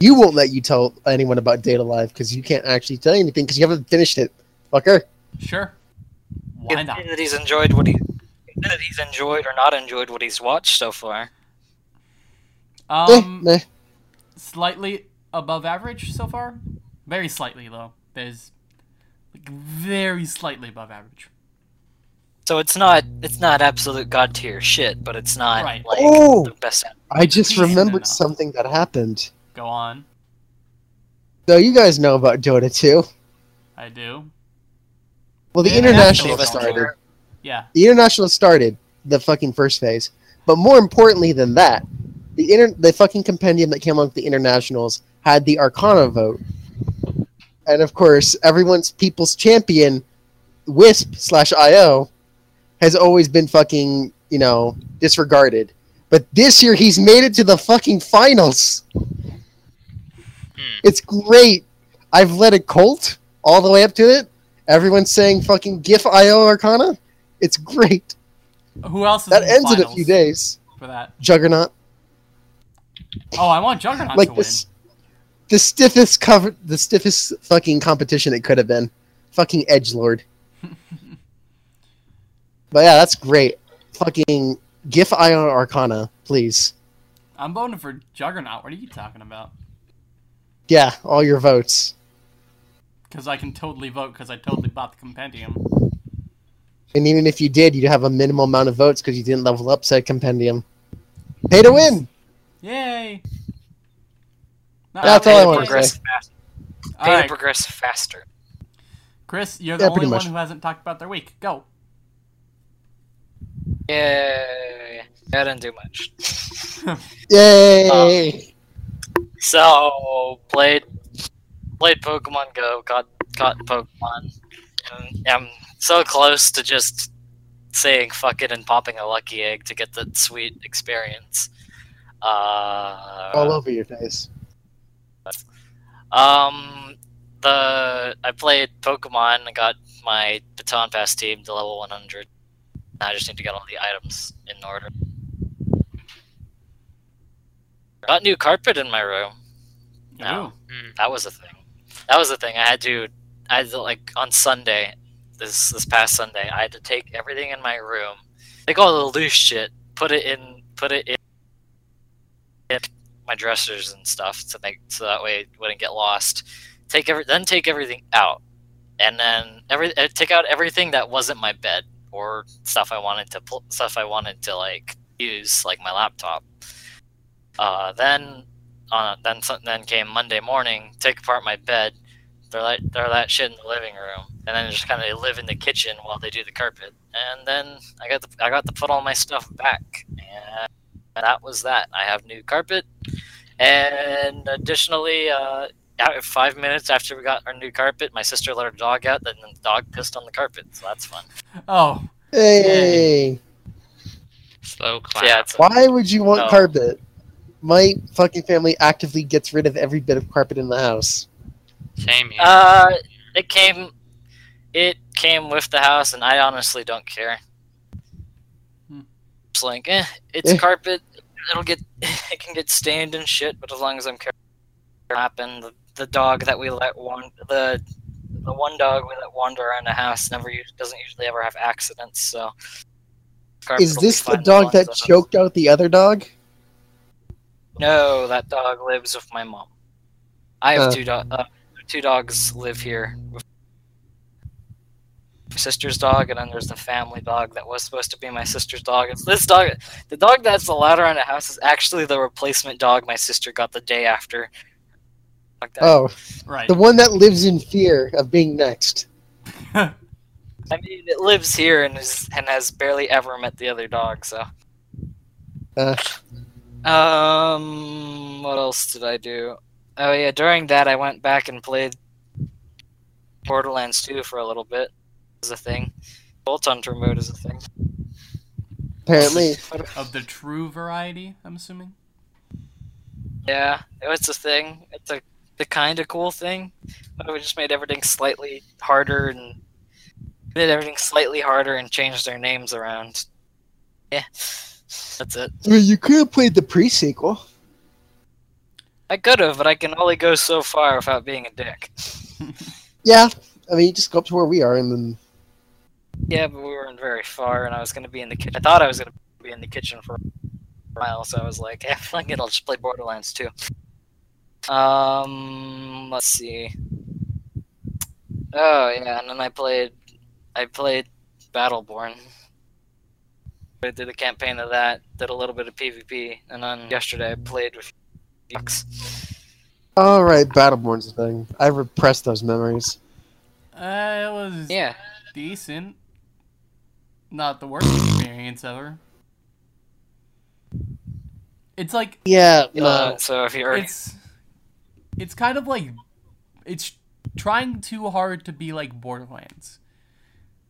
You won't let you tell anyone about Date A Live because you can't actually tell anything because you haven't finished it. Fucker. Sure. Why not? that he's enjoyed what he that he's enjoyed or not enjoyed what he's watched so far. Um, eh, meh. slightly above average so far. Very slightly though. There's like very slightly above average. So it's not it's not absolute god tier shit, but it's not Right. like Oh! the best. I just *laughs* remembered enough. something that happened. Go on. So you guys know about Dota 2. I do. Well, the The International International started. Yeah. The International started the fucking first phase. But more importantly than that, the inter the fucking compendium that came along with the Internationals had the Arcana vote. And of course, everyone's people's champion, Wisp slash IO, has always been fucking, you know, disregarded. But this year he's made it to the fucking finals. Hmm. It's great. I've led a cult all the way up to it. Everyone's saying fucking GIF IO Arcana. It's great. Who else is That in ends in a few days. for that? Juggernaut. Oh, I want Juggernaut like to this. the stiffest cover, the stiffest fucking competition it could have been. Fucking edge lord. *laughs* but yeah, that's great. Fucking GIF Ion Arcana, please. I'm voting for Juggernaut. What are you talking about? Yeah, all your votes. Because I can totally vote because I totally bought the compendium. And even if you did, you'd have a minimal amount of votes because you didn't level up said compendium. Pay to win. Yay! No, That's all I Pay to wanna say. fast- All Pay to progress faster. Chris, you're the Yeah, only one much. who hasn't talked about their week. Go. Yeah, I didn't do much. *laughs* Yay! Um, So played played Pokemon Go, got got Pokemon. And I'm so close to just saying fuck it and popping a lucky egg to get the sweet experience. Uh, all over your face. um, the I played Pokemon and got my Baton Pass team to level 100. I just need to get all the items in order. Got new carpet in my room. No. Ooh. That was a thing. That was a thing. I had to, I had to like on Sunday, this this past Sunday, I had to take everything in my room, take all the loose shit, put it in, put it in, in my dressers and stuff to make so that way it wouldn't get lost. Take every, then take everything out, and then every uh, take out everything that wasn't my bed or stuff I wanted to pl- stuff I wanted to like use, like my laptop. Uh, then uh, then then came Monday morning, take apart my bed, throw that throw that shit in the living room, and then just kind of live in the kitchen while they do the carpet. And then I got to, I got to put all my stuff back, and that was that. I have new carpet, and additionally, uh, five minutes after we got our new carpet, my sister let her dog out, then the dog pissed on the carpet, so that's fun. Oh, Hey! Slow clap. Yeah, Why would you want No. carpet? My fucking family actively gets rid of every bit of carpet in the house. Same here. uh, it came, it came with the house, and I honestly don't care. Hmm. It's like, eh, it's Eh. carpet. It'll get, *laughs* it can get stained and shit, but as long as I'm careful, happen. The, the dog that we let wander, the the one dog we let wander around the house never us- doesn't usually ever have accidents. So, carpet Is this the dog that choked out the other dog? No, that dog lives with my mom. I have Uh. two dogs. uh, two dogs live here. My sister's dog, and then there's the family dog that was supposed to be my sister's dog. It's this dog. The dog that's allowed around the house is actually the replacement dog my sister got the day after. Like that. Oh, right. the one that lives in fear of being next. *laughs* I mean, it lives here and is and has barely ever met the other dog. So. Uh. Um. What else did I do? Oh yeah, during that I went back and played Borderlands 2 for a little bit. Is a thing. Vault Hunter mode is a thing. Apparently. *laughs* of the true variety, I'm assuming. Yeah, it's a thing. It's a the kind of cool thing. But we just made everything slightly harder and made everything slightly harder and changed their names around. Yeah, that's it. I mean, you could have played the pre-sequel. I could have, but I can only go so far without being a dick. *laughs* Yeah. I mean, you just go up to where we are and then... Yeah, but we weren't very far, and I was going to be in the kitchen. I thought I was going to be in the kitchen for a while, so I was like, *laughs* yeah, fuck it, I'll just play Borderlands 2. Um, let's see. Oh, yeah, and then I played, I played Battleborn. I did the campaign of that, did a little bit of PvP, and then yesterday I played with X. All right, Battleborn's a thing. I repressed those memories. Uh, it was Yeah, decent. Not the worst experience ever. It's like Yeah, no. uh, so if you're it's it's kind of like it's trying too hard to be like Borderlands.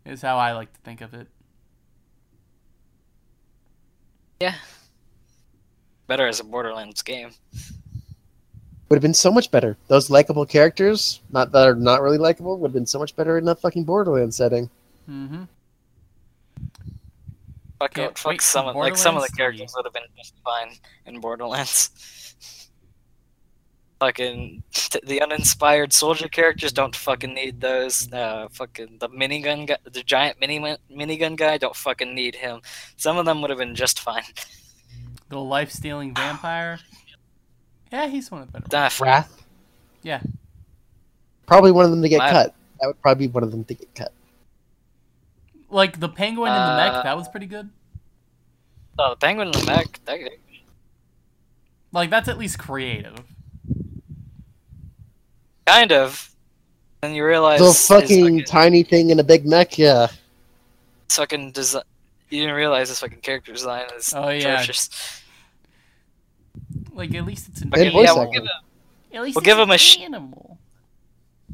Is how I like to think of it. Yeah, better as a Borderlands game. would have been so much better. Those likable characters, not that are not really likable, would have been so much better in a fucking Borderlands setting. Mm-hmm. Fuck, Can't it, fuck wait some of, like some of the characters would have been just fine in Borderlands. Fucking *laughs* the uninspired soldier characters don't fucking need those. Uh, fucking the minigun guy, the giant mini minigun guy don't fucking need him. Some of them would have been just fine. *laughs* The life stealing vampire. Yeah, he's one of the better. Nah, Wrath. Yeah. Probably one of them to get My- cut. That would probably be one of them to get cut. Like the penguin in the Uh, mech, that was pretty good. Oh, the penguin in the mech. That, Like that's at least creative. Kind of. And you realize The his fucking tiny thing in a big mech, yeah. fucking design. You didn't realize this fucking character design is Oh, yeah. atrocious. Like at least it's an And Okay, voice yeah, we'll give, him, at least we'll give him an a sh- animal.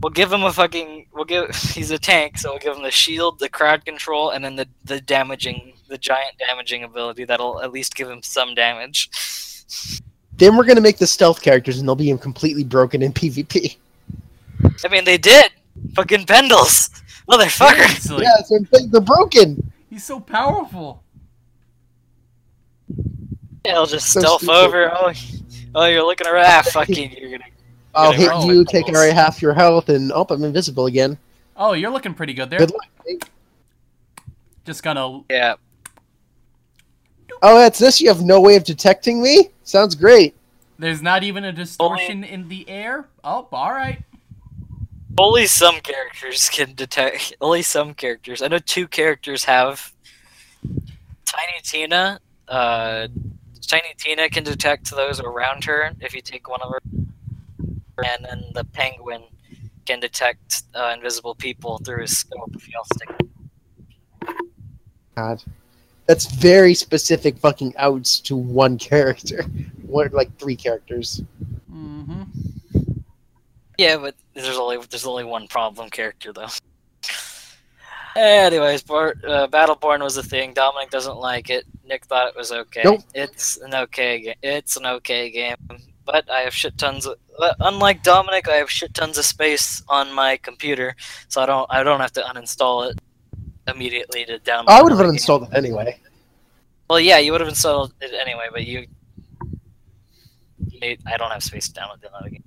we'll give him a fucking. We'll give. *laughs* He's a tank, so we'll give him the shield, the crowd control, and then the the damaging, the giant damaging ability that'll at least give him some damage. Then we're gonna make the stealth characters, and they'll be completely broken in *laughs* PvP. I mean, they did. Fucking Pendles, *laughs* motherfucker. Seriously, yeah, so I'm they're broken. he's so powerful. He'll just So stealth stupid. over. Oh, oh, you're looking around. Ah, *laughs* fucking, you're gonna. I'll hit roll you, like take away half your health, and oh, I'm invisible again. Oh, you're looking pretty good there. Good luck. mate. Just gonna. Yeah. Oh, that's this? You have no way of detecting me? Sounds great. There's not even a distortion in the air. Oh, all right. Only some characters can detect. Only some characters. I know two characters have. Tiny Tina. Uh, Tiny Tina can detect those around her if you take one of her, and then the Penguin can detect uh, invisible people through his scope if you all stick. God. That's very specific fucking outs to one character. *laughs* One, like three characters. Mm-hmm. Yeah, but there's only there's only one problem character though. *laughs* Anyways, uh, Battleborn was a thing. Dominic doesn't like it. Nick thought it was okay. Nope. It's an okay game. It's an okay game, but I have shit tons of. uh, Unlike Dominic, I have shit tons of space on my computer, so I don't I don't have to uninstall it immediately to download. I would have uninstalled it anyway. Well, yeah, you would have installed it anyway, but you. I don't have space to download another game.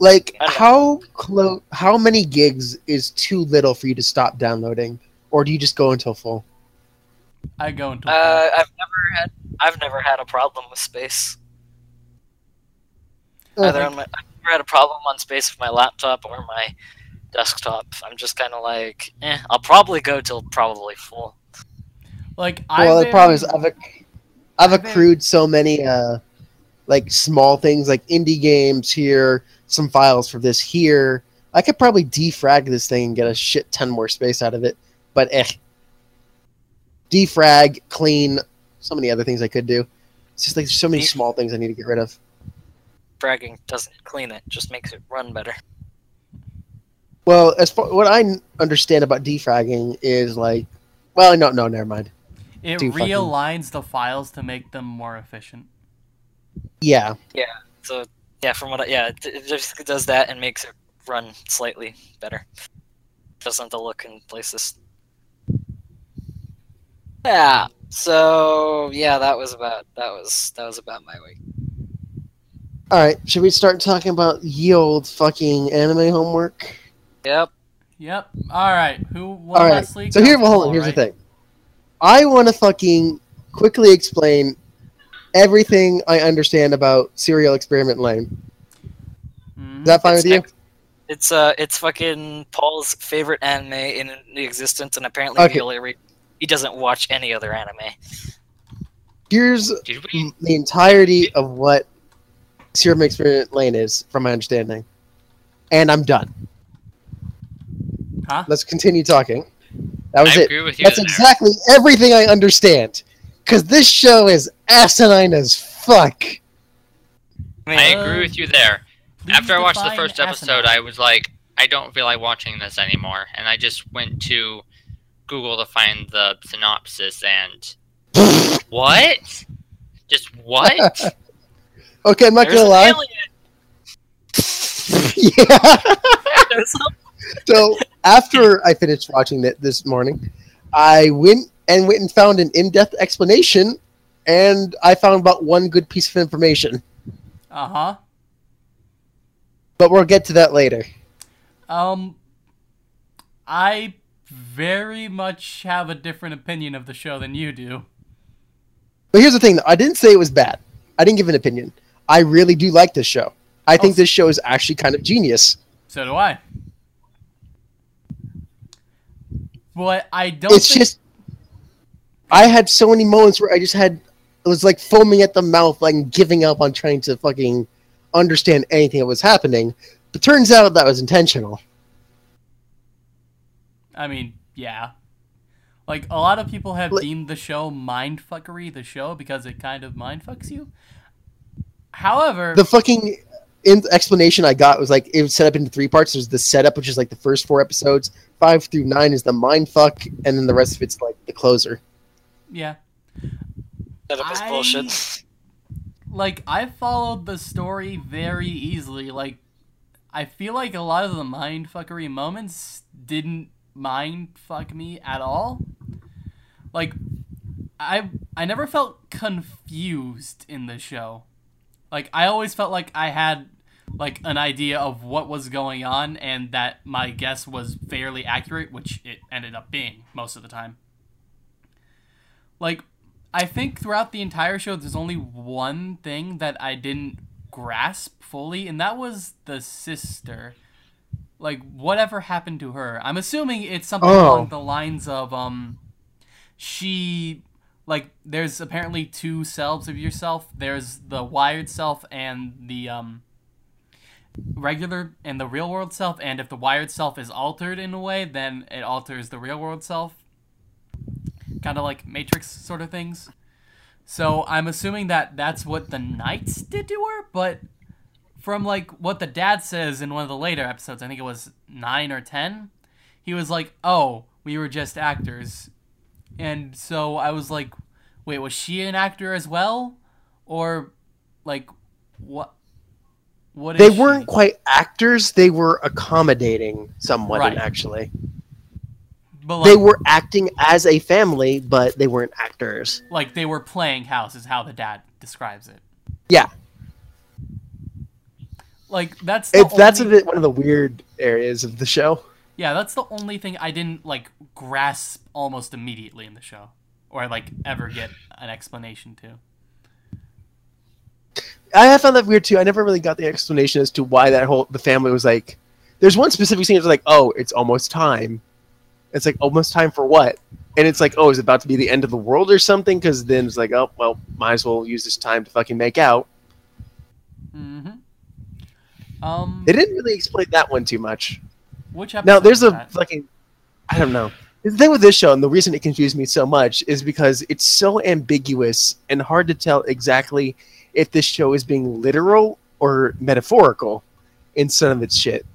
Like, I don't know. how close? How many gigs is too little for you to stop downloading, or do you just go until full? I go into. Uh, I've never had I've never had a problem with space. Either on my, I've never had a problem on space with my laptop or my desktop. I'm just kind of like, eh. I'll probably go till probably full. like well, I've the problem is I've acc- I've I've been- accrued so many uh, like small things like indie games here, some files for this here. I could probably defrag this thing and get a shit ton more space out of it, but eh. Defrag, clean, so many other things I could do. It's just like there's so many Def- small things I need to get rid of. Fragging doesn't clean it; just makes it run better. Well, as far what I understand about defragging is like, well, no, no, never mind. it do fucking- realigns the files to make them more efficient. Yeah, Yeah. So yeah, from what I, yeah, it, it just does that and makes it run slightly better. Doesn't have to look in places. Yeah. So yeah, that was about that was that was about my week. All right, should we start talking about yield fucking anime homework? Yep. Yep. All right. Who won All right. last week? So here, That well, was hold on. Here's right? the thing. I want to fucking quickly explain everything I understand about Serial Experiment Lain. Mhm. Is that fine It's with you? It's uh, it's fucking Paul's favorite anime in the existence, and apparently Okay. he only re- he doesn't watch any other anime. Here's the entirety of what Serial Experiment Lain is, from my understanding, and I'm done. Huh? Let's continue talking. That was I it. agree with you. That's there. exactly everything I understand. Because this show is asinine as fuck. I mean, I agree with you there. After I watched the first episode, asinine. I was like, I don't feel like watching this anymore, and I just went to Google to find the synopsis and *laughs* what? Just what? *laughs* Okay, I'm not there's gonna lie. *laughs* yeah. So after I finished watching it this morning, I went and went and found an in-depth explanation, and I found about one good piece of information. Uh huh. But we'll get to that later. Um, I very much have a different opinion of the show than you do. But here's the thing, though. I didn't say it was bad. I didn't give an opinion. I really do like this show. I think Oh. this show is actually kind of genius. So do I. But I don't. It's think- just I had so many moments where I just had it was like foaming at the mouth, like giving up on trying to fucking understand anything that was happening. But turns out that was intentional. I mean, yeah. Like a lot of people have Like- deemed the show mindfuckery the show because it kind of mindfucks you. However, The fucking in explanation I got was like it was set up into three parts. There's the setup, which is like the first four episodes. Five through nine is the mind fuck, and then the rest of it's like the closer. Yeah. I- bullshit. like I followed the story very easily. Like I feel like a lot of the mindfuckery moments didn't mindfuck me at all. Like I I never felt confused in the show. Like I always felt like I had like an idea of what was going on and that my guess was fairly accurate, which it ended up being most of the time. Like I think throughout the entire show, there's only one thing that I didn't grasp fully, and that was the sister. Like, whatever happened to her? I'm assuming it's something Oh. along the lines of, um, she, like, there's apparently two selves of yourself. There's the wired self and the, um, regular and the real world self, and if the wired self is altered in a way, then it alters the real world self kind of like Matrix sort of things. So I'm assuming that that's what the Knights did to her, but from like what the dad says in one of the later episodes, I think it was nine or ten, he was like, "Oh, we were just actors," and so I was like, "Wait, was she an actor as well, or like what?" What is They weren't quite actors; they were accommodating someone. Right. Actually, but like, they were acting as a family, but they weren't actors. like they were playing house, is how the dad describes it. Yeah, Like that's the it's that's a bit one of the weird areas of the show. Yeah, that's the only thing I didn't like grasp almost immediately in the show, or like ever get an explanation to. I have found that weird too. I never really got the explanation as to why that whole the family was like. There's one specific scene that's like, oh, it's almost time. It's like almost time for what? And it's like, oh, is it about to be the end of the world or something? Because then it's like, oh, well, might as well use this time to fucking make out. Mm-hmm. Um, They didn't really explain that one too much. which Now, there's a that? fucking, I don't know. The thing with this show, and the reason it confused me so much, is because it's so ambiguous and hard to tell exactly if this show is being literal or metaphorical in some of its shit.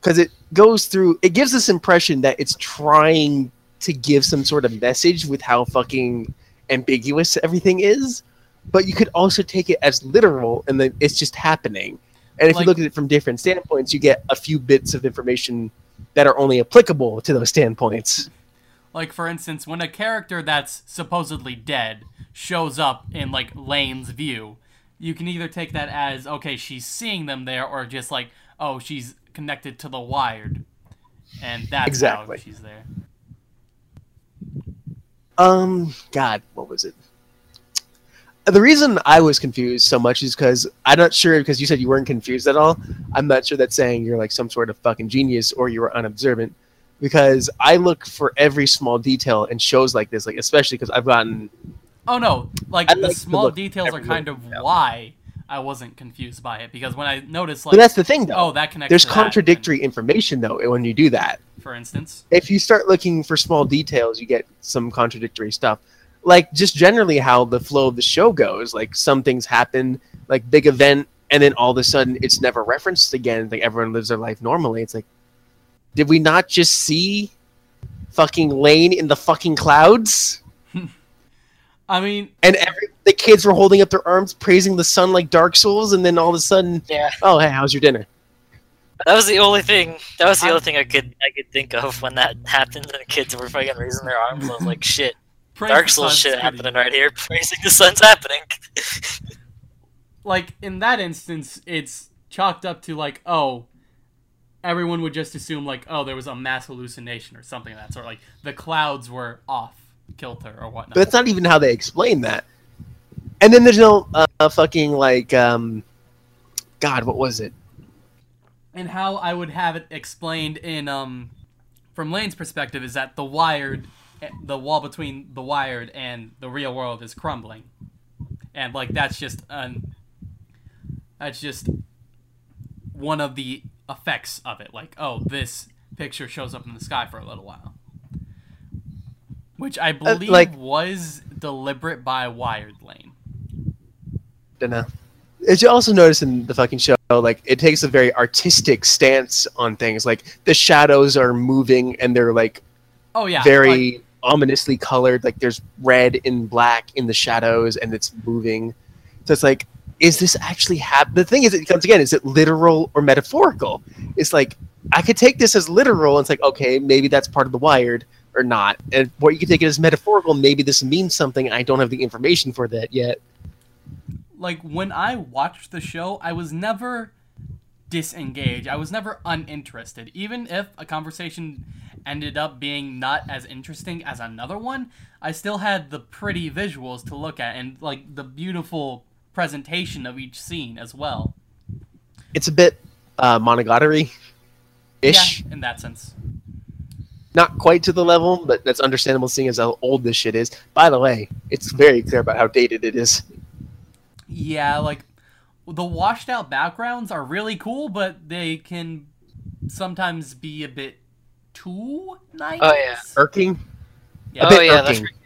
Because it goes through, it gives this impression that it's trying to give some sort of message with how fucking ambiguous everything is, but you could also take it as literal and then it's just happening. And if Like- you look at it from different standpoints, you get a few bits of information that are only applicable to those standpoints. Like for instance, when a character that's supposedly dead shows up in like Lain's view, you can either take that as okay, she's seeing them there, or just like oh, she's connected to the wired, and that's Exactly. how she's there. Um, God, what was it? The reason I was confused so much is because I'm not sure because you said you weren't confused at all. I'm not sure that's saying you're like some sort of fucking genius or you were unobservant. Because I look for every small detail in shows like this, like especially because I've gotten Oh no, like I the like small details are kind of why I wasn't confused by it because when I noticed like but that's the thing though. oh that connects There's contradictory information though when you do that. for instance. if you start looking for small details, you get some contradictory stuff. Like just generally how the flow of the show goes. Like some things happen, like big event, and then all of a sudden it's never referenced again. Like everyone lives their life normally. It's like, did we not just see fucking Lain in the fucking clouds? I mean, And every the kids were holding up their arms, praising the sun like Dark Souls, and then all of a sudden, Yeah. oh hey, how's your dinner? That was the only thing. That was the I'm- only thing I could I could think of when that *laughs* happened. And the kids were fucking raising their arms. I was like, shit, praise Dark Souls shit pretty- happening right here. *laughs* Praising the sun's happening. Like in that instance, it's chalked up to like, oh, everyone would just assume like, oh, there was a mass hallucination or something of that sort. Like the clouds were off kilter or whatnot. But that's not even how they explain that. And then there's no uh, fucking like, um, God, what was it? and how I would have it explained in um from Lain's perspective is that the wired the wall between the wired and the real world is crumbling. And like that's just an that's just one of the effects of it. Like, oh, this picture shows up in the sky for a little while. Which I uh, believe like- was deliberate by Wired Lain. Don't know. As you also notice in the fucking show, like it takes a very artistic stance on things. Like the shadows are moving and they're like Oh yeah. very like- ominously colored. Like there's red and black in the shadows, and it's moving. So it's like, is this actually hap? The thing is, it comes again. Is it literal or metaphorical? It's like I could take this as literal. And it's like, okay, maybe that's part of the wired or not. And what you can take it as metaphorical. Maybe this means something. I don't have the information for that yet. like when I watched the show, I was never disengaged. I was never uninterested. Even if a conversation ended up being not as interesting as another one, I still had the pretty visuals to look at and like the beautiful presentation of each scene as well. It's a bit uh, monogatari ish. Yeah, in that sense. Not quite to the level, but that's understandable seeing as how old this shit is. By the way, it's very clear about how dated it is. Yeah, like the washed out backgrounds are really cool, but they can sometimes be a bit too nice. Oh, yeah. Irking. Yeah. A oh bit yeah, the irking. frig-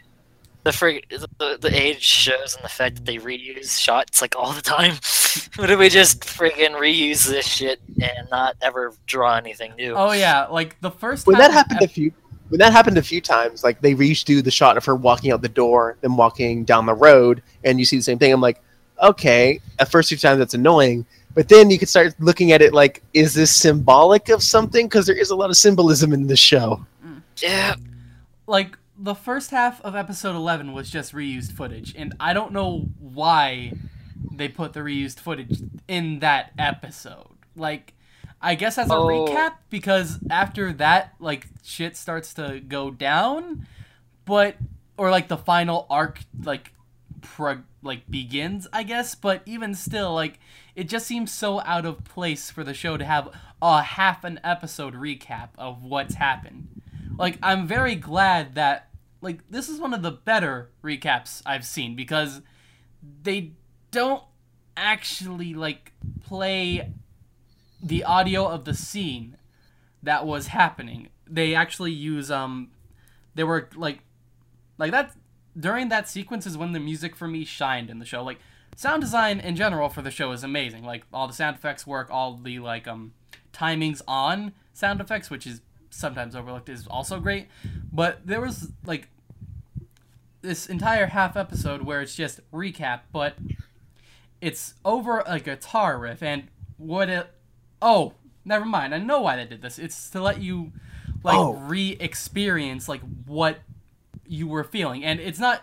the, frig- the the age shows and the fact that they reuse shots like all the time. *laughs* Why do we just friggin' reuse this shit and not ever draw anything new? Oh yeah, like the first when half that happened a few when that happened a few times like they redo the shot of her walking out the door then walking down the road and you see the same thing. I'm like okay at first few times that's annoying but then you could start looking at it like is this symbolic of something? Because there is a lot of symbolism in this show. Mm. Yeah, like the first half of episode 11 was just reused footage and i don't know why they put the reused footage in that episode like i guess as a Oh. recap because after that like shit starts to go down but or like the final arc like pro like begins i guess but even still like it just seems so out of place for the show to have a half an episode recap of what's happened like i'm very glad that like this is one of the better recaps i've seen because they don't actually like play the audio of the scene that was happening. They actually use um they were like like that during that sequence is when the music for me shined in the show. Like sound design in general for the show is amazing. Like all the sound effects work all the like um timings on sound effects which is sometimes overlooked is also great. But there was like this entire half episode where it's just recap but it's over a guitar riff and what it oh never mind. I know why they did this. It's to let you like Oh. re-experience like what you were feeling. And it's not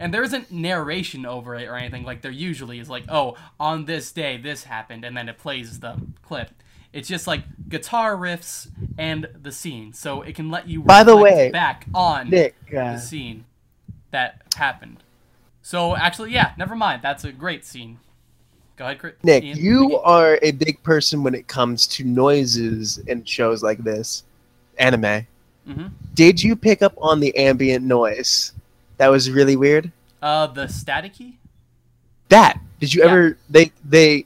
and there isn't narration over it or anything. Like there usually is like oh on this day this happened and then it plays the clip. It's just like guitar riffs and the scene. So it can let you By the way, back on nick the uh, scene that happened so actually yeah never mind that's a great scene go ahead Chris. nick Ian. you are a big person when it comes to noises in shows like this anime Mhm. did you pick up on the ambient noise that was really weird uh the staticky that did you Yeah. ever they they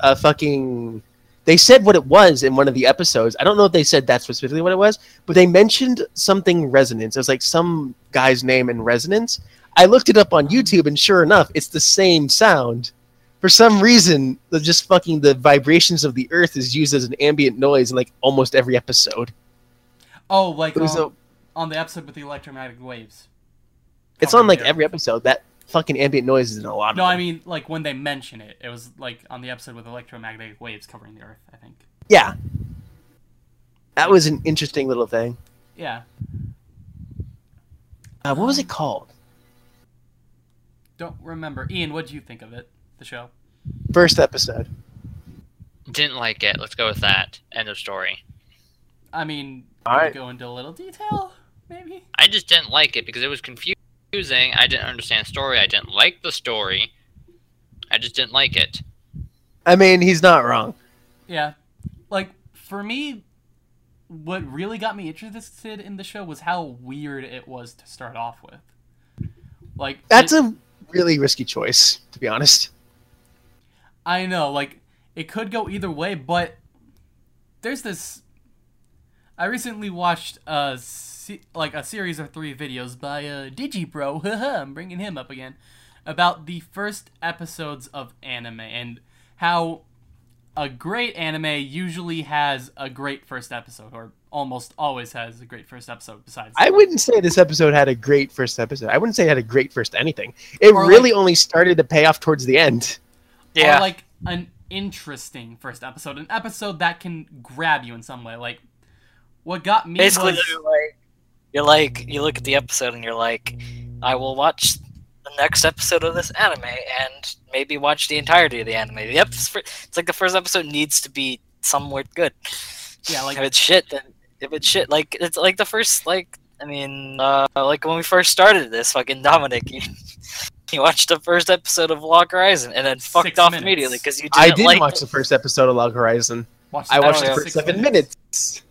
uh fucking they said what it was in one of the episodes. I don't know if they said that specifically what it was but they mentioned something resonance. It was like some guy's name in resonance. I looked it up on youtube and sure enough it's the same sound. For some reason the just fucking the vibrations of the earth is used as an ambient noise in like almost every episode. Oh like um, a, on the episode with the electromagnetic waves. It's on like every episode. That fucking ambient noises is in a lot of No, them. I mean like when they mention it, it was like on the episode with electromagnetic waves covering the Earth. I think. yeah that was an interesting little thing Yeah. uh, what was it called Don't remember. Ian, what do you think of it? The show. first episode didn't like it. Let's go with that. End of story. I mean, All right. go into a little detail, maybe. I just didn't like it because it was confusing. I didn't understand the story. I didn't like the story. I just didn't like it. I mean, he's not wrong. Yeah, like for me, what really got me interested in the show was how weird it was to start off with. Like That's it- a really risky choice, to be honest. I know, like it could go either way, but there's this. I recently watched a se- like a series of three videos by uh, Digibro. *laughs* Haha, I'm bringing him up again about the first episodes of anime and how a great anime usually has a great first episode, or almost always has a great first episode. Besides, I wouldn't say this episode had a great first episode. I wouldn't say it had a great first anything. It Or, really only started to pay off towards the end. Yeah. or like an interesting first episode, an episode that can grab you in some way. Like what got me Basically, was like, you're like, you look at the episode and you're like, I will watch the next episode of this anime and maybe watch the entirety of the anime. The episode, it's like the first episode needs to be somewhat good. Yeah, like- if it's shit, then if it's shit, like it's like the first, like I mean, uh, like when we first started this, fucking Dominic, you, *laughs* you watched the first episode of Log Horizon and then fucked Six off minutes. immediately because you didn't I did like watch the first episode of Log Horizon. watch I watched don't the first six seven minutes.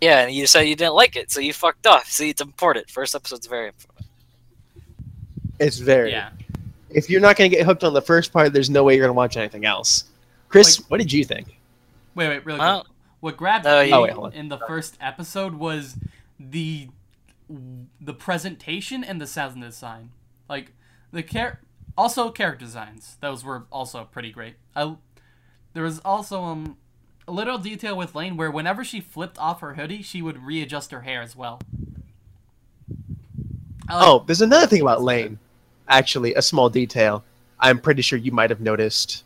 Yeah, and you said you didn't like it, so you fucked off. See, it's important. First episode's very important. It's very. Yeah, If you're not going to get hooked on the first part, there's no way you're going to watch anything else. Chris, Like- what did you think? wait, wait, really Well, quick. What grabbed Oh, me. Oh, wait, in the first episode was the the presentation and the sound design. Like the char- also character designs. Those were also pretty great. I there was also um a little detail with Lain where whenever she flipped off her hoodie, she would readjust her hair as well. Like- Oh, there's another thing about Lain. Actually, a small detail. I'm pretty sure you might have noticed.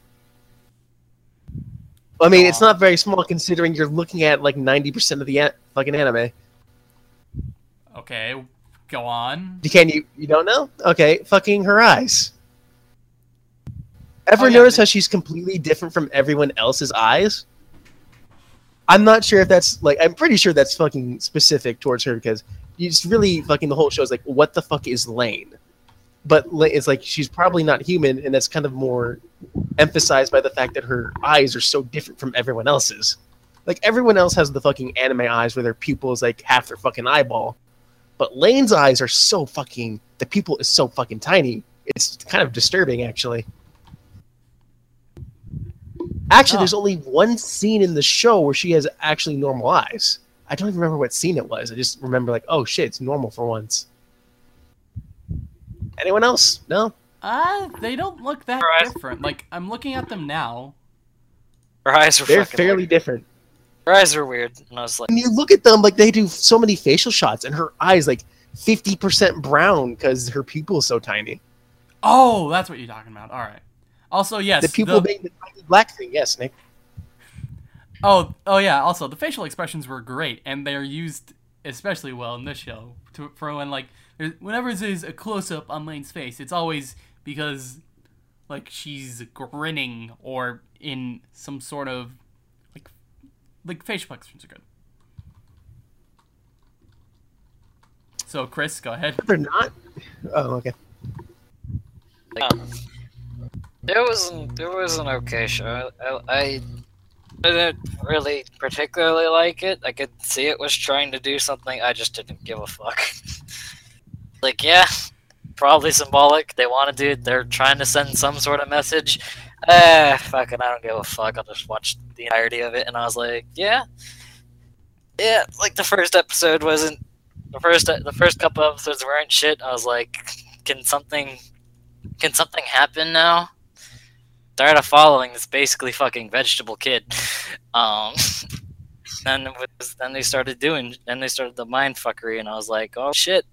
I mean, it's not very small considering you're looking at like 90% of the an fucking anime. okay, go on. You can you you don't know? Okay, fucking her eyes. Ever Oh, yeah, notice how she's completely different from everyone else's eyes? I'm not sure if that's like I'm pretty sure that's fucking specific towards her because it's really fucking the whole show is like what the fuck is Lain? But it's like she's probably not human and that's kind of more emphasized by the fact that her eyes are so different from everyone else's. Like everyone else has the fucking anime eyes where their pupil is like half their fucking eyeball. But Lain's eyes are so fucking the pupil is so fucking tiny. It's kind of disturbing actually. Actually, Oh. there's only one scene in the show where she has actually normal eyes. I don't even remember what scene it was. I just remember like, oh shit, it's normal for once. Anyone else? No? Uh, they don't look that Right. different. Like I'm looking at them now. her eyes were They're fairly weird. different. Her eyes are weird, and I was like, When you look at them, like they do so many facial shots and her eyes like 50% brown because her pupil is so tiny. Oh, that's what you're talking about. All right. Also, yes. the pupil the- being the tiny black thing. Yes, Nick. Oh, oh yeah. Also, the facial expressions were great, and they're used especially well in this show. To, for when like, there's- whenever there's a close up on Lain's face, it's always because like she's grinning or in some sort of like like facial expressions are good. So, Chris, go ahead. They're not. Oh, okay. um, it was an, it was an okay show. I, I didn't really particularly like it. I could see it was trying to do something. I just didn't give a fuck. *laughs* like, yeah, probably symbolic. They want to do. It they're trying to send some sort of message. Eh, fucking, I don't give a fuck. I'll just watch the entirety of it. And I was like, yeah, yeah. Like the first episode wasn't. The first the first couple episodes weren't shit. I was like, can something can something happen now? Started following this basically fucking vegetable kid. *laughs* Um, *laughs* then was, then they started doing, then they started the mind fuckery, and I was like, oh shit,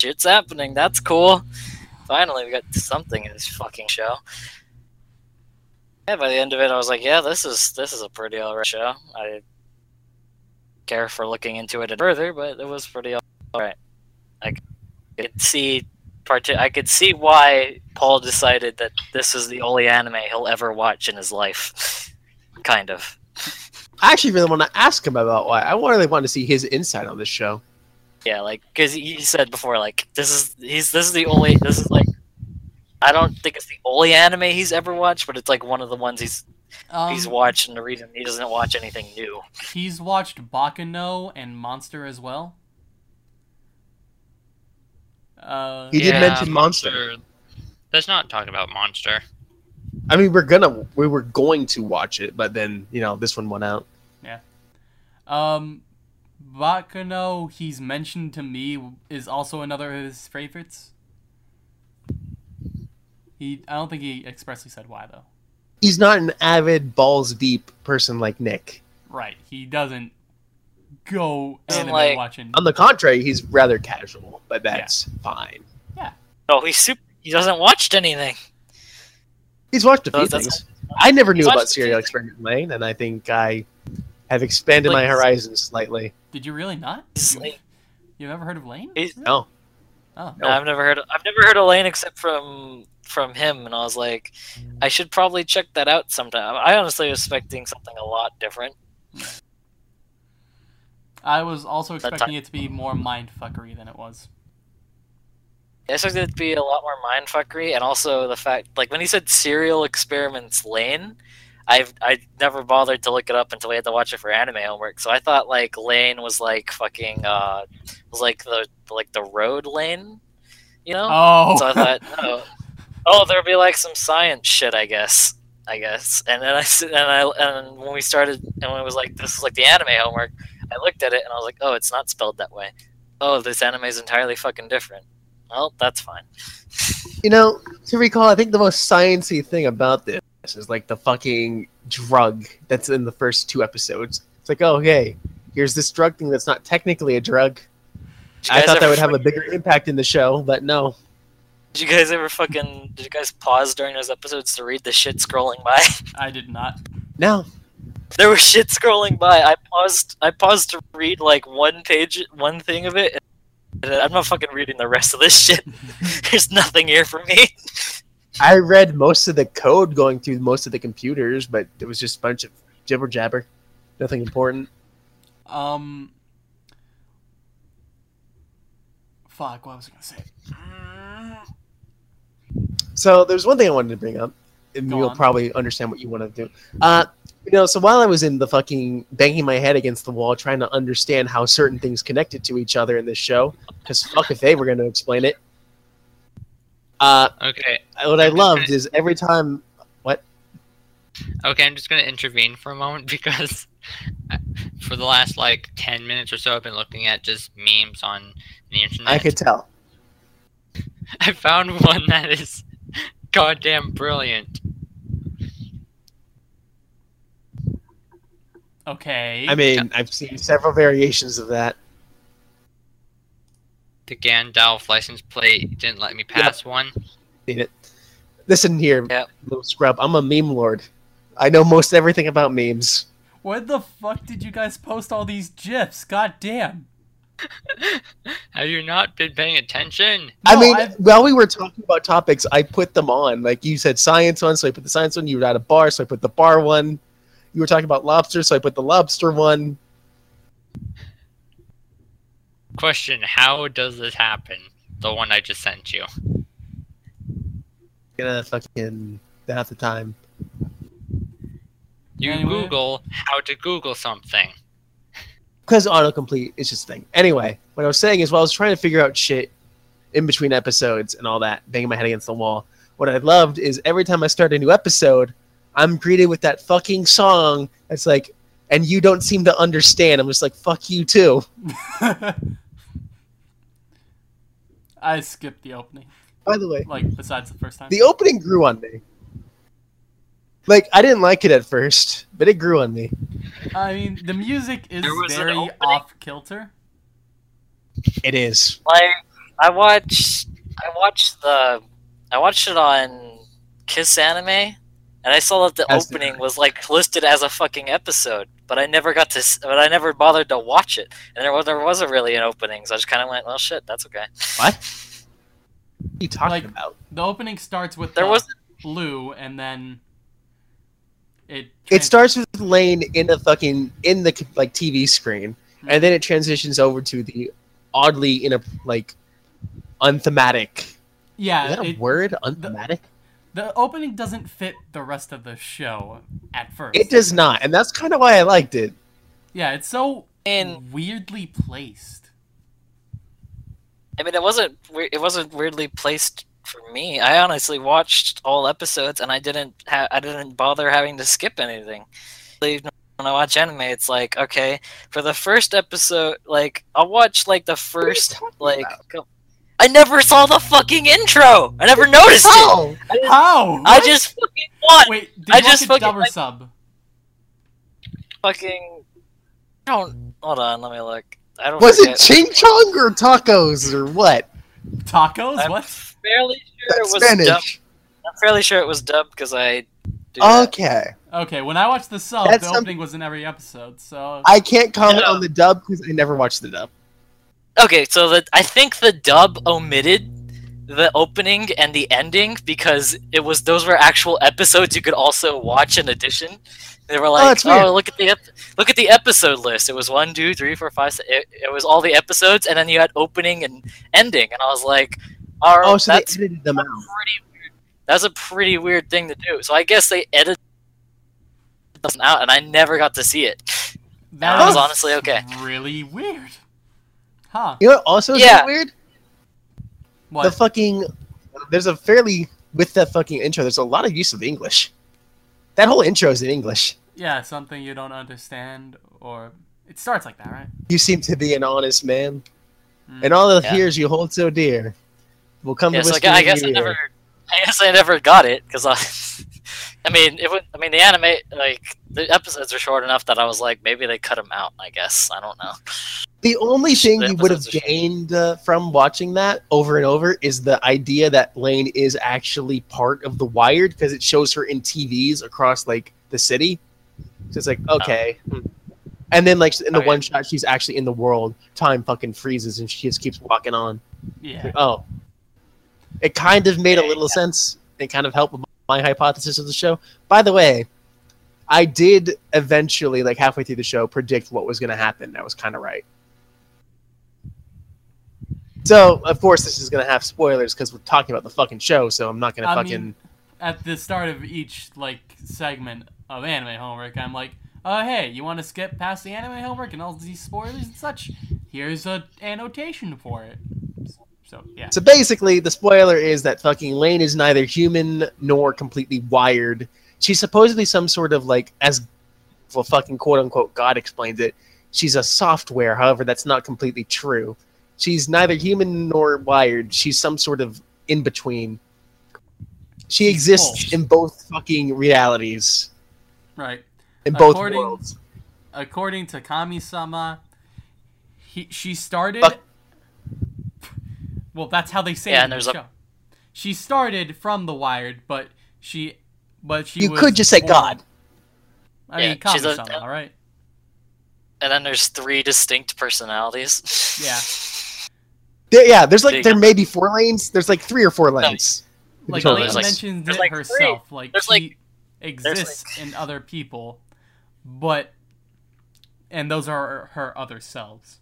shit's happening. That's cool. Finally, we got something in this fucking show. Yeah, by the end of it, I was like, yeah, this is this is a pretty alright show. I care for looking into it further, but it was pretty alright. I could see part I could see why Paul decided that this is the only anime he'll ever watch in his life. *laughs* kind of. I actually really want to ask him about why. I really want to see his insight on this show. Yeah, like because he said before, like this is he's this is the only this is like I don't think it's the only anime he's ever watched, but it's like one of the ones he's Um, he's watched, and the reason he doesn't watch anything new. He's watched Baccano and Monster as well. Uh, He did Yeah, mention Monster. Let's not talk about Monster. I mean, we're gonna we were going to watch it, but then you know this one went out. Yeah. Um, Baccano, he's mentioned to me, is also another of his favorites. He, I don't think he expressly said why though. He's not an avid balls deep person like Nick. Right, he doesn't go Doesn't anime like- watching. On the contrary, he's rather casual, but that's fine. Yeah. No, he's super. He doesn't watched anything. He's watched a few Those- that's- things. I never knew about watched a few Serial. Experiment Lain, and I think I have expanded my horizons slightly. Did you really not? You, like- you've never heard of Lain? He's- No, Oh, No, I've never heard. I've never heard of Lain except from from him, and I was like, I should probably check that out sometime. I honestly was expecting something a lot different. I was also expecting it to be more mindfuckery than it was. I expected it to be a lot more mindfuckery, and also the fact, like when he said serial experiments Lain, I've I never bothered to look it up until we had to watch it for anime homework. So I thought like Lane was like fucking uh was like the like the road lane, you know. Oh, So I thought, oh, *laughs* oh, there'll be like some science shit, I guess. I guess. And then I and I and when we started and when it was like this is like the anime homework, I looked at it and I was like, oh, it's not spelled that way. Oh, this anime is entirely fucking different. Well, that's fine. *laughs* you know, to recall, I think the most sciencey thing about this is like the fucking drug that's in the first two episodes. It's like, oh, hey, here's this drug thing that's not technically a drug. I thought that would have a bigger impact in the show, but no. Did you guys ever fucking? Did you guys pause during those episodes to read the shit scrolling by? I did not. No. There was shit scrolling by. I paused. I paused to read like one page, one thing of it. And I'm not fucking reading the rest of this shit. *laughs* *laughs* There's nothing here for me. I read most of the code going through most of the computers, but it was just a bunch of jibber jabber. Nothing important. Um. Fuck, what was I gonna say? So there's one thing I wanted to bring up, and Go you'll on. probably understand what you want to do. Uh, you know, so while I was in the fucking banging my head against the wall trying to understand how certain things connected to each other in this show, because fuck if they were going to explain it. Uh, Okay, what I loved is every time. What? okay, I'm just gonna intervene for a moment *laughs* because for the last like ten minutes or so, I've been looking at just memes on the internet. I could tell. *laughs* I found one that is goddamn brilliant. Okay. I mean, I've seen several variations of that. The Gandalf license plate didn't let me pass one. Seen it. Listen here, Yep. little scrub. I'm a meme lord. I know most everything about memes. Where the fuck did you guys post all these gifs? God damn. *laughs* Have you not been paying attention? I mean, I've- while we were talking about topics, I put them on. Like you said, science one, so I put the science one. You were at a bar, so I put the bar one. You were talking about lobster, so I put the lobster one. Question: How does this happen? The one I just sent you. Gonna fucking half the time. You Anyway. Google how to Google something. Because autocomplete is just a thing. Anyway, what I was saying is, while I was trying to figure out shit in between episodes and all that, banging my head against the wall, what I loved is every time I start a new episode, I'm greeted with that fucking song. It's like, and you don't seem to understand. I'm just like, fuck you too. *laughs* I skipped the opening. By the way, Like, besides the first time. the opening grew on me. Like, I didn't like it at first, but it grew on me. I mean, the music is There very off kilter. It is. Like I watched, I watched the, I watched it on Kiss Anime, and I saw that the As did opening I. was like listed as a fucking episode, but I never got to, but I never bothered to watch it, and there was there wasn't really an opening, so I just kind of went, well, shit, that's okay. What? What are you talking Like- about? The opening starts with There uh, the was blue, and then It It starts with Lain in the fucking in the like TV screen, hmm. and then it transitions over to the oddly in a like unthematic. yeah. Is that a it- word? Unthematic. the opening doesn't fit the rest of the show at first. It does not, and that's kind of why I liked it. Yeah, it's so And weirdly placed. I mean, it wasn't it wasn't weirdly placed for me. I honestly watched all episodes, and I didn't ha- I didn't bother having to skip anything. Like, When I watch anime, it's like okay, for the first episode, like I'll watch like the first like. about? Cou- I never saw the fucking intro. I never noticed it. Oh, I just, How? I just fucking watched Wait, did I you watch just it fucking, dub or sub? fucking. I don't hold on. Let me look. I don't. was forget. it ching chong or tacos or what? Tacos? I'm what? fairly sure That's it was dubbed. Spanish. I'm fairly sure it was dubbed because I. Do that. Okay, Okay, when I watched the sub, That's the some- opening was in every episode, so I can't comment Yeah. on the dub because I never watched the dub. Okay, so the I think the dub omitted the opening and the ending because it was those were actual episodes you could also watch in addition. They were oh, like, that's "Oh, look at the ep- look at the episode list. It was one, two, three, four, five. Six. It, it was all the episodes, and then you had opening and ending, and I was like, "All right, Oh, so that's they edited them out. pretty weird. That's a pretty weird thing to do." So I guess they edited them out, and I never got to see it. that was honestly okay. Really weird. Huh? You know what also is Yeah. weird? What? The fucking there's a fairly with that fucking intro. There's a lot of use of English. That whole intro is in English. yeah, something you don't understand, or it starts like that, right? You seem to be an honest man, Mm. and all the Yeah. years you hold so dear will come Yeah, to so I whisper I guess I your ear. never, *laughs* I guess I never got it because I, *laughs* I mean, it would, I mean, the anime, like the episodes are short enough that I was like, maybe they cut them out. I guess I don't know. The only thing The you would have episodes are short. gained uh, from watching that over and over is the idea that Lain is actually part of the Wired because it shows her in TVs across like the city. So it's like okay, hmm. and then like in the Oh, yeah. one shot, she's actually in the world. Time fucking freezes and she just keeps walking on. Yeah. Oh, it kind of made a Yeah, little sense. It kind of helped with my hypothesis of the show. By the way, I did eventually, like halfway through the show, predict what was going to happen. I was kind of right. So, of course, this is going to have spoilers because we're talking about the fucking show. So I'm not going to fucking. mean, at the start of each like segment of anime homework, I'm like, "Oh, hey, you want to skip past the anime homework and all these spoilers and such? Here's a annotation for it." So yeah, So basically, the spoiler is that fucking Lain is neither human nor completely wired. She's supposedly some sort of like, as well, fucking quote unquote God explains it. She's a software. However, that's not completely true. She's neither human nor wired. She's some sort of in between. She She's exists both. in both fucking realities, right. in both According- worlds. According to Kami-sama, he she started. Fuck. Well, that's how they say Yeah, it in and the there's a- show. She started from the Wired, but she, but she. You was could just say God. I Yeah, mean, she's a- Kami-sama, all right? And then there's three distinct personalities. Yeah. *laughs* There- yeah, there's like Big. there may be four lanes. There's like three or four lanes. to be Like totally Lain like- mentions it like three. herself, like There's she like- exists in other people, but and those are her other selves.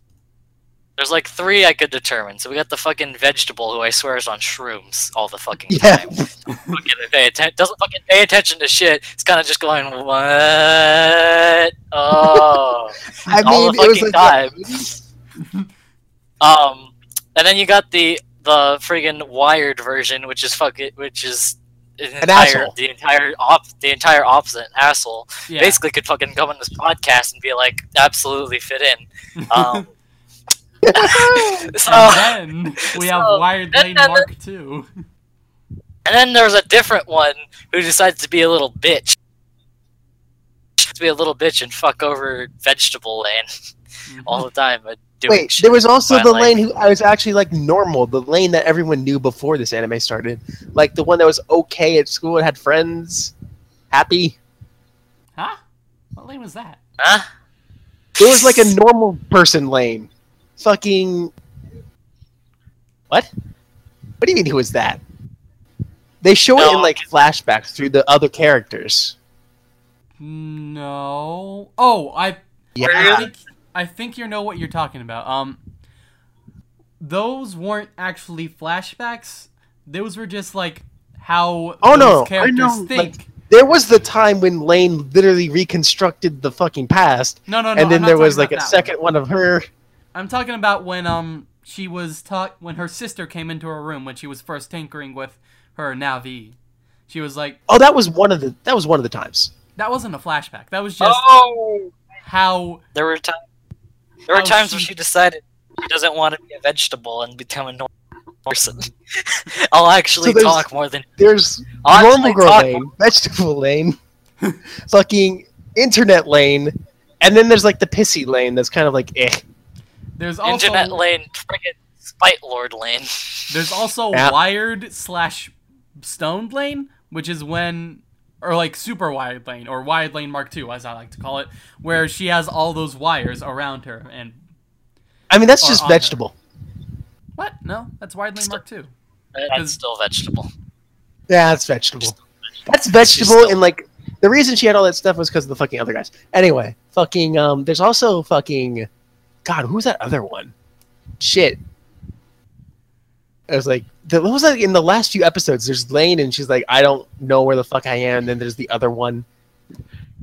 There's like three I could determine. So we got the fucking vegetable who I swear is on shrooms all the fucking Yeah. time. fucking pay atten- doesn't fucking pay attention to shit. It's kind of just going, what? Oh. *laughs* I all mean, the it was fucking like time. *laughs* Um, and then you got the the friggin' wired version, which is fucking, which is an entire, asshole. the entire op, the entire opposite asshole. Yeah. Basically, could fucking come on this podcast and be like, absolutely fit in. *laughs* Um, so, and then we have Wired and Lain then- Mark II. and then there's a different one who decides to be a little bitch. To be a little bitch and fuck over vegetable Lain *laughs* all mm-hmm. the time. But doing Wait, shit there was also the Lain who I was actually like normal, the Lain that everyone knew before this anime started, like the one that was okay at school and had friends, happy. Huh? What Lain was that? Huh? It was like a normal person Lain. Fucking what? What do you mean? Who was that? They show it in like flashbacks through the other characters. No. Oh, I Yeah. I think I think you know what you're talking about. Um, those weren't actually flashbacks. Those were just like how Oh, those no, I characters know, think. like- There was the time when Lain literally reconstructed the fucking past, no, no, no. and then I'm not there was like a about that second one of her. I'm talking about when um she was taught when her sister came into her room when she was first tinkering with her Navi. She was like, Oh, that was one of the that was one of the times. that wasn't a flashback. That was just Oh, how there were times. There were How times where she- she decided she doesn't want to be a vegetable and become a normal person. *laughs* I'll actually So talk more than There's I'll normal girl talk Lain, vegetable *laughs* Lain, *laughs* fucking internet Lain, and then there's like the pissy Lain that's kind of like eh. There's also internet Lain, friggin' spite lord Lain. There's also *laughs* Yeah. wired slash stoned Lain, which is when, or like super wired Lain, or wired Lain Mark II, as I like to call it, where she has all those wires around her. And I mean that's just on her. vegetable. what? No, that's wired Lain Mark II. That's still vegetable. Yeah, that's vegetable. That's vegetable, and like the reason she had all that stuff was because of the fucking other guys. Anyway, fucking um, there's also fucking, God, who's that other one? Shit. I was like, the, what was that in the last few episodes? There's Lain, and she's like, I don't know where the fuck I am. And then there's the other one.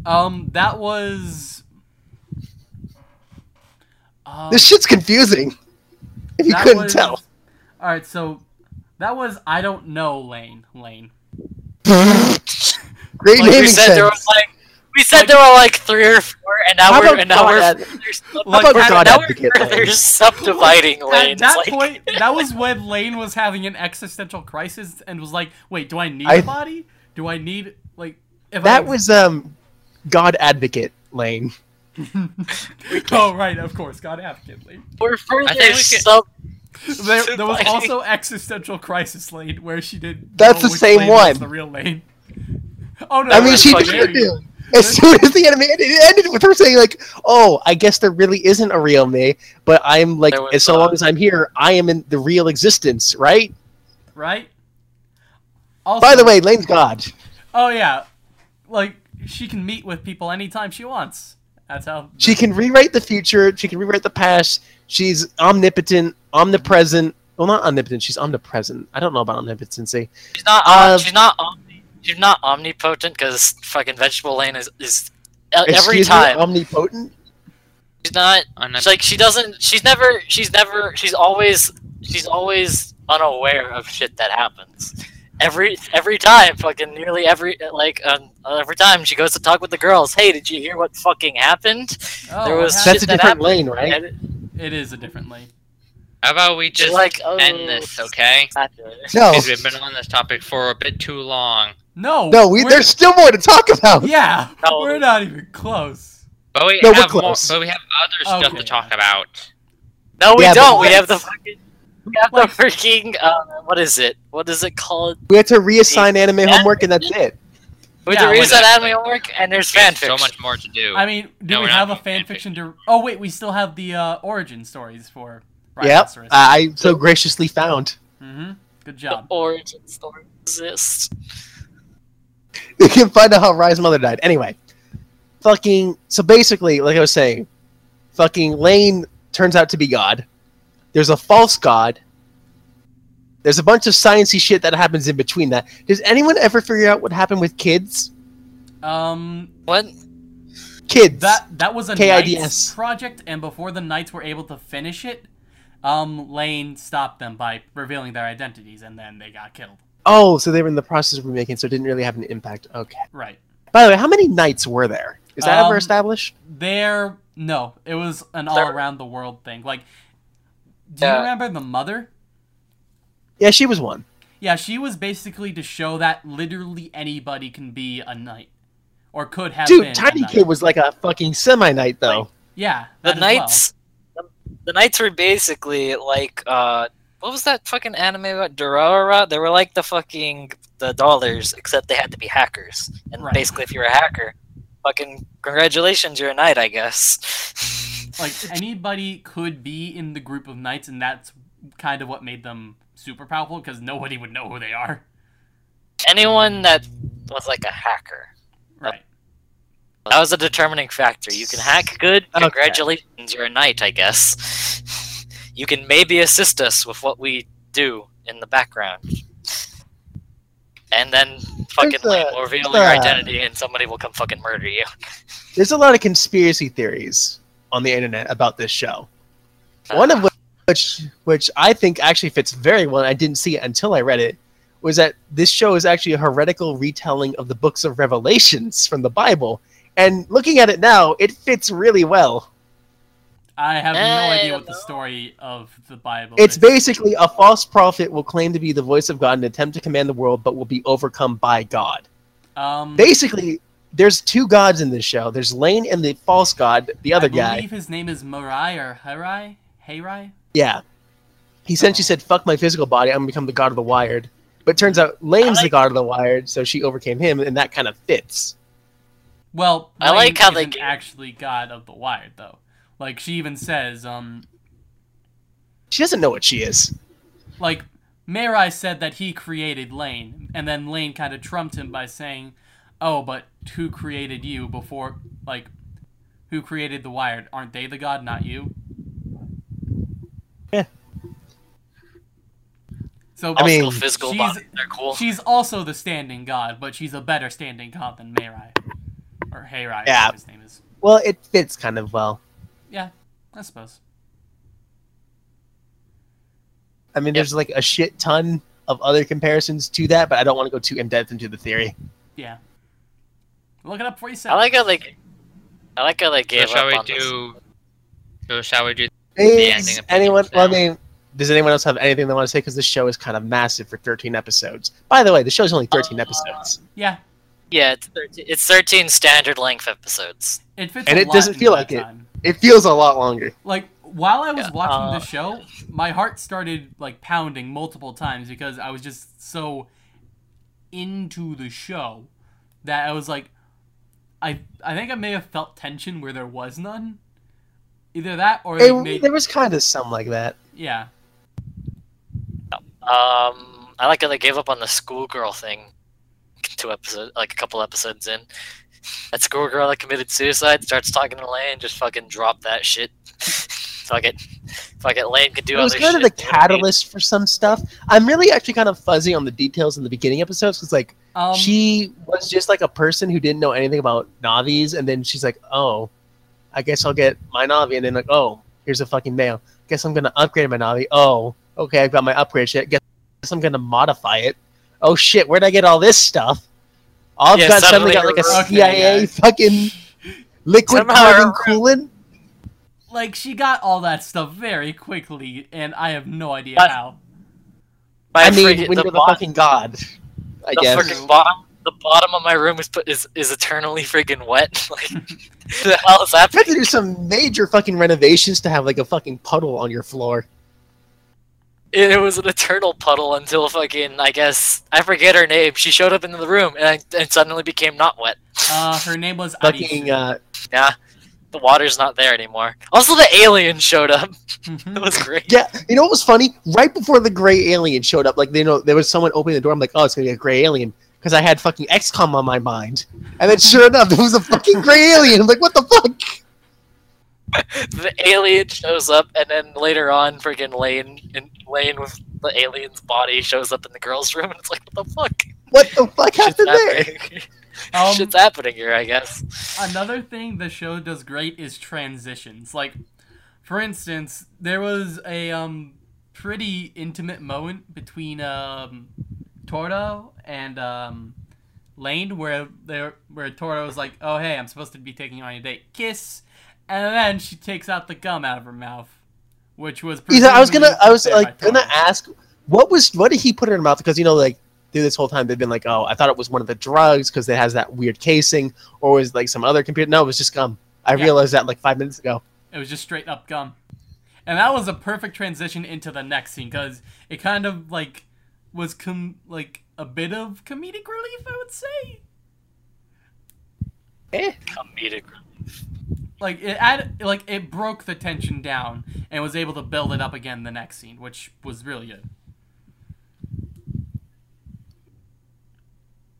Um, that was. Um, This shit's confusing. If you couldn't was- tell. All right, so that was I don't know Lain Lain. *laughs* Great Like naming we said, there were sense. like we said Like- there were like three or four, and now we're and now we're *laughs* there's, How Like, about at- now we're Advocate *laughs* further Lain? subdividing At that like, point, that was when Lain was having an existential crisis and was like, "Wait, do I need I- a body? Do I need like if That I... was um, God Advocate Lain. *laughs* oh right, of course, God advocate Lain. we're further I think sub. There, there was also existential crisis Lain where she did. That's know the which same Lain was one. The real Lain. Oh no! I mean, she did weird. do. *laughs* As soon as the anime ended, it ended with her saying like, "Oh, I guess there really isn't a real me, but I'm like, as so long as I'm here, I am in the real existence, right?" right? Also, By the way, Lain's God. oh yeah, like she can meet with people anytime she wants. That's how She can rewrite the future. She can rewrite the past. She's omnipotent, omnipresent. Well, not omnipotent. She's omnipresent. I don't know about omnipotency. She's not. Uh, she's not. Omni, she's not omnipotent because fucking vegetable Lain is is uh, every Excuse me, time. omnipotent. she's not. She's like she doesn't. She's never. She's never. She's always. She's always unaware of shit that happens. Every every time, fucking nearly every like um, every time she goes to talk with the girls. Hey, did you hear what fucking happened? Oh, there was? That's a shit that different happened. Lain, right? And It is a different Lain. How about we just like, oh, end this, okay? No, Because we've been on this topic for a bit too long. No, no. We, there's still more to talk about. yeah, No. *laughs* we're not even close. But we No, we're have more, but we have other stuff to talk about. No, we Yeah, don't. We have the fucking. We have Like- the freaking. Uh, what is it? What is it called? We have to reassign anime Yeah. homework, and that's it. With Yeah, the like- reason anime homework, and there's We fanfiction. so much more to do. I mean, do No, we have a doing fan fanfiction. to? Oh wait, we still have the uh, origin stories for. Yep, I so graciously found. mm-hmm. Good the job. origin story exists. You can find out how Rye's mother died. Anyway, fucking. So basically, like I was saying, fucking Lain turns out to be God. There's a false God. There's a bunch of sciencey shit that happens in between that. Does anyone ever figure out what happened with kids? Um, What? Kids. that that was a KIDS. Knights project, and before the Knights were able to finish it, um, Lain stopped them by revealing their identities, and then they got killed. Oh, so they were in the process of remaking, so it didn't really have an impact. Okay. Right. By the way, how many knights were there? Is that Um, ever established? There, no, it was an all around the world thing. Like, do you Yeah. remember the mother? Yeah, she was one. Yeah, she was basically to show that literally anybody can be a knight, or could have been. Dude, a Tiny knight. Kid was like a fucking semi-knight, though. Yeah, The that as well. knights. The, the knights were basically like uh, what was that fucking anime about Durarara? They were like the fucking the dollars, except they had to be hackers. And Right. basically, if you're a hacker, fucking congratulations, you're a knight, I guess. *laughs* like anybody could be in the group of knights, and that's kind of what made them super powerful because nobody would know who they are. anyone that was like a hacker. Right. That was a determining factor. You can hack good. Okay. Congratulations, you're a knight, I guess. *laughs* You can maybe assist us with what we do in the background. And then fucking a- will reveal your identity and somebody will come fucking murder you. There's a lot of conspiracy theories on the internet about this show. Uh. One of which, which I think actually fits very well, and I didn't see it until I read it, was that this show is actually a heretical retelling of the books of Revelations from the Bible. And looking at it now, it fits really well. I have no idea what the story of the Bible It's is. basically a false prophet will claim to be the voice of God and attempt to command the world, but will be overcome by God. Um, Basically, there's two gods in this show. There's Lain and the false god, the other guy. I guy. believe his name is Marai or Harai. Harai. Yeah. He essentially Oh. said, fuck my physical body, I'm going to become the god of the wired. But it turns out Lain's the god of the wired, so she overcame him, and that kind of fits. Well, I like Lain how they actually God of the Wired though. Like she even says, um, She doesn't know what she is. like Marai said that he created Lain, and then Lain kind of trumped him by saying, "Oh, but who created you before? Like, who created the Wired? Aren't they the God, not you?" Yeah. So I mean, physical she's- bodies are cool. she's also the standing God, but she's a better standing God than Marai or Harai. Yeah. his name is. Well, it fits kind of well. Yeah, I suppose. I mean, there's like a shit ton of other comparisons to that, but I don't want to go too in-depth into the theory. Yeah. Look it up for yourself. I like how like I like how they So shall up we on this. do? So shall we do? Is ending opinions anyone, well, I mean, does anyone else have anything they want to say? Because this show is kind of massive for 13 episodes. By the way, the show's only 13 Uh, episodes. Yeah, Yeah, it's 13, it's 13 standard length episodes. it fits. And a it lot doesn't feel like time. It feels a lot longer. Like while I was Yeah, watching uh, the show, my heart started like pounding multiple times because I was just so into the show that I was like, I I think I may have felt tension where there was none. Either that or It- made there was kind of some like that. yeah. Um, I like how they gave up on the schoolgirl thing. Two episodes, like a couple episodes in, *laughs* that schoolgirl that committed suicide starts talking to Lain, just fucking drop that shit. *laughs* fuck it, fuck it. Lane could do it was other kind of shit. the catalyst for some stuff. I'm really actually kind of fuzzy on the details in the beginning episodes because like Um, she was just like a person who didn't know anything about Navis, and then she's like, "Oh, I guess I'll get my Navi," and then like, "Oh, here's a fucking mail. Guess I'm gonna upgrade my Navi. Oh, okay, I've got my upgrade shit. Guess I'm gonna modify it. Oh shit, where'd I get all this stuff? I've Yeah, got suddenly suddenly got like a CIA yeah. fucking liquid Somehow carbon her- coolant. like she got all that stuff very quickly, and I have no idea But- how. My I mean, when the, you're the fucking god, I the guess. freaking bottom, the bottom of my room is put is is eternally friggin' wet. *laughs* like, *laughs* the hell is You have to do some major fucking renovations to have like a fucking puddle on your floor. It, it was an eternal puddle until fucking I guess I forget her name. She showed up into the room and and suddenly became not wet. Uh, her name was Fucking uh, Yeah, the water's not there anymore. Also, the alien showed up. *laughs* Mhm. It was great. Yeah, you know what was funny? Right before the gray alien showed up, like you know, there was someone opening the door. I'm like, oh, it's gonna be a gray alien because I had fucking XCOM on my mind, and then sure enough, there was a fucking gray alien. I'm like, what the fuck? The alien shows up, and then later on, friggin' Lain and Lain with the alien's body shows up in the girls' room, and it's like, what the fuck? What the fuck Shit's happened there? happening. *laughs* Um, Shit's happening here, I guess. Another thing the show does great is transitions. Like, for instance, there was a um pretty intimate moment between um Taro and um Lain where there where Taro was like, "Oh hey, I'm supposed to be taking you on a date, kiss," and then she takes out the gum out of her mouth, which was. Either I was gonna, I was like gonna ask, what was, what did he put in her mouth? Because you know, like through this whole time, they've been like, oh, I thought it was one of the drugs because it has that weird casing, or was like some other computer. No, it was just gum. I Yeah. realized that like five minutes ago. It was just straight up gum. And that was a perfect transition into the next scene because it kind of like was com- like a bit of comedic relief, I would say. Eh. Comedic. Like it added, like it broke the tension down and was able to build it up again the next scene, which was really good.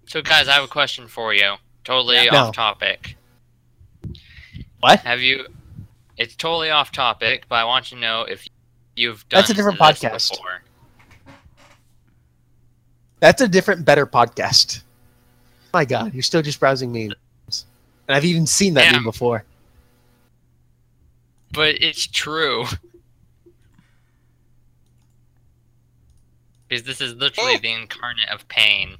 So, guys, I have a question for you. Totally Yeah. off No. topic. What? Have you? It's totally off topic, but I want to know if you've done That's a different this podcast. before. That's a different, better podcast. My God, you're still just browsing memes, and I've even seen that Yeah. meme before. But it's true. Because this is literally oh. the incarnate of pain.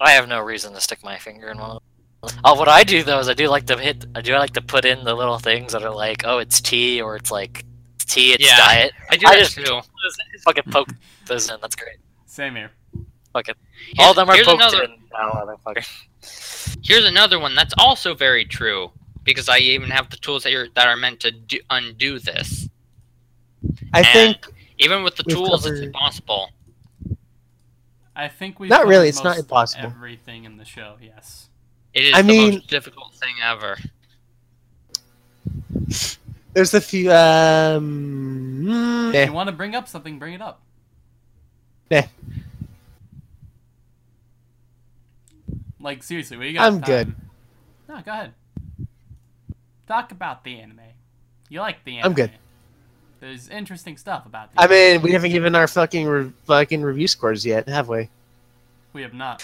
I have no reason to stick my finger in one. of them. Oh, what I do though is I do like to hit. I do like to put in the little things that are like, oh, it's tea, or it's like it's tea, it's Yeah. diet. I do I that just too. fucking poke those in. That's great. Same here. Fucking All of them are here's poked another, in. Oh, motherfucker. Here's another one that's also very true because I even have the tools that are that are meant to do, undo this. I And think Even with the We've tools, it's impossible. I think we Not really, it's not impossible. Everything in the show, yes. It is I the mean- most difficult thing ever. there's a few. Um, If eh. you want to bring up something, bring it up. Eh. Like seriously, what do you got? I'm good. No, go ahead. Talk about the anime. You like the anime. I'm good. There's interesting stuff about the I anime. mean, we haven't given our fucking re- fucking review scores yet, have we? we have not.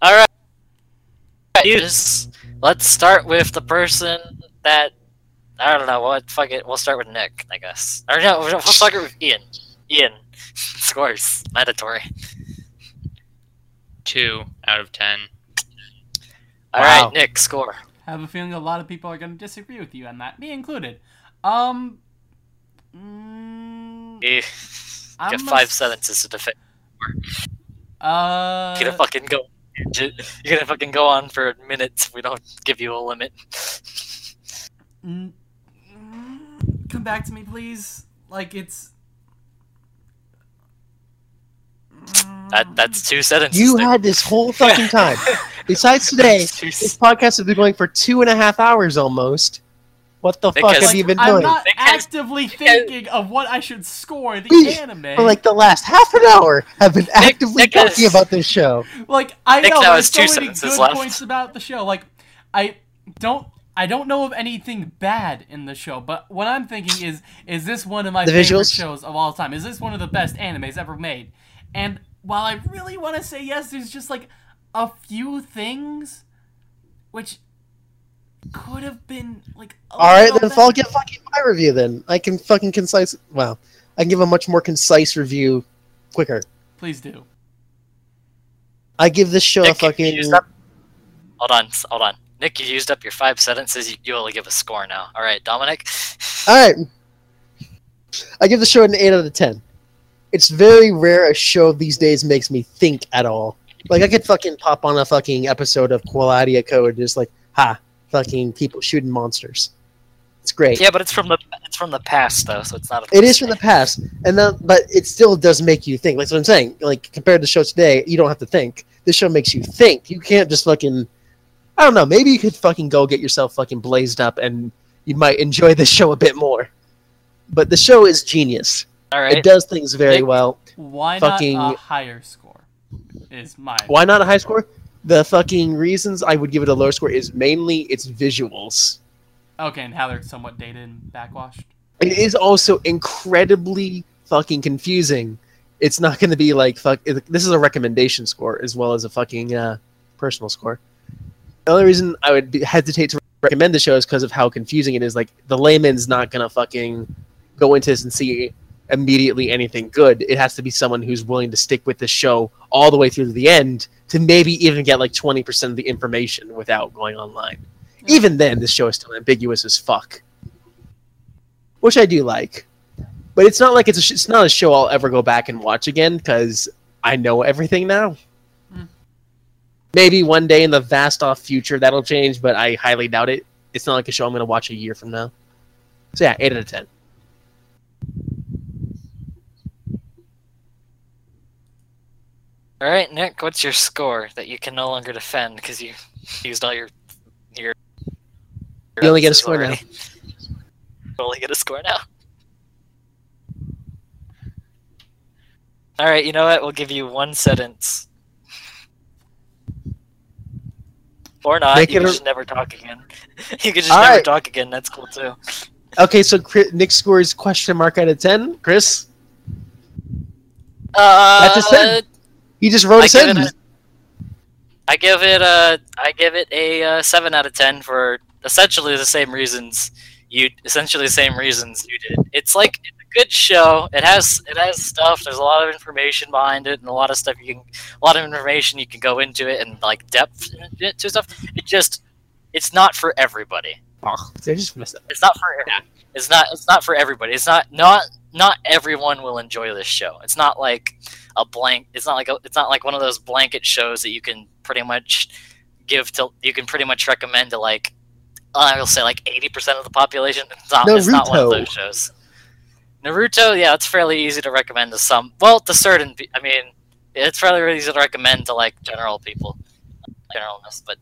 All right. Just, let's start with the person that I don't know what. Fuck it. We'll start with Nick, I guess. Or no, *laughs* we'll start with Ian. Ian *laughs* scores mandatory. Two out of ten. All right, Wow. Nick score. I have a feeling a lot of people are going to disagree with you on that, me included. Um. Mm, You I'm get five s- sentences to defend. Uh. You're gonna fucking go. You're gonna fucking go on for minutes if we don't give you a limit. Come back to me, please. Like it's. That that's two sentences. You Nick. had this whole fucking time. *laughs* Besides *laughs* today, this podcast has been going for two and a half hours almost. What the fuck Because- have you been I'm doing? not Because- actively thinking of what I should score the We- anime. For like the last half an hour, I've been actively Nick talking about this show. Like I Nick, know that there's so two many good left. points about the show. Like I don't I don't know of anything bad in the show, but what I'm thinking is is this one of my The favorite visuals? shows of all time? Is this one of the best animes ever made? And while I really want to say yes, there's just like a few things which could have been like a All right, then if better. I'll get fucking my review then. I can fucking concise. Well, I can give a much more concise review quicker. Please do. I give this show a Nick, you fucking. up- Hold on, hold on. Nick, you used up your five sentences. You, you only give a score now. All right, Dominic. All right. I give the show an 8 out of 10. It's very rare a show these days makes me think at all. Like, I could fucking pop on a fucking episode of Qualidea Code just like, ha, fucking people shooting monsters. It's great. Yeah, but it's from the it's from the past though, so it's not. A It is from the past, and then, but it still does make you think. Like what I'm saying, like compared to the show today, you don't have to think. This show makes you think. You can't just fucking. I don't know. Maybe you could fucking go get yourself fucking blazed up, and you might enjoy the show a bit more. But the show is genius. All It does things very Nick- well. Why Fucking- not a higher score? Is my Why not a high score? The fucking reasons I would give it a lower score is mainly its visuals. okay, and how they're somewhat dated and backwashed. It is also incredibly fucking confusing. It's not going to be like fuck. This is a recommendation score as well as a fucking uh, personal score. The only reason I would be, hesitate to recommend the show is because of how confusing it is. Like the layman's not going to fucking go into this and see immediately anything good. It has to be someone who's willing to stick with the show all the way through to the end to maybe even get like 20% of the information without going online. Even then, this show is still ambiguous as fuck. Which I do like. But it's not like it's a sh- it's not a show I'll ever go back and watch again because I know everything now. Hmm. Maybe one day in the vast off future that'll change, but I highly doubt it. It's not like a show I'm going to watch a year from now. So yeah, 8 out of 10. All right, Nick. What's your score that you can no longer defend because you used all your your? your You only get a sentences score now. You only get a score now. All right. You know what? We'll give you one sentence. Or not. Make you can just never talk again. *laughs* you can just All never right. talk again. That's cool too. Okay, so Chri- Nick scores question mark out of 10. Chris? Uh, That's a sin. He just wrote I a sentence. I give it a I give it a uh, seven out of ten for essentially the same reasons you essentially the same reasons you did. It's like it's a good show. It has it has stuff. There's a lot of information behind it, and a lot of stuff you can a lot of information you can go into it and like depth into stuff. It just it's not for everybody. Oh, they just messed up. It's not for it's not it's not for everybody. It's not not not everyone will enjoy this show. It's not like a blank. It's not like a, it's not like one of those blanket shows that you can pretty much give to. You can pretty much recommend to like I will say like eighty percent of the population. It's not. It's not one of Naruto. those shows. Naruto, yeah, it's fairly easy to recommend to some. Well, to certain. I mean, it's fairly easy to recommend to like general people, generalness. But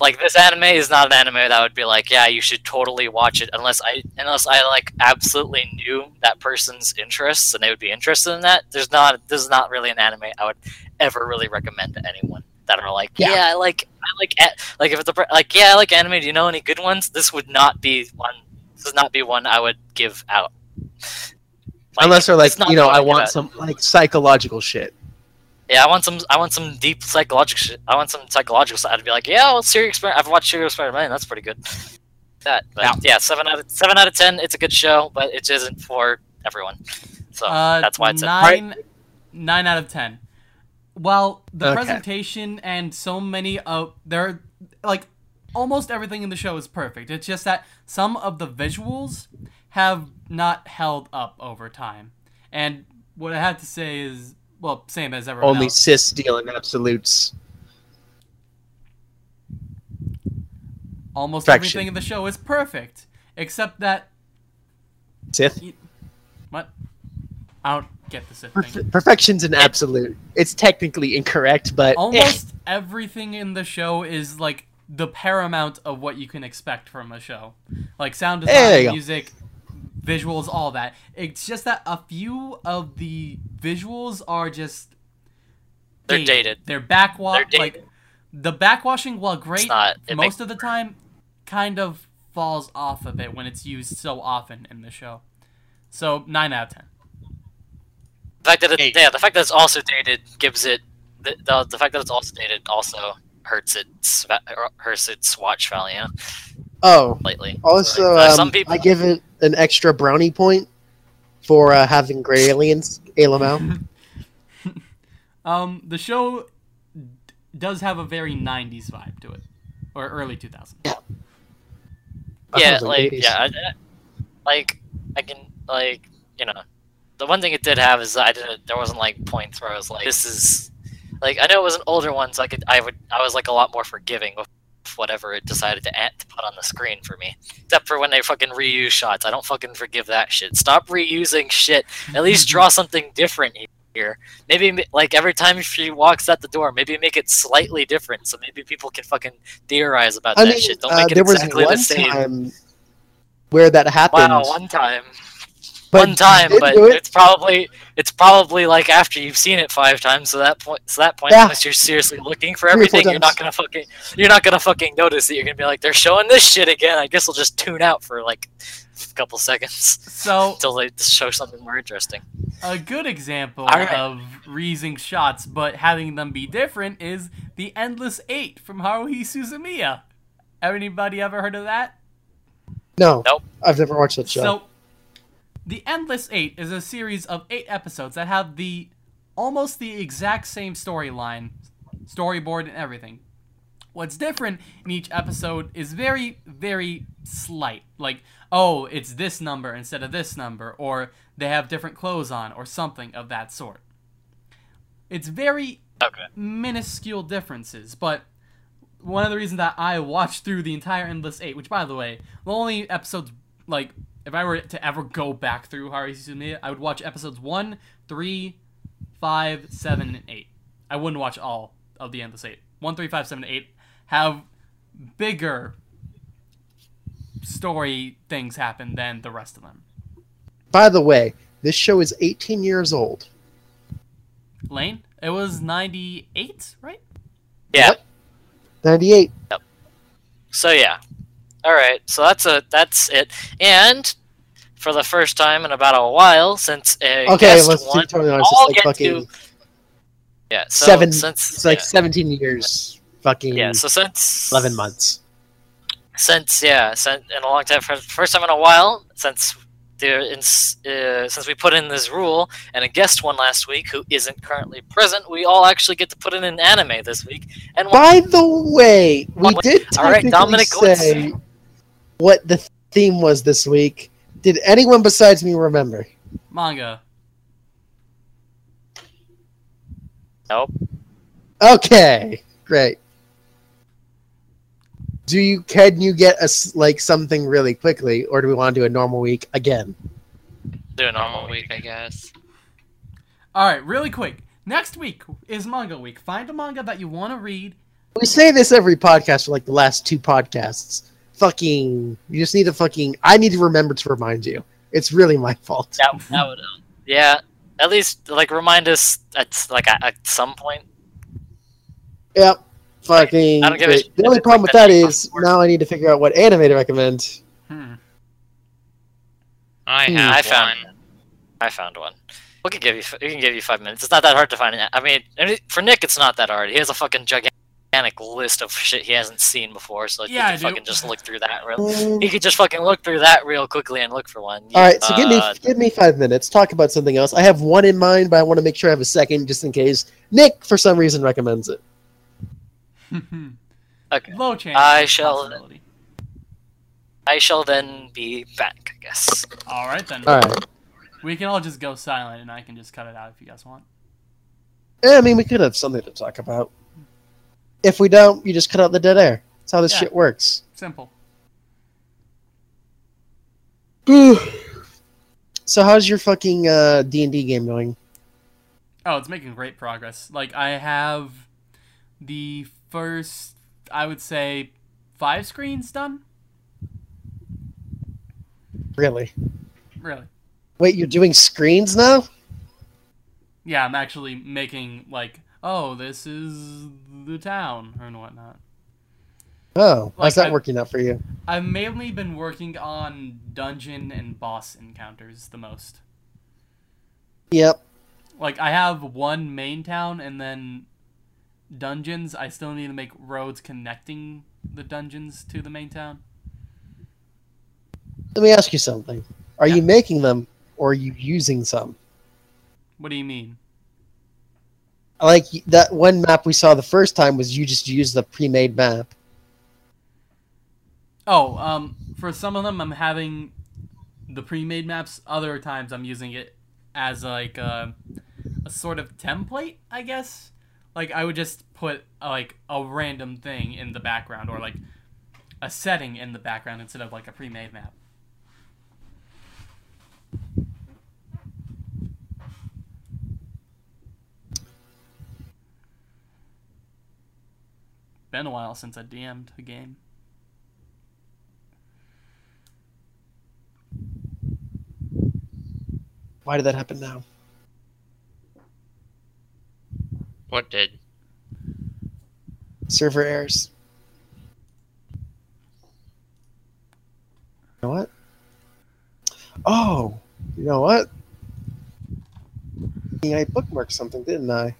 like this anime is not an anime that would be like, yeah, you should totally watch it unless I unless I like absolutely knew that person's interests and they would be interested in that. There's not this is not really an anime I would ever really recommend to anyone that are like, Yeah. yeah, I like I like like if it's a, like yeah, I like anime. Do you know any good ones? This would not be one. This would not be one I would give out. Like, Unless they're like, you know, I want some like psychological shit. Yeah, I want some. I want some deep psychological shit. I want some psychological side to be like, yeah, well, Serial Experiment. I've watched Serial Experiment. That's pretty good. *laughs* That, but Yeah. yeah. seven out of seven out of ten. It's a good show, but it isn't for everyone. So Uh, that's why it's a, nine, nine out of ten. Well, the Okay. presentation and so many of there, are, like almost everything in the show is perfect. It's just that some of the visuals have not held up over time. And what I have to say is, well, same as everyone Only else. cis dealing absolutes. Almost Perfection. everything in the show is perfect, except that Sith. what? I don't get the Sith thing. Perf- perfection's an absolute. It's technically incorrect, but eh. almost everything in the show is like the paramount of what you can expect from a show like sound design go. Music visuals all that it's just that a few of the visuals are just They're dated. they're backwash They're dated. like the backwashing while great not- most of the time kind of falls off of it when it's used so often in the show so 9 out of 10 the fact that it, Eight. yeah, the fact that it's also dated gives it the, the, the fact that it's also dated also hurts its va- hurts its watch value oh, lately. also Uh, um, some people- I give it an extra brownie point for uh, having gray aliens. Alamau. *laughs* Um, the show d- does have a very '90s vibe to it, or early 2000s. yeah, Sounds like 80s. yeah, I, I- like I can like you know, the one thing it did have is I didn't. There wasn't like points where I was like, this is like I know it was an older one, so I could I would I was like a lot more forgiving with whatever it decided to add, to put on the screen for me. Except for when they fucking reuse shots, I don't fucking forgive that shit. Stop reusing shit. At least *laughs* draw something different here. Maybe like every time she walks out the door, maybe make it slightly different, so maybe people can fucking theorize about I that mean, shit. Don't uh, make it there was one time where that happened. Wow, one time, but one time, but it. it's probably it's probably like after you've seen it five times. So that point, so that point, Yeah. unless you're seriously looking for Three or four everything, you're not gonna fucking you're not gonna fucking notice that you're gonna be like they're showing this shit again. I guess I'll just tune out for like a couple seconds So *laughs* until they show something more interesting. a good example Alright. of reusing shots but having them be different is the Endless Eight from Haruhi Suzumiya. Anybody ever heard of that? No, Nope. I've never watched that show. So, The Endless Eight is a series of eight episodes that have the almost the exact same storyline, storyboard, and everything. What's different in each episode is very, very slight. Like, oh, it's this number instead of this number, or they have different clothes on, or something of that sort. It's very Okay. minuscule differences, but one of the reasons that I watched through the entire Endless Eight, which by the way, the only episodes like if I were to ever go back through Haruhi Suzumiya, I would watch episodes one, three, five, seven, and eight. I wouldn't watch all of the Endless Eight. One, three, five, seven, eight have bigger story things happen than the rest of them. By the way, this show is 18 years old. Lain, it was ninety eight, right? Yeah. Yep. 98. Yep. So yeah. All right. So that's a that's it. And for the first time in about a while, since a Okay, guest let's won, do totally honest. It's like get fucking to- yeah. So seven- Since it's like yeah. 17 years, fucking yeah. So since 11 months. Since yeah, since in a long time, for first time in a while, since there, in, uh, since we put in this rule, and a guest one last week who isn't currently present, we all actually get to put in an anime this week. And By the way, we did all right, Dominic, say what the theme was this week. Did anyone besides me remember? Manga. nope. Okay, great. Do you can you get us like something really quickly, or do we want to do a normal week again? Do a Normal normal week, I guess. All right, really quick. Next week is manga week. Find a manga that you want to read. We say this every podcast for like the last two podcasts. Fucking, you just need to fucking. I need to remember to remind you. It's really my fault. That, that would, um, yeah. At least like remind us at like at, at some point. Yep. Fucking. I don't give a shit The only problem like with that that is before. now I need to figure out what anime to recommend. Hmm. I Hmm. have I found one. I found one. We can give you we can give you five minutes. It's not that hard to find. it. I mean, for Nick, it's not that hard. He has a fucking gigantic list of shit he hasn't seen before, so like, Yeah, he do. can fucking just look through that real. *laughs* He could just fucking look through that real quickly and look for one. All right, so give me Uh, give me five minutes. Talk about something else. I have one in mind, but I want to make sure I have a second just in case Nick, for some reason, recommends it. *laughs* Okay. Low chance. I shall- possibility. I shall then be back, I guess. All right then. All right. We can all just go silent, and I can just cut it out if you guys want. Yeah, I mean, we could have something to talk about. If we don't, you just cut out the dead air. That's how this Yeah. shit works. Simple. *sighs* so how's your fucking uh, D&D game going? Oh, it's making great progress. Like I have the first, I would say, five screens done. Really? Really. Wait, you're doing screens now? Yeah, I'm actually making like, oh, this is the town and whatnot. Oh, Like, how's that I- working out for you? I've mainly been working on dungeon and boss encounters the most. Yep. Like I have one main town and then dungeons. I still need to make roads connecting the dungeons to the main town. Let me ask you something. Are Yeah. you making them or are you using some? What do you mean? Like that one map we saw the first time was you just used the pre-made map. Oh, um, for some of them, I'm having the pre-made maps. Other times, I'm using it as like a, a sort of template, I guess. Like I would just put uh, like a random thing in the background, or like a setting in the background instead of like a pre-made map. Been a while since I DM'd a game. Why did that happen now? What did? Server errors. You know what? Oh, you know what? I bookmarked something, didn't I?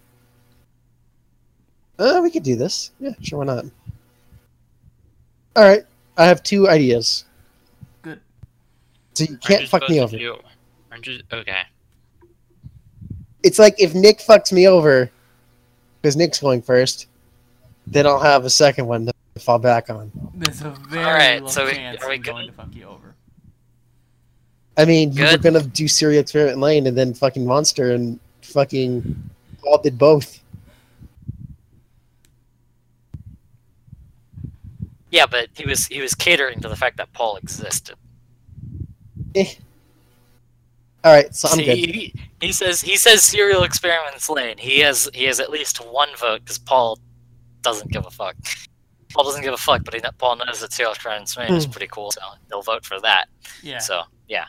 Uh, we could do this. Yeah, sure, why not? All right, I have two ideas. Good. So you can't fuck me over. to do- Aren't? Okay. It's like if Nick fucks me over, because Nick's going first, then I'll have a second one to fall back on. There's a very Alright, low so we- chance are we I'm going to fuck you over. I mean, you were gonna do Serial Experiment Lain and then fucking Monster and fucking Paul did both. Yeah, but he was he was catering to the fact that Paul existed. Eh. All right, so I'm See, good. He, he says he says serial experiments Lain. He has he has at least one vote because Paul doesn't give a fuck. Paul doesn't give a fuck, but he, Paul knows that serial experiments Lain is Hmm. pretty cool, so he'll vote for that. Yeah. So yeah.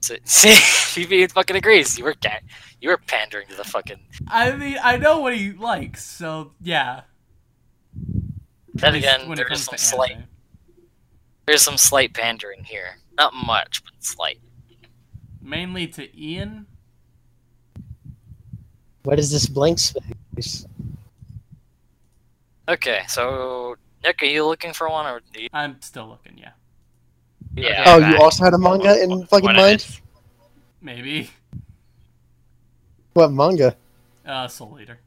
So, see, *laughs* he fucking agrees. You were ga- you were pandering to the fucking. I mean, I know what he likes, so yeah. Then least again, there is some slight anime. there's some slight pandering here. Not much, but slight. Mainly to Ian. What is this blank space? Okay, so Nick, are you looking for one or do you? I'm still looking. Yeah, Yeah. Oh, back. you also had a manga in fucking mind? maybe. What manga? Uh, Soul Eater.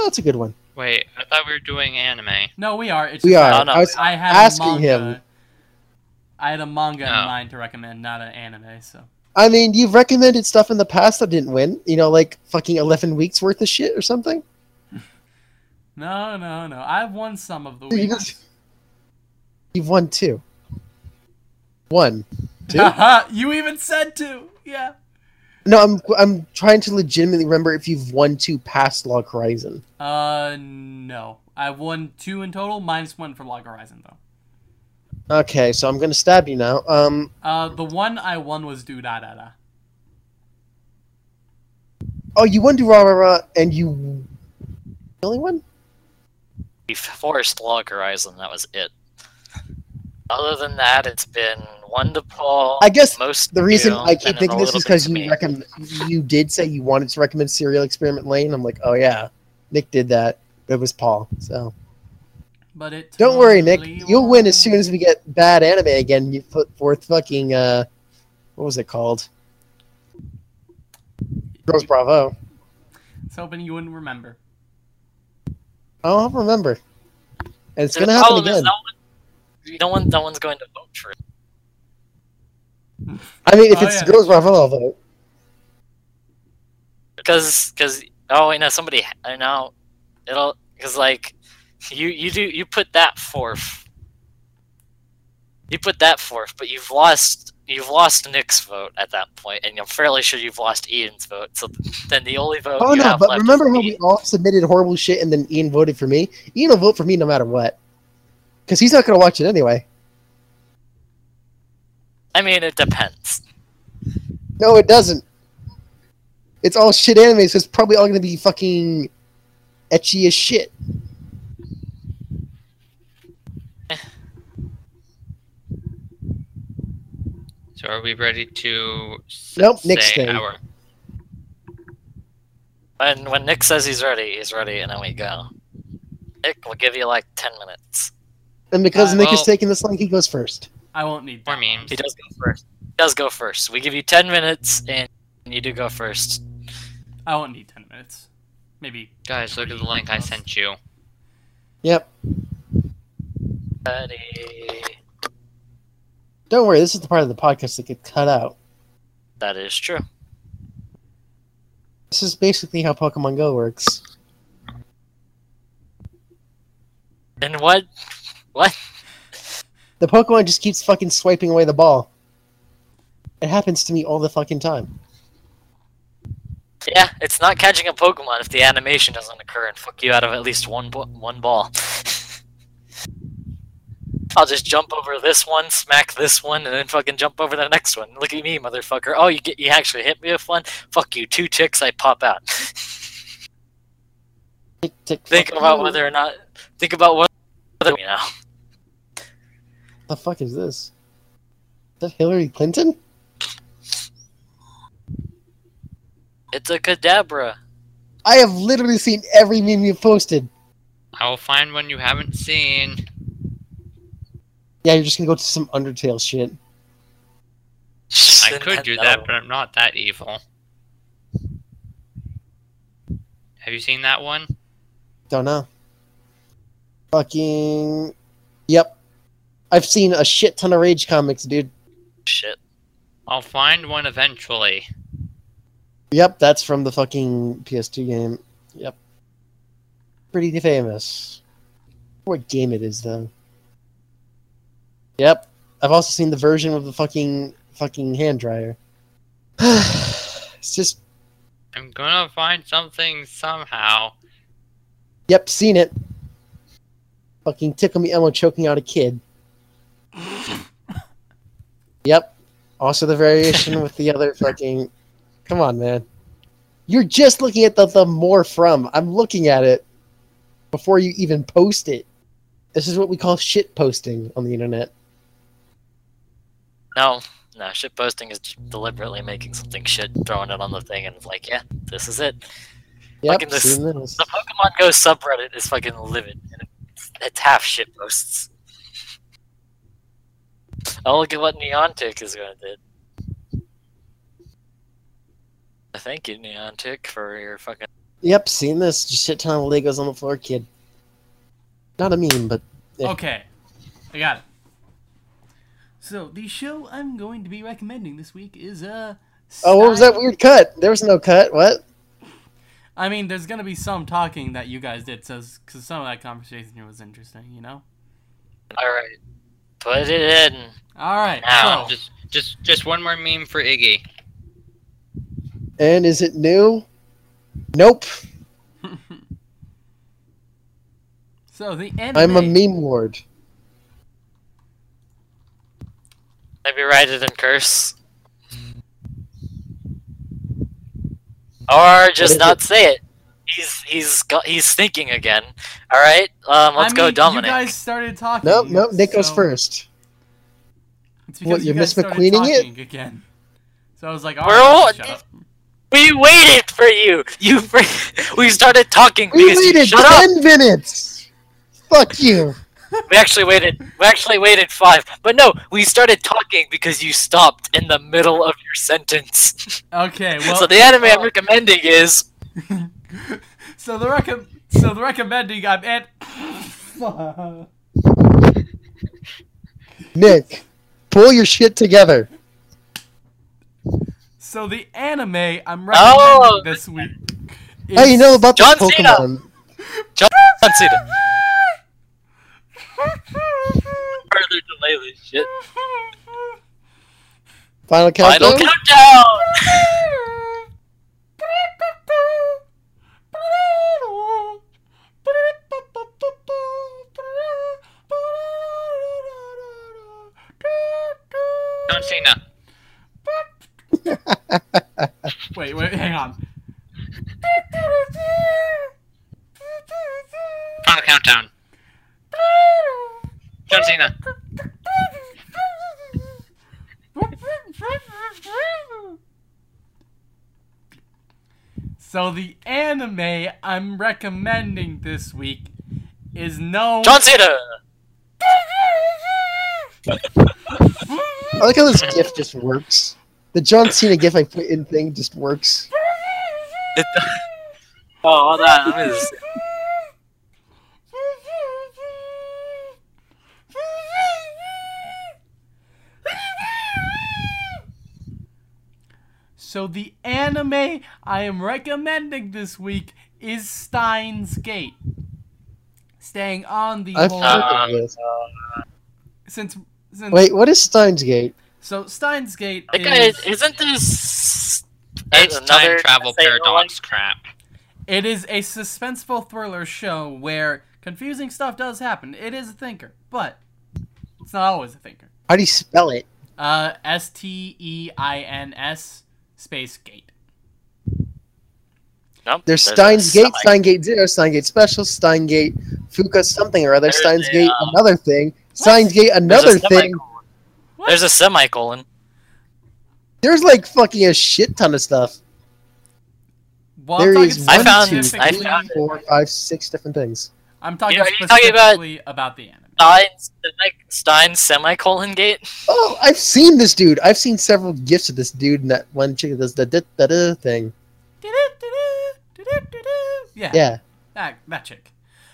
Oh, that's a good one. Wait, I thought we were doing anime. No, we are. It's We just are. that Oh. I was I had asking a manga, him. I had a manga Oh. in mind to recommend, not an anime. So I mean, you've recommended stuff in the past that didn't win. You know, like fucking 11 weeks worth of shit or something. *laughs* no, no, no. I've won some of the You weeks. just- *laughs* You've won two. One. Two? Haha, *laughs* you even said two. Yeah. No, I'm I'm trying to legitimately remember if you've won two past Log Horizon. Uh, no. I've won two in total, minus one for Log Horizon though. Okay, so I'm gonna stab you now. Um, Uh, the one I won was Do Da Da Da. oh, you won Durarara, and you the only one? We forced Log Horizon. That was it. Other than that, it's been one to Paul. I guess most The reason you, I keep thinking this is because you recommend you did say you wanted to recommend Serial Experiment Lain. I'm like, oh yeah, Nick did that. It was Paul. So But it. don't worry, Nick. totally You'll win as soon as we get bad anime again. You put forth fucking uh, what was it called? Girls Bravo. I was hoping you wouldn't remember. Oh, I'll remember. And it's The gonna happen problem is again. No one, no one, no one's going to vote for it. I mean, if Oh, it's yeah. Girls Bravo, I'll vote. because because oh wait no somebody I know it'll because like you you do you put that forth. you put that forth, but you've lost you've lost Nick's vote at that point and I'm fairly sure you've lost Ian's vote so then the only vote Oh you no, have but left remember how Ian. we all submitted horrible shit and then Ian voted for me? Ian will vote for me no matter what. Because he's not going to watch it anyway. I mean it depends No, it doesn't. It's all shit anime, so it's probably all going to be fucking ecchi as shit. Eh. So are we ready to Nope, Nick's say thing. our when when Nick says he's ready he's ready and then we go Nick will give you like 10 minutes And because Uh, Nick is taking this link, he goes first. I won't need or that. memes? he does go first he does go first we give you 10 minutes and you do go first I won't need ten minutes. Maybe. Guys, look at the link I sent you. Yep. ready Don't worry, this is the part of the podcast that gets cut out. That is true. This is basically how Pokemon Go works. And what? What? The Pokemon just keeps fucking swiping away the ball. It happens to me all the fucking time. Yeah, it's not catching a Pokemon if the animation doesn't occur and fuck you out of at least one bo- one ball. *laughs* I'll just jump over this one, smack this one, and then fucking jump over the next one. Look at me, motherfucker. Oh, you get you actually hit me with one? Fuck you. Two ticks, I pop out. *laughs* Tick, tick, think about whether or not. Think about whether you know. The fuck is this? Is that Hillary Clinton? It's a Kadabra. I have literally seen every meme you've posted. I will find one you haven't seen. Yeah, you're just gonna go to some Undertale shit. I could do that, but I'm not that evil. Have you seen that one? Don't know. Fucking... Yep. I've seen a shit ton of Rage comics, dude. Shit. I'll find one eventually. Yep, that's from the fucking PS2 game. Yep. Pretty famous. What game it is, though. Yep. I've also seen the version of the fucking fucking hand dryer. *sighs* it's just, I'm gonna find something somehow. yep, seen it. Fucking Tickle Me Elmo choking out a kid. *laughs* Yep. Also the variation with the other fucking... Come on, man. You're just looking at the, the more from. I'm looking at it. before you even post it. This is what we call shit posting on the internet. No, no, shit posting is deliberately making something shit, throwing it on the thing, and like, yeah, this is it. Yep, this- this. The Pokemon Go subreddit is fucking livid, and it's, it's half shit posts. Oh, look at what Niantic is going to do. Thank you, Niantic, for your fucking. Yep, seen this. Just shit ton of Legos on the floor, kid. Not a meme, but Yeah. Okay, I got it. So the show I'm going to be recommending this week is uh. oh, what was that weird cut? There was no cut. What? I mean, there's gonna be some talking that you guys did, so because some of that conversation was interesting, you know. Alright. Put it in. All right, Now, so Just, just, just one more meme for Iggy. And is it new? Nope. *laughs* so the anime. I'm a meme lord. Maybe write it in curse. Or is just it? not say it. He's he's got, he's thinking again. All right, um, let's I go, mean, Dominic. You guys started talking. Nope, nope. Nick goes so first. It's What, because you're you Miss McQueening it? again. So I was like, all We're all- shut up. We waited for you. You fr- *laughs* we started talking We because you waited shut up. ten minutes. Fuck you. We actually waited. We actually waited five. But no, we started talking because you stopped in the middle of your sentence. *laughs* Okay, well. so the anime I'm uh, recommending is *laughs* so the recom- so the recommending I'm at. *laughs* Nick, pull your shit together. so the anime I'm oh. recommending Oh! this week. Is... Hey, you know about John the Cena. Pokemon? John Cena. Further delay this shit. Final countdown? Final countdown. *laughs* John *laughs* Cena. Wait, wait, hang on. Final countdown. John Cena. So the anime I'm recommending this week is no. John Cena. I like how this GIF just works. The John Cena GIF I put in thing just works. It- *laughs* oh, hold on. Let me just- So the anime I am recommending this week is Steins Gate. Staying on the I've whole heard Uh, of this. since since Wait, what is Steins Gate? so Steins Gate That is, guy, isn't this It's another time travel paradox crap. it is a suspenseful thriller show where confusing stuff does happen. It is a thinker, but it's not always a thinker. How do you spell it? Uh, S T E I N S space gate. Nope, There's Steins Gate, semi- Stein Gate Zero, Stein Gate Special, Stein Gate Fuka something or other, There's Steins a, Gate uh, another thing, Steins Gate there's another thing. There's a semicolon. There's like fucking a shit ton of stuff. Well, There I'm is talking one, I found- two, specifically- I three, found it. four, five, six different things. I'm talking You know, you're talking about- specifically about the anime. Stein's, Stein's semicolon gate. Oh, I've seen this dude. I've seen several gifs of this dude and that one chick that does the da da da thing. Yeah, Yeah. that, that chick.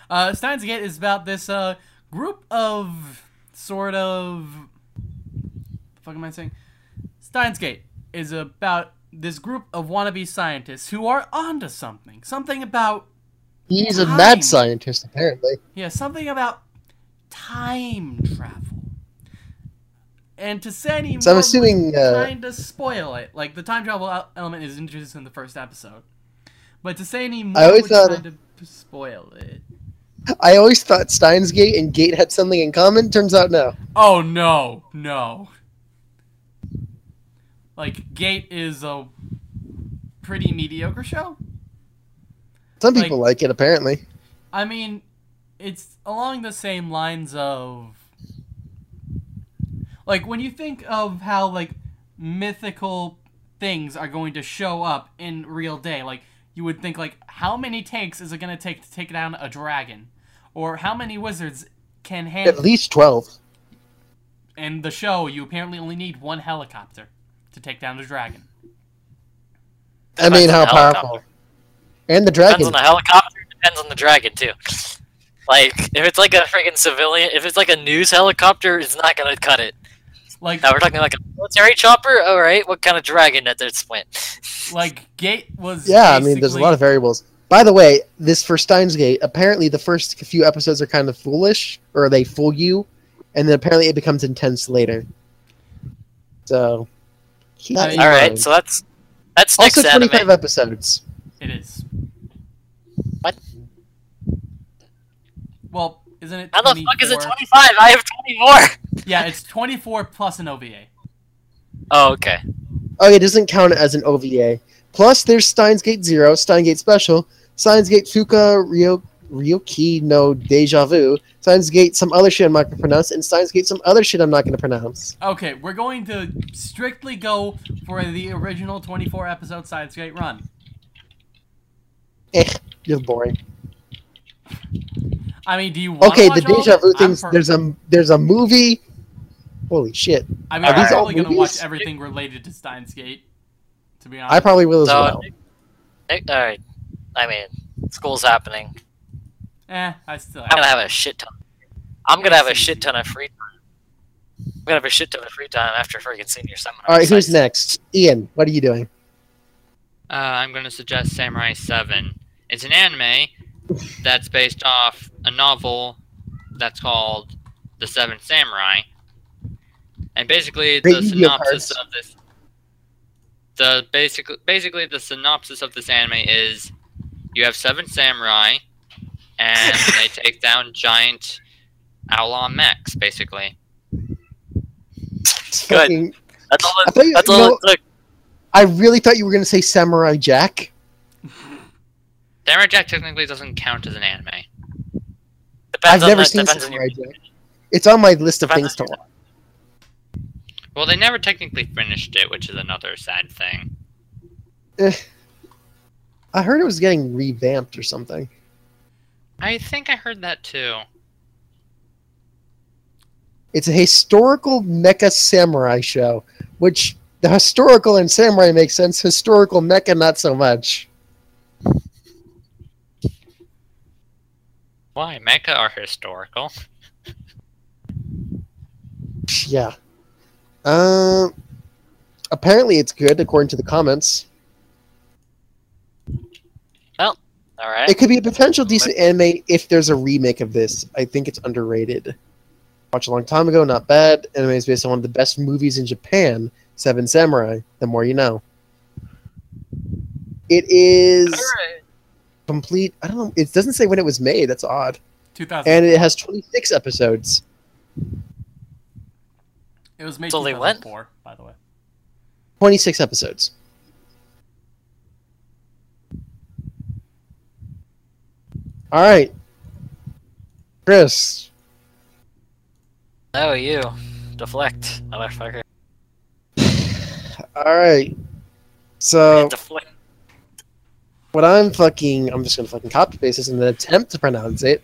Uh, Steins Gate is about this uh, group of sort of. The fuck am I saying? Steins Gate is about this group of wannabe scientists who are onto something. Something about He's a mad scientist, apparently. yeah, something about time travel. And to say any So I'm assuming, uh, kind of spoil it. Like the time travel element is introduced in the first episode, but to say any more I always thought- kind of spoil it. I always thought Steins Gate and Gate had something in common. Turns out no. Oh no, no. Like Gate is a pretty mediocre show. Some Like- people like, it, apparently. I mean, it's along the same lines of like when you think of how like mythical things are going to show up in real day like you would think like how many tanks is it going to take to take down a dragon or how many wizards can handle At least 12. in the show you apparently only need one helicopter to take down the dragon I mean, how powerful. helicopter. And the Depends dragon. on the helicopter. Depends on the dragon too. Like if it's like a freaking civilian, if it's like a news helicopter, it's not gonna cut it. Like Now we're talking like a military chopper. All right, what kind of dragon at this point? *laughs* like gate was Yeah, I mean, there's a lot of variables. By the way, this for Steins Gate, apparently the first few episodes are kind of foolish, or they fool you, and then apparently it becomes intense later. So, keep that in All right, so that's that's next also anime. 25 episodes. It is. What? Well, isn't it? How the fuck is it 25? I have 24. *laughs* Yeah, it's 24 plus an OVA. Oh, okay. Oh, it doesn't count as an OVA. Plus, there's Steins Gate Zero, Steins Gate Special, Steins Gate Fuka Ryo Ryoki no Deja Vu, Steins Gate some other shit I'm not going to pronounce, and Steins Gate some other shit I'm not going to pronounce. Okay, we're going to strictly go for the original 24 episode Steins Gate run. Eh, you're boring. I mean, do you want Okay, to the Deja Vu things. There's a there's a movie. Holy shit! I mean, are I'm these probably going to watch everything related to Steins Gate. To be honest. I probably will as So, well. All right. I mean, school's happening. Eh, I still I'm gonna have. have a shit ton. I'm gonna have a shit ton of free time. I'm gonna have a shit ton of free time after freaking senior seminar. All right, who's next? Ian, what are you doing? Uh, I'm going to suggest Samurai 7. It's an anime that's based off a novel that's called The Seven Samurai. And basically, Great the synopsis of this. The basic, basically, the synopsis of this anime is you have seven samurai, and *laughs* they take down giant outlaw mechs, basically. Good. fucking- That's all. I It, thought you, that's you all know, it took. I really thought you were going to say Samurai Jack. Samurai Jack technically doesn't count as an anime. Depends I've never the, seen Samurai Jack. It's on my list of things to watch. Well, they never technically finished it, which is another sad thing. Eh. I heard it was getting revamped or something. I think I heard that too. It's a historical mecha samurai show, which the historical and samurai makes sense. Historical mecha, not so much. Why? Mecha are historical. Yeah. Uh, apparently it's good, according to the comments. Well, all right. It could be a potential decent anime if there's a remake of this. I think it's underrated. Watched a long time ago, not bad. Anime is based on one of the best movies in Japan, Seven Samurai. The more you know. It is All right. Complete. I don't know. It doesn't say when it was made. That's odd. 2000. And it has 26 episodes. it was made It's only when? 2004, by the way. 26 episodes. All right. Chris, Oh, you. Deflect, motherfucker. all right. So, Deflect. What I'm fucking, I'm just gonna fucking copy paste this in an attempt to pronounce it.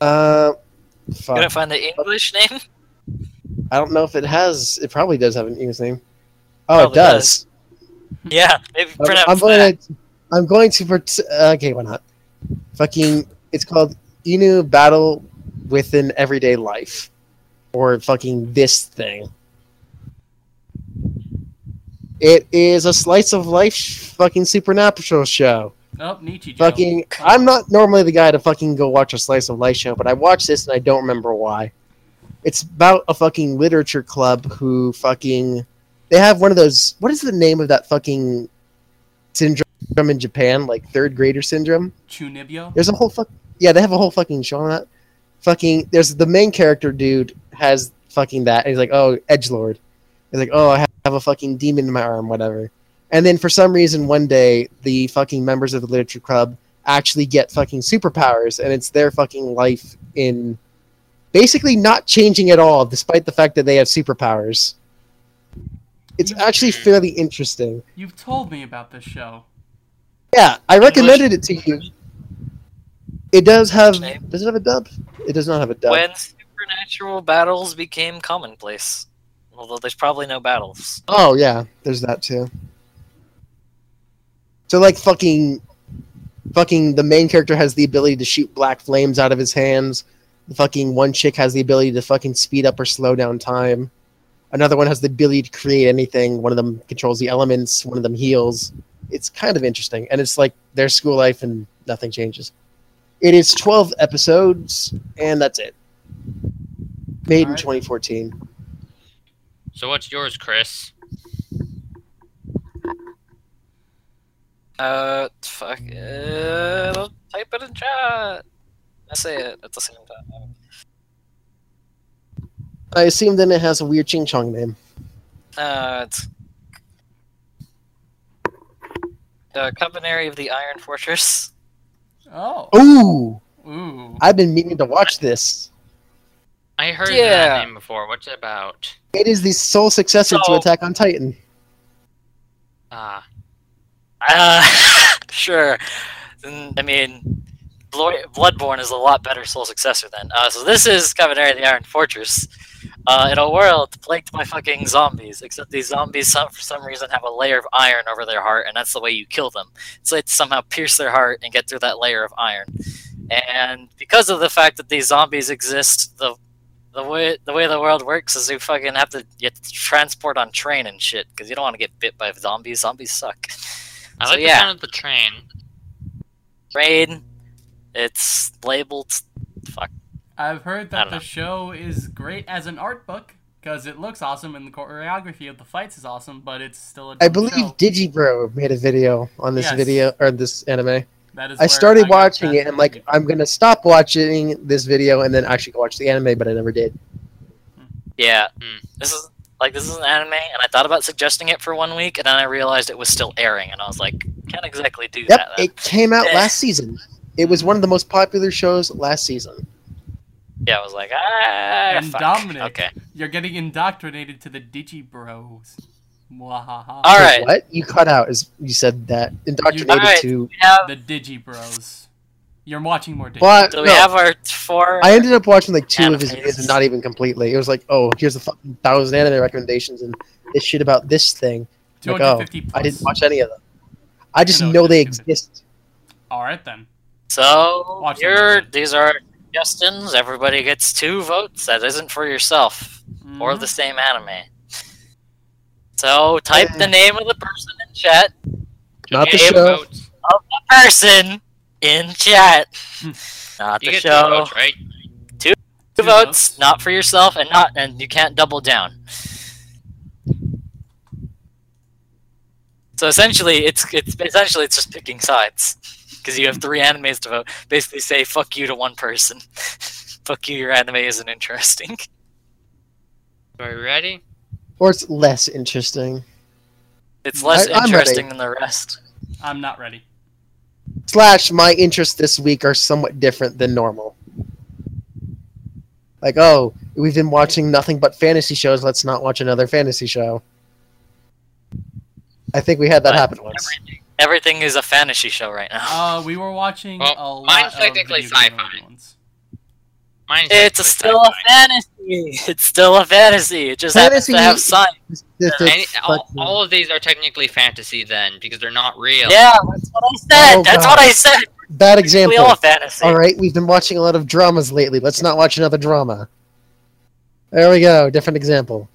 Uh, fuck. Couldn't find the English name? I don't know if it has. It probably does have an English name. Oh, it Probably does. Yeah, maybe I'm, I'm going to. I'm going to. Okay, why not? Fucking. It's called Inou Battle Within Everyday Life, or fucking this thing. It is a slice of life, fucking supernatural show. Oh, Nichijou. Fucking. I'm not normally the guy to fucking go watch a slice of life show, but I watched this and I don't remember why. It's about a fucking literature club who fucking. They have one of those. What is the name of that fucking syndrome in Japan? Like third grader syndrome? Chunibyo. There's a whole fuck. Yeah, they have a whole fucking show on that. Fucking. There's the main character dude has fucking that. And he's like, oh, edge lord. He's like, oh, I have- have a fucking demon in my arm, whatever. And then for some reason, one day, the fucking members of the literature club actually get fucking superpowers, and it's their fucking life in basically not changing at all, despite the fact that they have superpowers. It's You- actually fairly interesting. You've told me about this show. Yeah, I recommended it to you. It does have. Does it have a dub? It does not have a dub. When supernatural battles became commonplace. Although there's probably no battles. Oh yeah, there's that too. So like fucking, fucking the main character has the ability to shoot black flames out of his hands. The fucking one chick has the ability to fucking speed up or slow down time. Another one has the ability to create anything. One of them controls the elements. One of them heals. It's kind of interesting, and it's like their school life and nothing changes. It is 12 episodes, and that's it. Made in 2014. So what's yours, Chris? Uh, fuck. Uh, I'll type it in chat. I say it at the same time. I assume then it has a weird Ching Chong name. Uh, it's uh, Kabaneri of the Iron Fortress. Oh. Ooh, Ooh. I've been meaning to watch this. I heard Yeah. that name before. What's it about? It is the sole successor to Attack on Titan. Ah, Uh, *laughs* sure. Mm, I mean, Bloodborne is a lot better sole successor then. Uh, so this is Kabaneri of the Iron Fortress. Uh, in a world plagued by fucking zombies, except these zombies some, for some reason have a layer of iron over their heart, and that's the way you kill them. So they somehow pierce their heart and get through that layer of iron. And because of the fact that these zombies exist, the the way the way the world works is you fucking have to you have to transport on train and shit because you don't want to get bit by zombies. Zombies suck. I So, like the yeah. sound of the train. Raid. It's labeled. Fuck. I've heard that the know. show is great as an art book because it looks awesome and the choreography of the fights is awesome, but it's still a I believe show. Digibro made a video on this Yes. video or this anime. That is I where started got watching it and like, idea. I'm gonna stop watching this video and then actually go watch the anime, but I never did. Yeah. Hmm. This is like this is an anime, and I thought about suggesting it for one week, and then I realized it was still airing, and I was like, can't exactly do Yep, that. then. it came out Eh. last season. It was one of the most popular shows last season. Yeah, I was like, ah. And fuck. Dominic. Okay. You're getting indoctrinated to the Digibros. Mwahaha. All So. What? You cut out as you said that. Indoctrinated Alright. to We have. The Digibros. You're watching more Digibros. what? So we No, have our four. I ended up watching like two of his videos and not even completely. It was like, oh, here's a thousand anime recommendations and this shit about this thing. Like, oh, plus. I didn't watch any of them. I just No, know they exist. All right then. So Watch them your these are suggestions. Everybody gets two votes. That isn't for yourself or Mhm. the same anime. So type the name of the person in chat. Not the show. votes. Of the person in chat. Not You the get two show. votes, right? Two Two votes, votes. not for yourself, and not and you can't double down. So essentially, it's it's essentially it's just picking sides because you have three animes to vote. Basically, say fuck you to one person. *laughs* fuck you, your anime isn't interesting. Are we ready? Or it's less interesting. It's less I- interesting than the rest. I'm not ready. Slash, my interests this week are somewhat different than normal. Like, oh, we've been watching nothing but fantasy shows. Let's not watch another fantasy show. I think we had that What? happen once. Everything, everything is a fantasy show right now. Uh, we were watching Well, a lot mine's of technically sci-fi. Mine's It's a, still a sci-fi. fantasy. *laughs* It's still a fantasy. It just Fantasy- happens to have science. This- And this all, all of these are technically fantasy then, because they're not real. Yeah, that's what I said. Oh, that's God. what I said. Bad We example. all fantasy. All right, we've been watching a lot of dramas lately. Let's not watch another drama. There we go. Different example.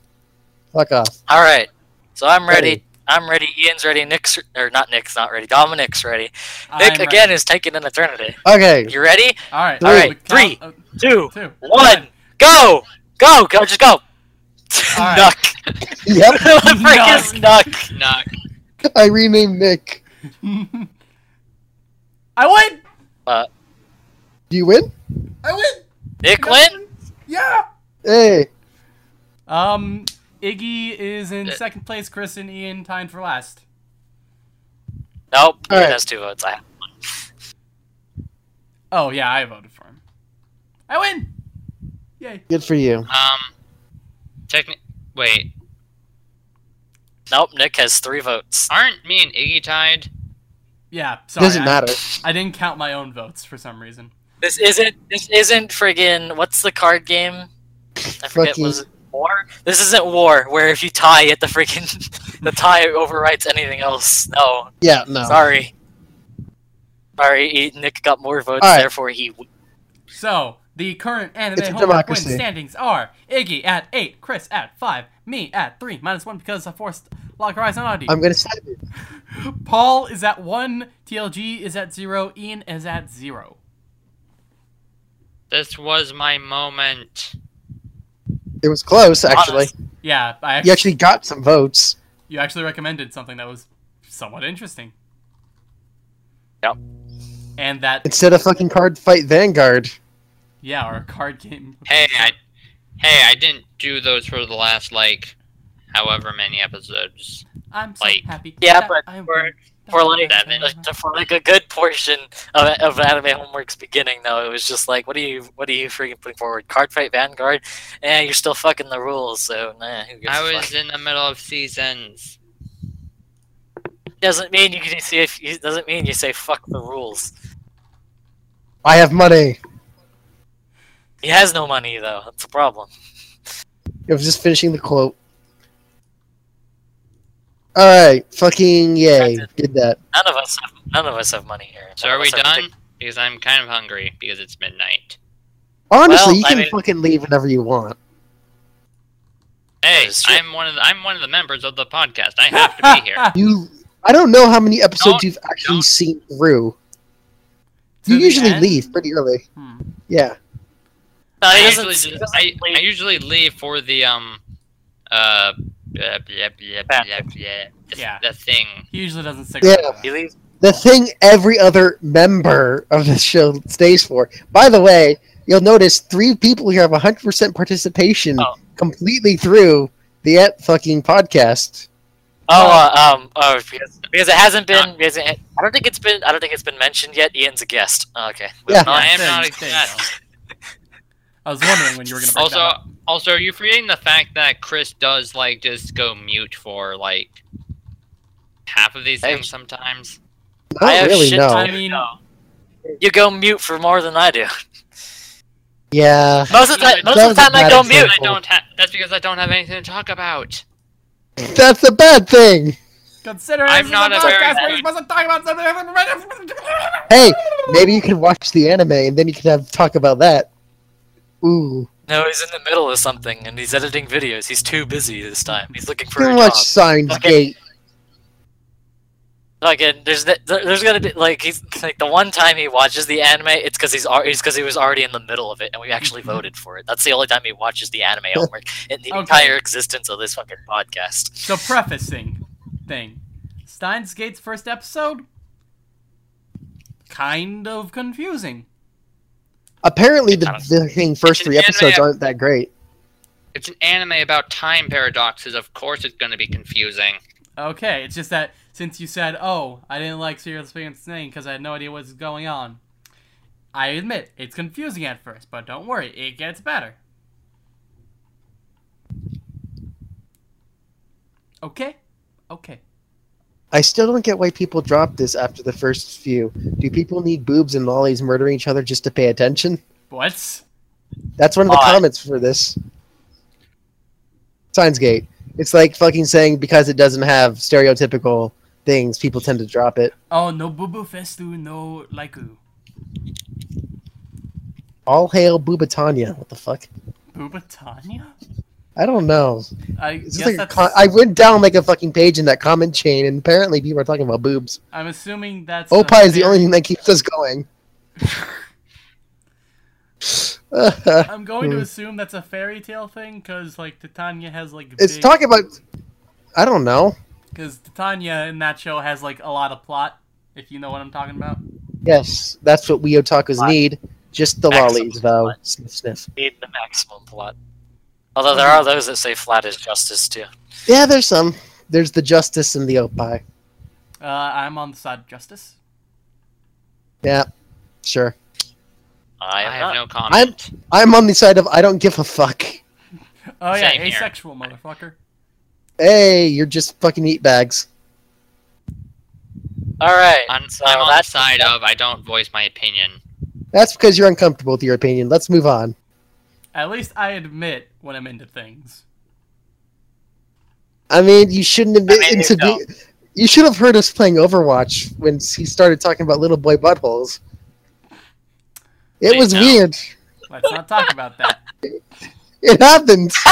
Fuck off. All right. So I'm ready. Ready. I'm ready. Ian's ready. Nick's or not Nick's not ready. Dominic's ready. I'm Nick ready. again is taking an eternity. Okay. You ready? All right. Three. we Alright, three. count- Two, uh, two. one, go, go, go, just go. right. Nuck. Yep. *laughs* Who the frick is Nuck? Nuck. I renamed Nick. *laughs* I win. Do you win? I win. Nick win? Yeah. Hey. Um, Iggy is in Uh, second place. Chris and Ian tied for last. Nope. All Ian has two votes. I have. Oh yeah, I voted for him. I win. Yay. Good for you. Um, techni- wait, Nope, Nick has three votes. aren't me and Iggy tied? Yeah. Sorry. Doesn't I, matter. I didn't count my own votes for some reason. This isn't. This isn't friggin' What's the card game? I forget. Fucking- Was it War? This isn't War, where if you tie it, the freaking the tie overwrites anything else. No, Yeah, no. sorry. Sorry, Nick got more votes, All right. therefore he. So the current anime It's a homework win standings are Iggy at eight, Chris at five, me at three, minus one because I forced Log Horizon Odyssey. I'm gonna side you. *laughs* Paul is at one, TLG is at zero, Ian is at zero. This was my moment. It was close, actually. Honest. Yeah, I You actually, actually got some votes. you actually recommended something that was somewhat interesting. Yep. And that, Instead of fucking Cardfight Vanguard. Yeah, or a card game. *laughs* Hey, I, hey, I didn't do those for the last like, however many episodes. I'm so like- happy. Yeah, that but I for- For like, Seven. for like a good portion of, of anime homework's beginning, though, it was just like, what are you, what are you freaking putting forward? Cardfight Vanguard? Eh, you're still fucking the rules, so nah. Who gives I a was fuck? in the middle of seasons. Doesn't mean you can see if you doesn't mean you say fuck the rules. I have money. He has no money though. That's a problem. I was just finishing the quote. Alright, fucking yay. Did that. None of us have none of us have money here. So None are we done? Because I'm kind of hungry because it's midnight. Honestly, Well, you I can mean- fucking leave whenever you want. Hey. I'm one of the, I'm one of the members of the podcast. I have to be here. *laughs* You I don't know how many episodes Don't- you've actually don't- seen through. To You usually end? leave pretty early. Hmm. Yeah. No, I usually, just, I, leave- I usually leave for the um uh blah, blah, blah, blah, blah, the, Yeah. the thing. He usually doesn't stick Yeah. he leaves. The thing every other member of the show stays for. By the way, you'll notice three people here have 100% participation Oh. completely through the at fucking podcast. Oh, uh, um, oh, because, because it hasn't been. Because it, I don't think it's been. I don't think it's been mentioned yet. Ian's a guest. Oh, okay. Yeah. I am not a guest. Go. I was wondering when you were going to Also, that up. also, are you forgetting the fact that Chris does like just go mute for like half of these Hey. things sometimes? Not I have really, shit no. to I do, mean- though. you go mute for more than I do. Yeah. Most of the time, most of the time I bad go mute. I don't have. That's because I don't have anything to talk about. That's a bad thing. Consider I'm not a a very podcast where good- you're supposed to talk about something. Hey, maybe you can watch the anime and then you can have talk about that. Ooh. No, he's in the middle of something and he's editing videos. He's too busy this time. He's looking for Too a much job. Signs Okay. Gate. Like, and there's the, there's gonna be like he's like the one time he watches the anime, it's because he's al- it's because he was already in the middle of it, and we actually *laughs* voted for it. That's the only time he watches the anime *laughs* homework in the Okay. entire existence of this fucking podcast. So prefacing thing. Steins Gate's first episode? Kind of confusing. Apparently, the, the thing first three episodes aren't that great. It's an anime about time paradoxes. Of course, it's going to be confusing. Okay, it's just that since you said, "Oh, I didn't like Serial Spin's name because I had no idea what's going on," I admit it's confusing at first, but don't worry, it gets better. Okay, okay. I still don't get why people drop this after the first few. Do people need boobs and lollies murdering each other just to pay attention? What? That's one of the Why? comments for this. Steins Gate. It's like fucking saying because it doesn't have stereotypical things, people tend to drop it. Oh, no bubu festu, no laiku. All hail Boobatanya. What the fuck? Bubatanya? I don't know. I guess like that's. con- I went down like a fucking page in that comment chain, and apparently people are talking about boobs. I'm assuming that's. a Opie is the only thing that keeps us going. *laughs* I'm going to assume that's a Fairy Tail thing, because like Titania has like. it's big- talking about. I don't know. Because Titania in that show has like a lot of plot, if you know what I'm talking about. Yes, that's what we otakus Plot. need. Just the Maximum lollies, though. plot. Sniff, sniff. Need the maximum plot. Although there are those that say flat is justice too. Yeah, there's some. There's the justice and the opie. Uh, I'm on the side of justice. Yeah, sure. I I am have not. no comment. I'm I'm on the side of I don't give a fuck. *laughs* Oh yeah, Same here. asexual motherfucker. Hey, you're just fucking eat bags. All right. I'm, so I'm on the that's side of I don't voice my opinion. That's because you're uncomfortable with your opinion. Let's move on. At least I admit when I'm into things. I mean, you shouldn't have been I mean, into you know. You should have heard us playing Overwatch when he started talking about little boy buttholes. It Wait, was no. weird. Let's not talk about that. *laughs* It happened. *laughs*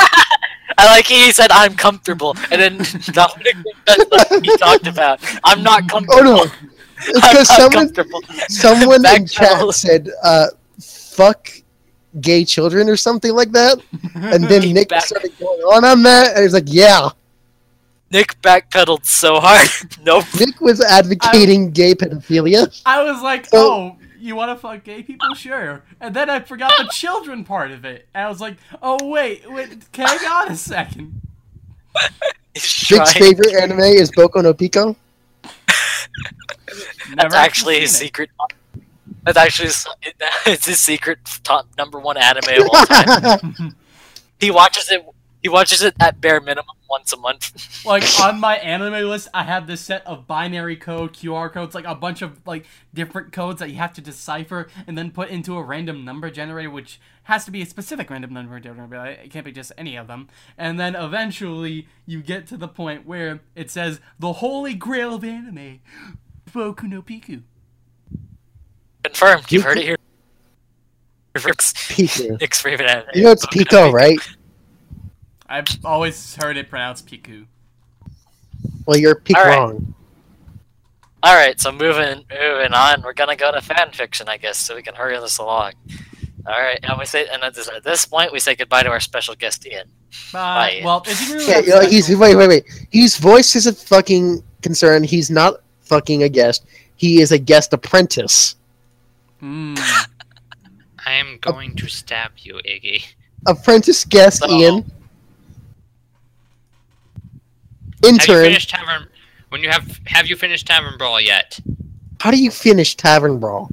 I like he said I'm comfortable, and then Dominic that's what he talked about. I'm not comfortable. Oh comfortable. no, it's because someone someone in chat said, uh, "Fuck gay children" or something like that, and then *laughs* Nick back- started going on on that, and he's like, "Yeah." Nick backpedaled so hard. *laughs* nope. Nick was advocating gay pedophilia. I was like, So- oh, you want to fuck gay people? Sure. And then I forgot the children part of it. And I was like, oh, wait, wait, hang on a second. Nick's favorite anime is Boku no Pico. *laughs* That's actually his seen it. secret. That's actually *laughs* it's his secret top number one anime of all time. *laughs* he watches it. He watches it at bare minimum once a month. *laughs* Like, on my anime list, I have this set of binary code, QR codes, like a bunch of, like, different codes that you have to decipher and then put into a random number generator, which has to be a specific random number generator. It can't be just any of them. And then eventually, you get to the point where it says, the holy grail of anime, Boku no Piku. Confirmed. You've heard it here. Nick's, *laughs* Pico. Nick's favorite anime. You know it's Pico, right? I've always heard it pronounced Piku. Well, you're peak All right. wrong. All right, so moving moving on, we're gonna go to fan fiction, I guess, so we can hurry this along. All right, and we say, and at this, at this point, we say goodbye to our special guest Ian. Bye. Bye. Well, is he really Yeah, you know, he's special? wait, wait, wait. He's voiced his fucking concern. He's not fucking a guest. He is a guest apprentice. Mm. I am going to stab you, Iggy. Apprentice guest So- Ian. Have you Intern. finished Tavern? When you have have you finished Tavern Brawl yet? How do you finish Tavern Brawl?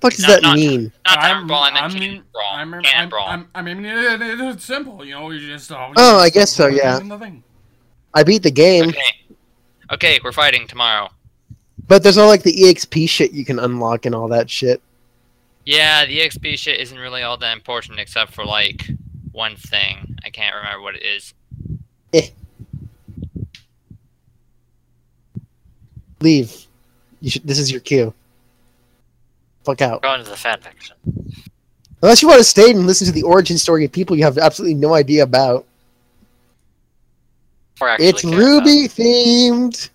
What does No, that not- mean? Not Tavern I'm- Brawl, I meant I'm- Cannon Brawl. I'm, I'm, Cannon I'm, Brawl. I'm, I mean, it- it- it's simple, you know. You just. Uh, you Oh, I guess so, yeah. do the thing. I beat the game, Okay. Okay, we're fighting tomorrow. But there's all like the EXP shit you can unlock and all that shit. Yeah, the EXP shit isn't really all that important except for like one thing. I can't remember what it is. Eh. Leave. You should. This is your cue. Fuck out. Go into the fan fiction. Unless you want to stay and listen to the origin story of people you have absolutely no idea about. It's care RWBY themed.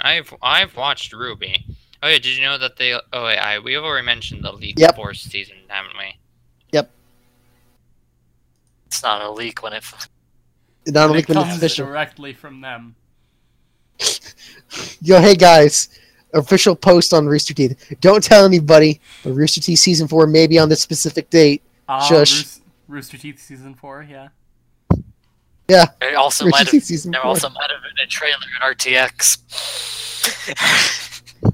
I've I've watched RWBY. Oh yeah, did you know that they? Oh wait, I we've already mentioned the League Yep. Force season, haven't we? Yep. It's not a leak when it. Not And only it when it's comes official. directly from them. *laughs* Yo, hey guys. Official post on Rooster Teeth. Don't tell anybody, but Rooster Teeth season four may be on this specific date. Uh, Shush. Roos- Rooster Teeth season four, yeah. It also might have. Teeth season There four. also might have been a trailer at RTX. *laughs*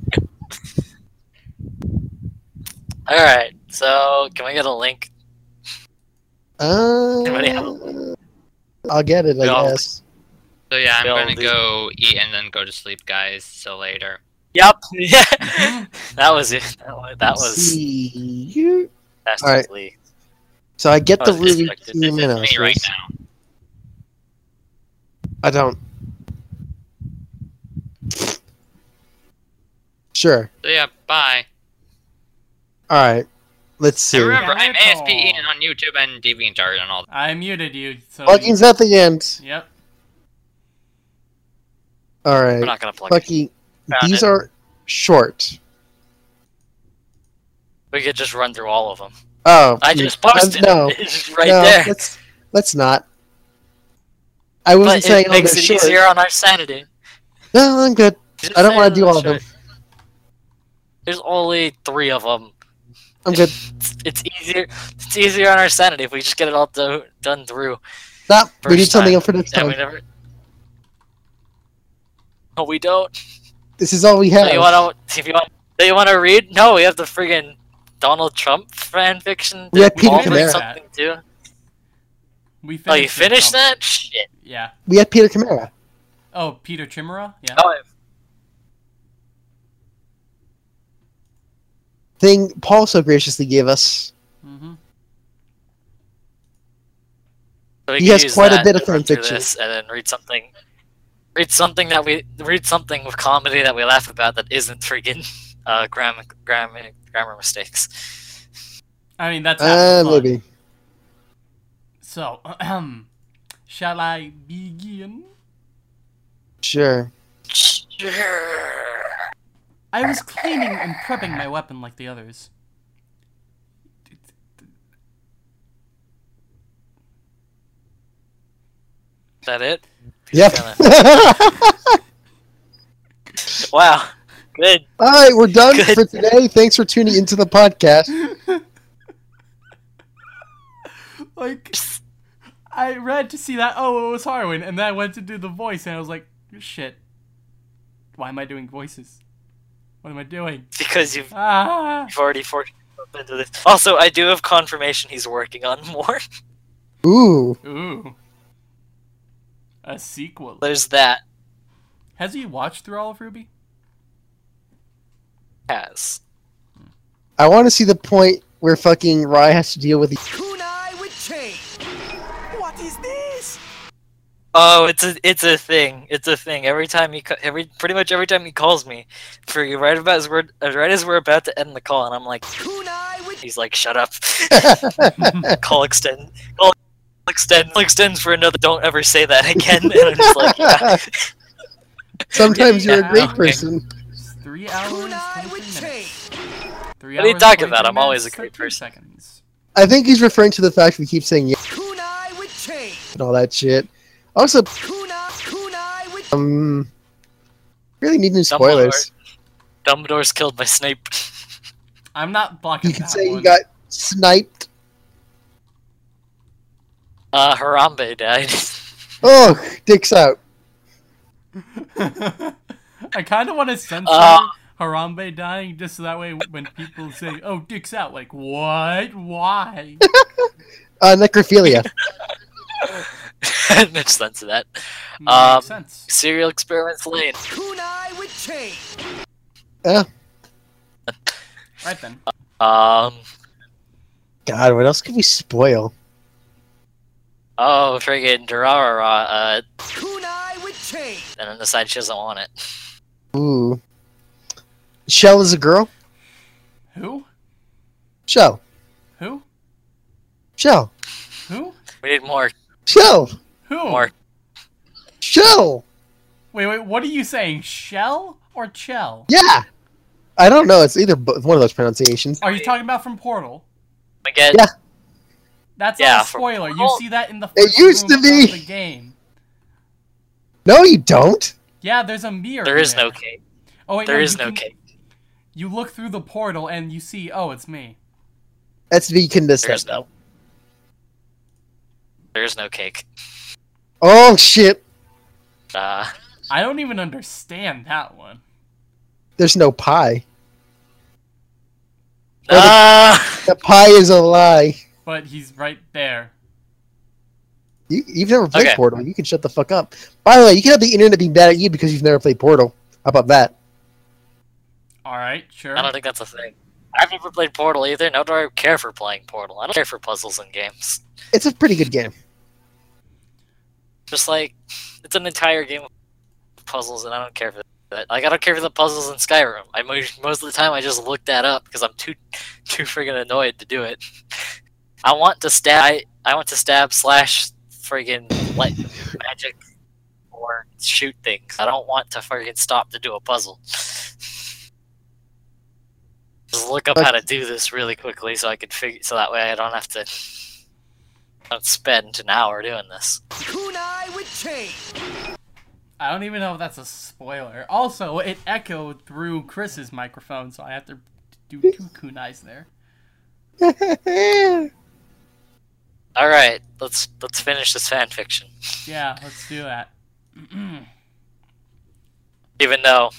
All right, so can we get a link? Anybody have Uh, I'll get it, I Yeah. guess. So yeah, I'm They'll gonna go eat and then go to sleep, guys. So later. Yep. Yeah. *laughs* that was it. That was, that was See you. fantastically. So I get That the was RWBY distracted. team This is in me right now. I don't. Sure. So yeah, bye. All right. Let's see. And remember, I'm Bye, ASP Paul. Ian on YouTube and DeviantArt and all. that. I muted you, so. Plugging's at the end. Yep. Alright. We're not gonna plug it. Bucky, these it. are short. We could just run through all of them. Oh, I you- just uh, posted no, it. *laughs* It's just right no, there. Let's let's not. I wasn't But saying it makes it short. easier on our sanity. No, I'm good. Just I don't want to do all of them. There's only three of them. I'm good. It's, it's easier. It's easier on our sanity if we just get it all do, done through. Stop. We need something time. up for next And time. we never. No, we don't. This is all we So have. you want to? If you want, that you want to read? No, we have the friggin' Donald Trump fan fiction. We have Peter something too. We Oh, you finished finished um, that? Shit. Yeah. We had Peter Chimera. Oh, Peter Chimera. Yeah. Oh, Thing Paul so graciously gave us. Mm-hmm. So He has quite a bit of to run fan fiction. and then read something. Read something that we read something with comedy that we laugh about that isn't friggin' uh, grammar grammar grammar mistakes. I mean, that's half Uh, maybe. So, um, *clears throat* shall I begin? Sure. Sure. I was cleaning and prepping my weapon like the others. Is that it? Yep. *laughs* Wow. Good. All right, we're done Good. for today. Thanks for tuning into the podcast. *laughs* like, I read to see that, oh, it was Harwin, and then I went to do the voice, and I was like, shit. Why am I doing voices? What am I doing? Because you've Ah! you've already forced yourself into this. Also, I do have confirmation he's working on more. *laughs* Ooh. Ooh. A sequel. There's that. Has he watched through all of RWBY? Has. I want to see the point where fucking Rye has to deal with the. Oh, it's a it's a thing. It's a thing. Every time he every pretty much every time he calls me, for right about as we're right as we're about to end the call, and I'm like, he's like, shut up. *laughs* call extend. Call extend. Call extends for another. Don't ever say that again. And I'm just like, yeah. *laughs* Sometimes you're a great okay. person. Three hours, Kunai 23 with minutes. Three What are you talking about? I'm always a great person. Seconds. I think he's referring to the fact we keep saying yeah Kunai with chain. and all that shit. Also, Kunai, kunai with um, really need new spoilers. Dumbledore's killed by Snape. *laughs* I'm not blocking You could that say one. he got sniped. Uh, Harambe died. Oh, dicks out. *laughs* I kind of want to censor Uh. Harambe dying just so that way when people say, "Oh, Dick's out," like, what? Why? *laughs* Uh, necrophilia. *laughs* Makes sense of that. Makes Um, sense. Serial experiments Lain. kunai with chain. Right then. Um. God, what else could we spoil? Oh, friggin' Durarara, uh, Kunai with chain. and then decides she doesn't want it. Ooh. Shell is a girl? Who? Shell. Who? Shell. Who? We need more. Shell. Who? More. Shell. Wait, wait. What are you saying? Shell or Chell? Yeah. I don't know. It's either one of those pronunciations. Are you talking about from Portal? We get. Yeah. That's Yeah, not a spoiler. You see that in the It used room to be. of the game. No, you don't. Yeah, there's a mirror. There is there. no cake. Oh wait, There no, is you no can- cake. You look through the portal and you see, oh, it's me. That's the can this There is no. There is no cake. Oh shit. Uh, I don't even understand that one. There's no pie. ah! The pie is a lie. But he's right there. You, you've never played Okay. Portal. You can shut the fuck up. By the way, you can have the internet be mad at you because you've never played Portal. How about that? All right, sure. I don't think that's a thing. I've never played Portal either, nor do I care for playing Portal. I don't care for puzzles and games. It's a pretty good game. Just like, it's an entire game of puzzles, and I don't care for that. Like, I don't care for the puzzles in Skyrim. I most of the time I just look that up because I'm too *laughs* too friggin' annoyed to do it. I want to stab. I, I want to stab slash friggin' like magic or shoot things. I don't want to friggin' stop to do a puzzle. Just look up how to do this really quickly so I can figure so that way I don't have to don't spend an hour doing this. Kunai with chain. I don't even know if that's a spoiler. Also, it echoed through Chris's microphone, so I have to do two *laughs* kunais there. *laughs* All right, let's let's finish this fan fiction. Yeah, let's do that. *clears throat* Even though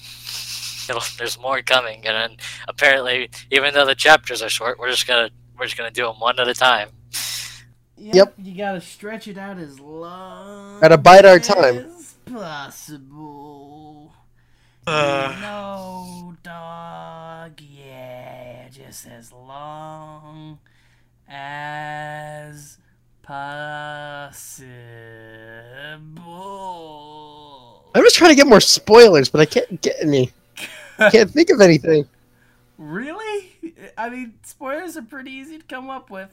It'll, there's more coming, and then apparently, even though the chapters are short, we're just gonna we're just gonna do them one at a time. Yep. You gotta stretch it out as long Gotta bide our time. as possible. Uh. no, dog. Yeah, just as long as possible. I'm just trying to get more spoilers, but I can't get any. *laughs* Can't think of anything. Really? I mean, spoilers are pretty easy to come up with.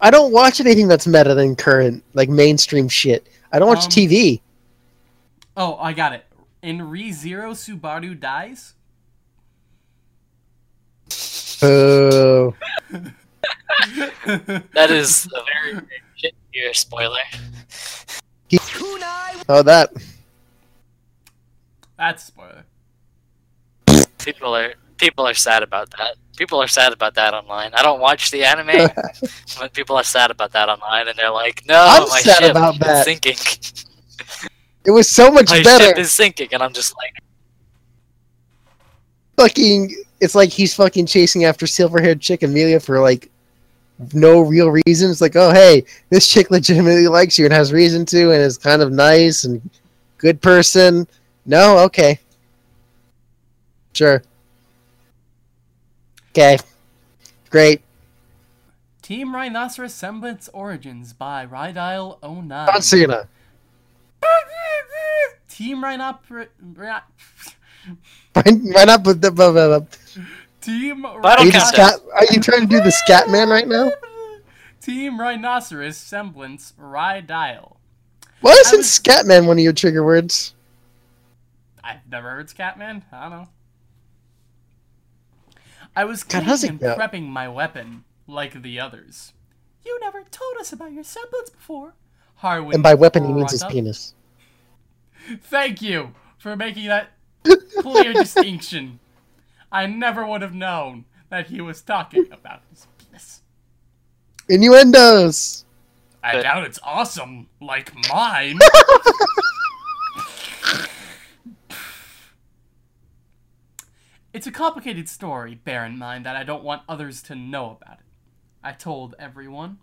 I don't watch anything that's meta than current, like mainstream shit. I don't watch Um, TV. Oh, I got it. In Re Zero, Subaru dies. Oh, That is a very very shit year spoiler. Oh, that. That's a spoiler. People are people are sad about that. People are sad about that online. I don't watch the anime, *laughs* but people are sad about that online, and they're like, "No, I'm my sad ship about is that. sinking. It was so much my better. ship is sinking," and I'm just like, fucking it's like he's fucking chasing after silver-haired chick Amelia for like no real reason. It's like, oh hey, this chick legitimately likes you and has reason to and is kind of nice and good person. No, okay. Sure. Okay. Great. Team Rhinoceros Semblance Origins by Rydile 09. John Cena. *laughs* Team Rhinop... Right, right up with the. blah, blah, blah. Team I Are don't you, the count scat, are you trying to do the scat man right now? *laughs* Team Rhinoceros Semblance Rydile. Why isn't was- Scatman one of your trigger words? I've never heard Scatman. I don't know. I was cleaning it and go? prepping my weapon, like the others. You never told us about your semblance before. Harwin And by weapon, he means his up. penis. *laughs* Thank you for making that *laughs* clear distinction. I never would have known that he was talking about his penis. Innuendos! I Good. doubt it's awesome, like *laughs* mine. It's a complicated story, bear in mind that I don't want others to know about it. I told everyone.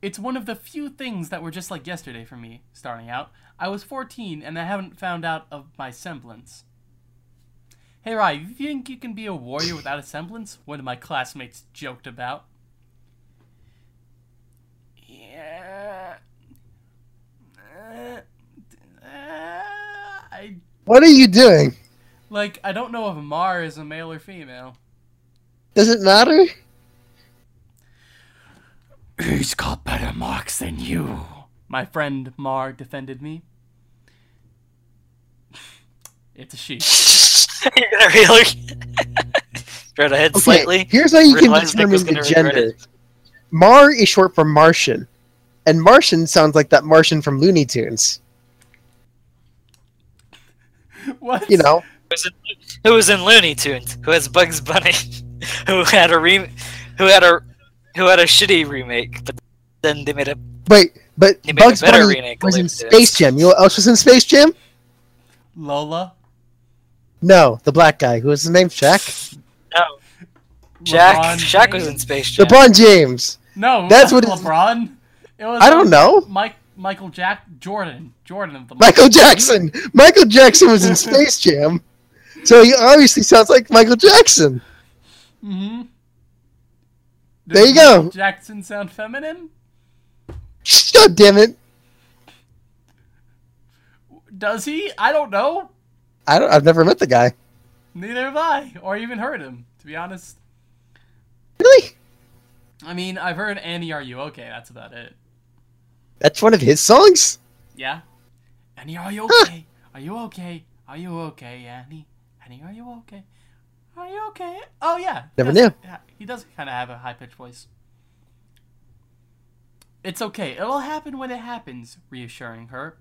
It's one of the few things that were just like yesterday for me, starting out. I was 14 and I haven't found out of my semblance. Hey, Rai, you think you can be a warrior without a semblance? One of my classmates joked about. Yeah. Uh, uh, I What are you doing? Like. I don't know if Mar is a male or female. Does it matter? He's got better marks than you. My friend Mar defended me. It's a she. "You're *laughs* gonna really straight ahead Okay, slightly." here's how you can Realized Nick was determine the gender. Mar is short for Martian. And Martian sounds like that Martian from Looney Tunes. *laughs* what? You know, Who was in, who was in Looney Tunes? Who has Bugs Bunny? *laughs* who had a re, who had a who had a shitty remake, but then they made a wait, but made Bugs better Bunny remake was in later. Space Jam. You know what else was in Space Jam? Lola. No, the black guy. Who was his name? Shaq? no. Jack LeBron Shaq was in Space Jam. LeBron James. No, That's what LeBron. It was. I don't know. Mike Michael Jack Jordan Jordan of the Michael Jackson. Michael Jackson was in Space Jam. So he obviously sounds like Michael Jackson. Mm-hmm. There you go. Jackson sound feminine? God damn it. Does he? I don't know. I don't, I've never met the guy. Neither have I, or even heard him. To be honest, Really? I mean, I've heard "Annie, Are You Okay?" That's about it. That's one of his songs? Yeah. Annie, are you okay? Are you okay? Are you okay, Annie? Annie, are you okay? Are you okay? Oh yeah. Never Yes, knew. yeah, He does kind of have a high pitched voice. It's okay. It'll happen when it happens, reassuring her.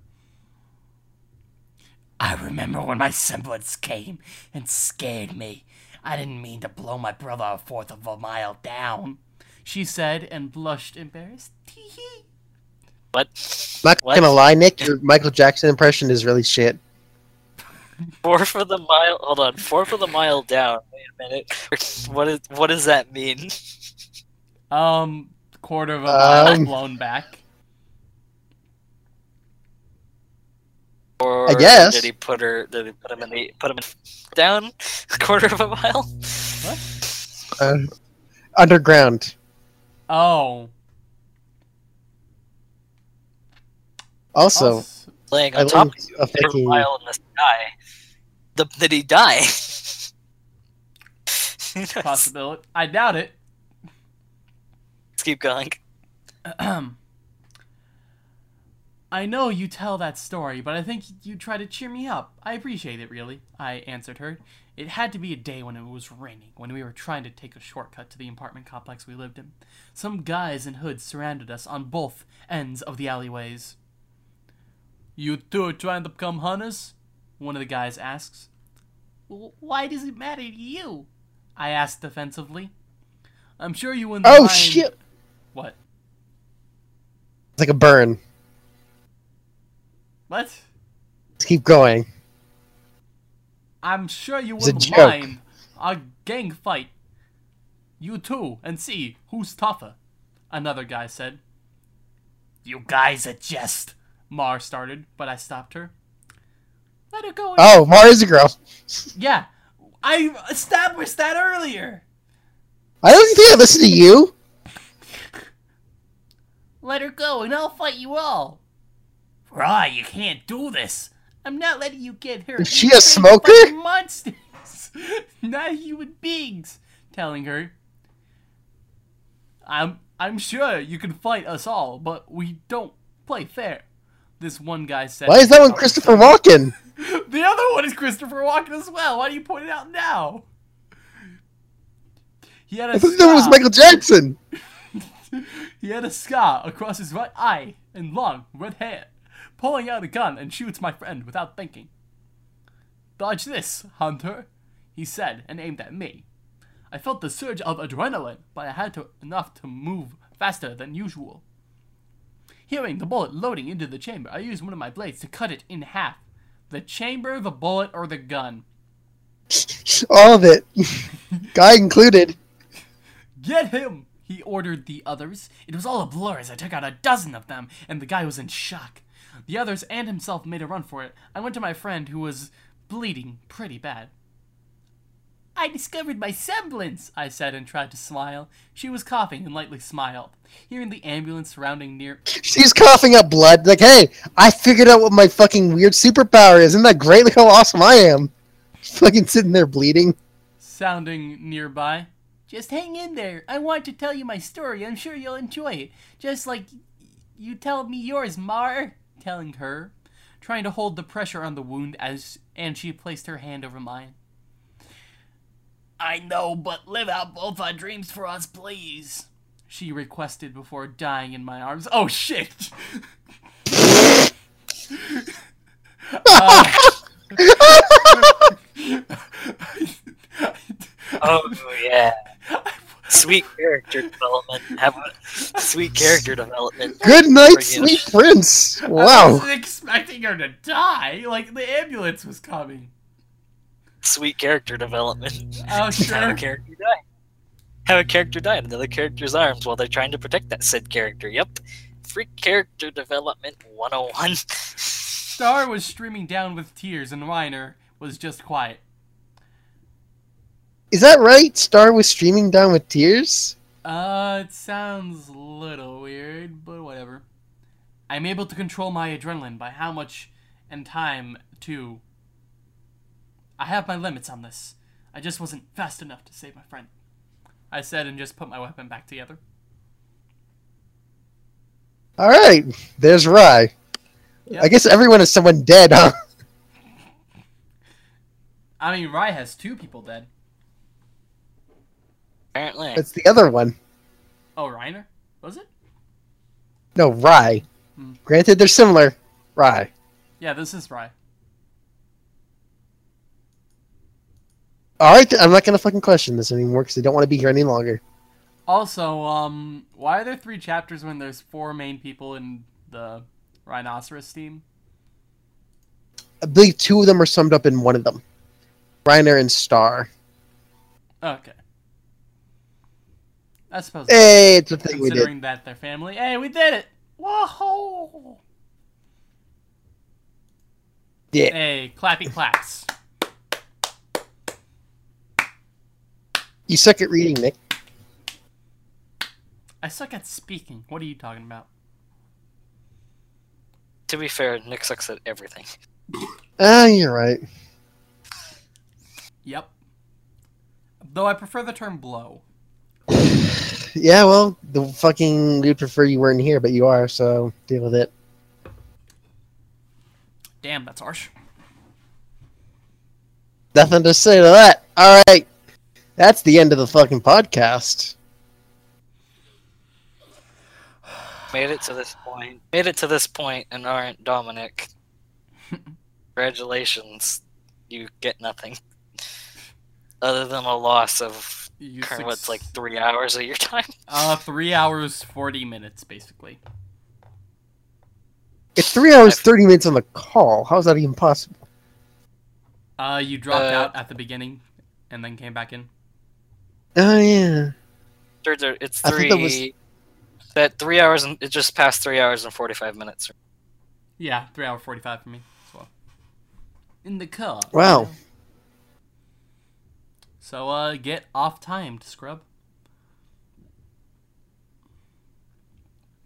I remember when my semblance came and scared me. I didn't mean to blow my brother a fourth of a mile down, she said and blushed embarrassed. Tee hee. What? I'm not What? gonna lie, Nick. Your Michael Jackson impression is really shit. Four for the mile. Hold on. Four for the mile down. Wait a minute. What is? What does that mean? Um, quarter of a mile Um. blown back. Or I guess. did he put her? Did he put him in the? Put him in down *laughs* quarter of a mile? Uh, underground. Oh. Also, Also- Laying I on top linked a of a fucking. mile in the sky. The, did he die? *laughs* Possibility. I doubt it. Let's keep going. *clears throat* I know you tell that story, but I think you try to cheer me up. I appreciate it, really. I answered her. It had to be a day when it was raining, when we were trying to take a shortcut to the apartment complex we lived in. Some guys in hoods surrounded us on both ends of the alleyways. You two are trying to become hunters? One of the guys asks. Why does it matter to you? I asked defensively. I'm sure you wouldn't Oh mind- shit! What? It's like a burn. What? Let's keep going. I'm sure you It's wouldn't joke. mind a gang fight. You two, and see who's tougher. Another guy said. You guys are jest, Mar started, but I stopped her. Let her go. Oh, Mar is a girl. Yeah, I established that earlier. I don't think I listened to you. Let her go, and I'll fight you all. Rye, you can't do this. I'm not letting you get her. Is she a smoker? Monsters, *laughs* not human beings. Telling her. I'm I'm sure you can fight us all, but we don't play fair. This one guy said. Why is that one oh. Christopher Walken? The other one is Christopher Walken as well. Why do you point it out now? He had a I thought that was. Michael Jackson. *laughs* He had a scar across his right eye and long red hair, pulling out a gun and shoots my friend without thinking. Dodge this, Hunter, he said and aimed at me. I felt the surge of adrenaline, but I had to, enough to move faster than usual. Hearing the bullet loading into the chamber, I used one of my blades to cut it in half. The chamber, the bullet, or the gun. All of it. *laughs* Guy included. Get him! He ordered the others. It was all a blur as I took out a dozen of them, and the guy was in shock. The others and himself made a run for it. I went to my friend who was bleeding pretty bad. I discovered my semblance, I said and tried to smile. She was coughing and lightly smiled. Hearing the ambulance surrounding near She's coughing up blood. Like, hey, I figured out what my fucking weird superpower is. Isn't that great? Look how awesome I am. *laughs* Fucking sitting there bleeding. sounding nearby. Just hang in there. I want to tell you my story. I'm sure you'll enjoy it. Just like you tell me yours, Mar. Telling her, trying to hold the pressure on the wound as and she placed her hand over mine. I know, but live out both our dreams for us, please. She requested before dying in my arms. Oh shit! *laughs* Oh yeah. Sweet character development. Have a sweet character development. Good night, sweet prince. Wow. I Wow. wasn't expecting her to die. Like the ambulance was coming. Sweet character development. Oh sure. *laughs* Have a character die. Have a character die in another character's arms while they're trying to protect that said character. Yep. Free character development 101. *laughs* Star was streaming down with tears, and Reiner was just quiet. Is that right? Star was streaming down with tears? Uh, it sounds a little weird, but whatever. I'm able to control my adrenaline by how much and time too. I have my limits on this. I just wasn't fast enough to save my friend. I said and just put my weapon back together. All right. There's Rye. Yep. I guess everyone is someone dead, huh? *laughs* I mean, Rye has two people dead. Apparently. It's the other one. Oh, Reiner? Was it? No, Rye. Hmm. Granted, they're similar. Rye. Yeah, this is Rai. All right, I'm not gonna fucking question this anymore because I don't want to be here any longer. Also, um, why are there three chapters when there's four main people in the Rhinoceros team? I believe two of them are summed up in one of them. Reiner and Star. Okay. I suppose. Hey, it's a thing we did. considering that they're family. Hey, we did it! Whoa! Yeah. Hey, clappy claps. You suck at reading, Nick. I suck at speaking. What are you talking about? To be fair, Nick sucks at everything. Ah, you're right. Yep. Though I prefer the term blow. Yeah, well, the fucking we'd prefer you weren't here, but you are, so deal with it. Damn, that's harsh. Nothing to say to that. All right, that's the end of the fucking podcast. Made it to this point. Made it to this point and aren't Dominic. *laughs* Congratulations. You get nothing. Other than a loss of You current, what's like three hours of your time. Uh, three hours, 40 minutes, basically. It's three hours thirty minutes on the call. How is that even possible? Uh, you dropped Uh, out at the beginning and then came back in. Oh yeah. There- there- It's I thought three. that was- That three hours and it just passed three hours and forty five minutes. Yeah, three hour 45 for me as well. In the car. Wow. So, uh, get off timed, scrub.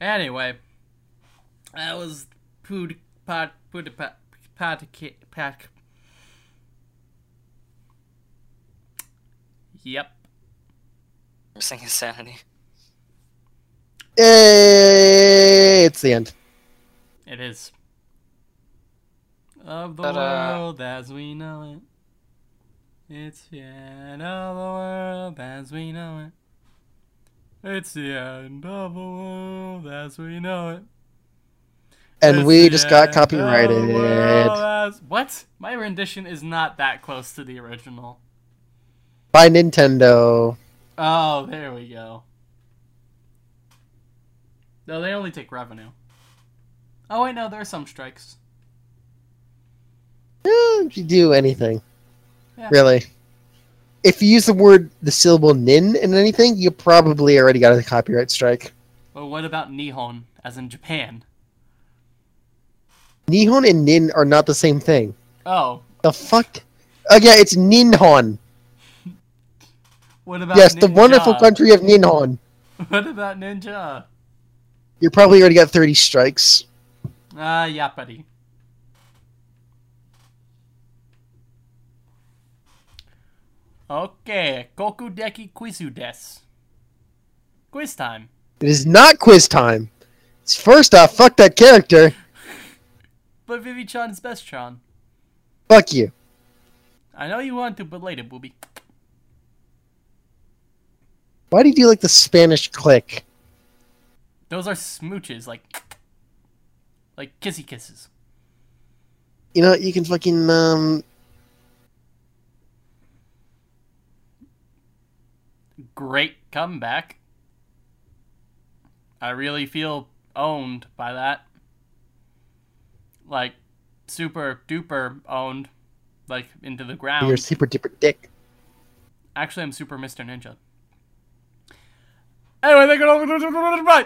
Anyway, that was Pood Pot Pood Pat Pat Pat. Yep. Missing his sanity. Hey, eh, it's the end. It is. Of the Ta-da. world as we know it. It's the end of the world as we know it. It's the end of the world as we know it. And It's we just got end of copyrighted. as- What? My rendition is not that close to the original. By Nintendo. Oh, there we go. No, they only take revenue. Oh wait, no, there are some strikes. Eh, if you do anything. Yeah. Really. If you use the word, the syllable nin in anything, you probably already got a copyright strike. But what about Nihon, as in Japan? Nihon and nin are not the same thing. Oh, The fuck? Oh yeah, it's Ninhon. What about Yes, the wonderful country of Ninhon. *laughs* What about Ninja? You probably already got 30 strikes. Ah, yeah, buddy. Okay, Koku Deki Quizu des. Quiz time. It is not quiz time. It's first off, fuck that character. *laughs* But Vivi-chan is best Chan. Fuck you. I know you want to, but later, booby. Why do you do like the Spanish click? Those are smooches, like, like kissy kisses. You know, you can fucking, um, Great comeback. I really feel owned by that. Like, super duper owned. Like, into the ground. You're super duper dick. Actually, I'm Super Mr. Ninja. Anyway, thank you all for Bye!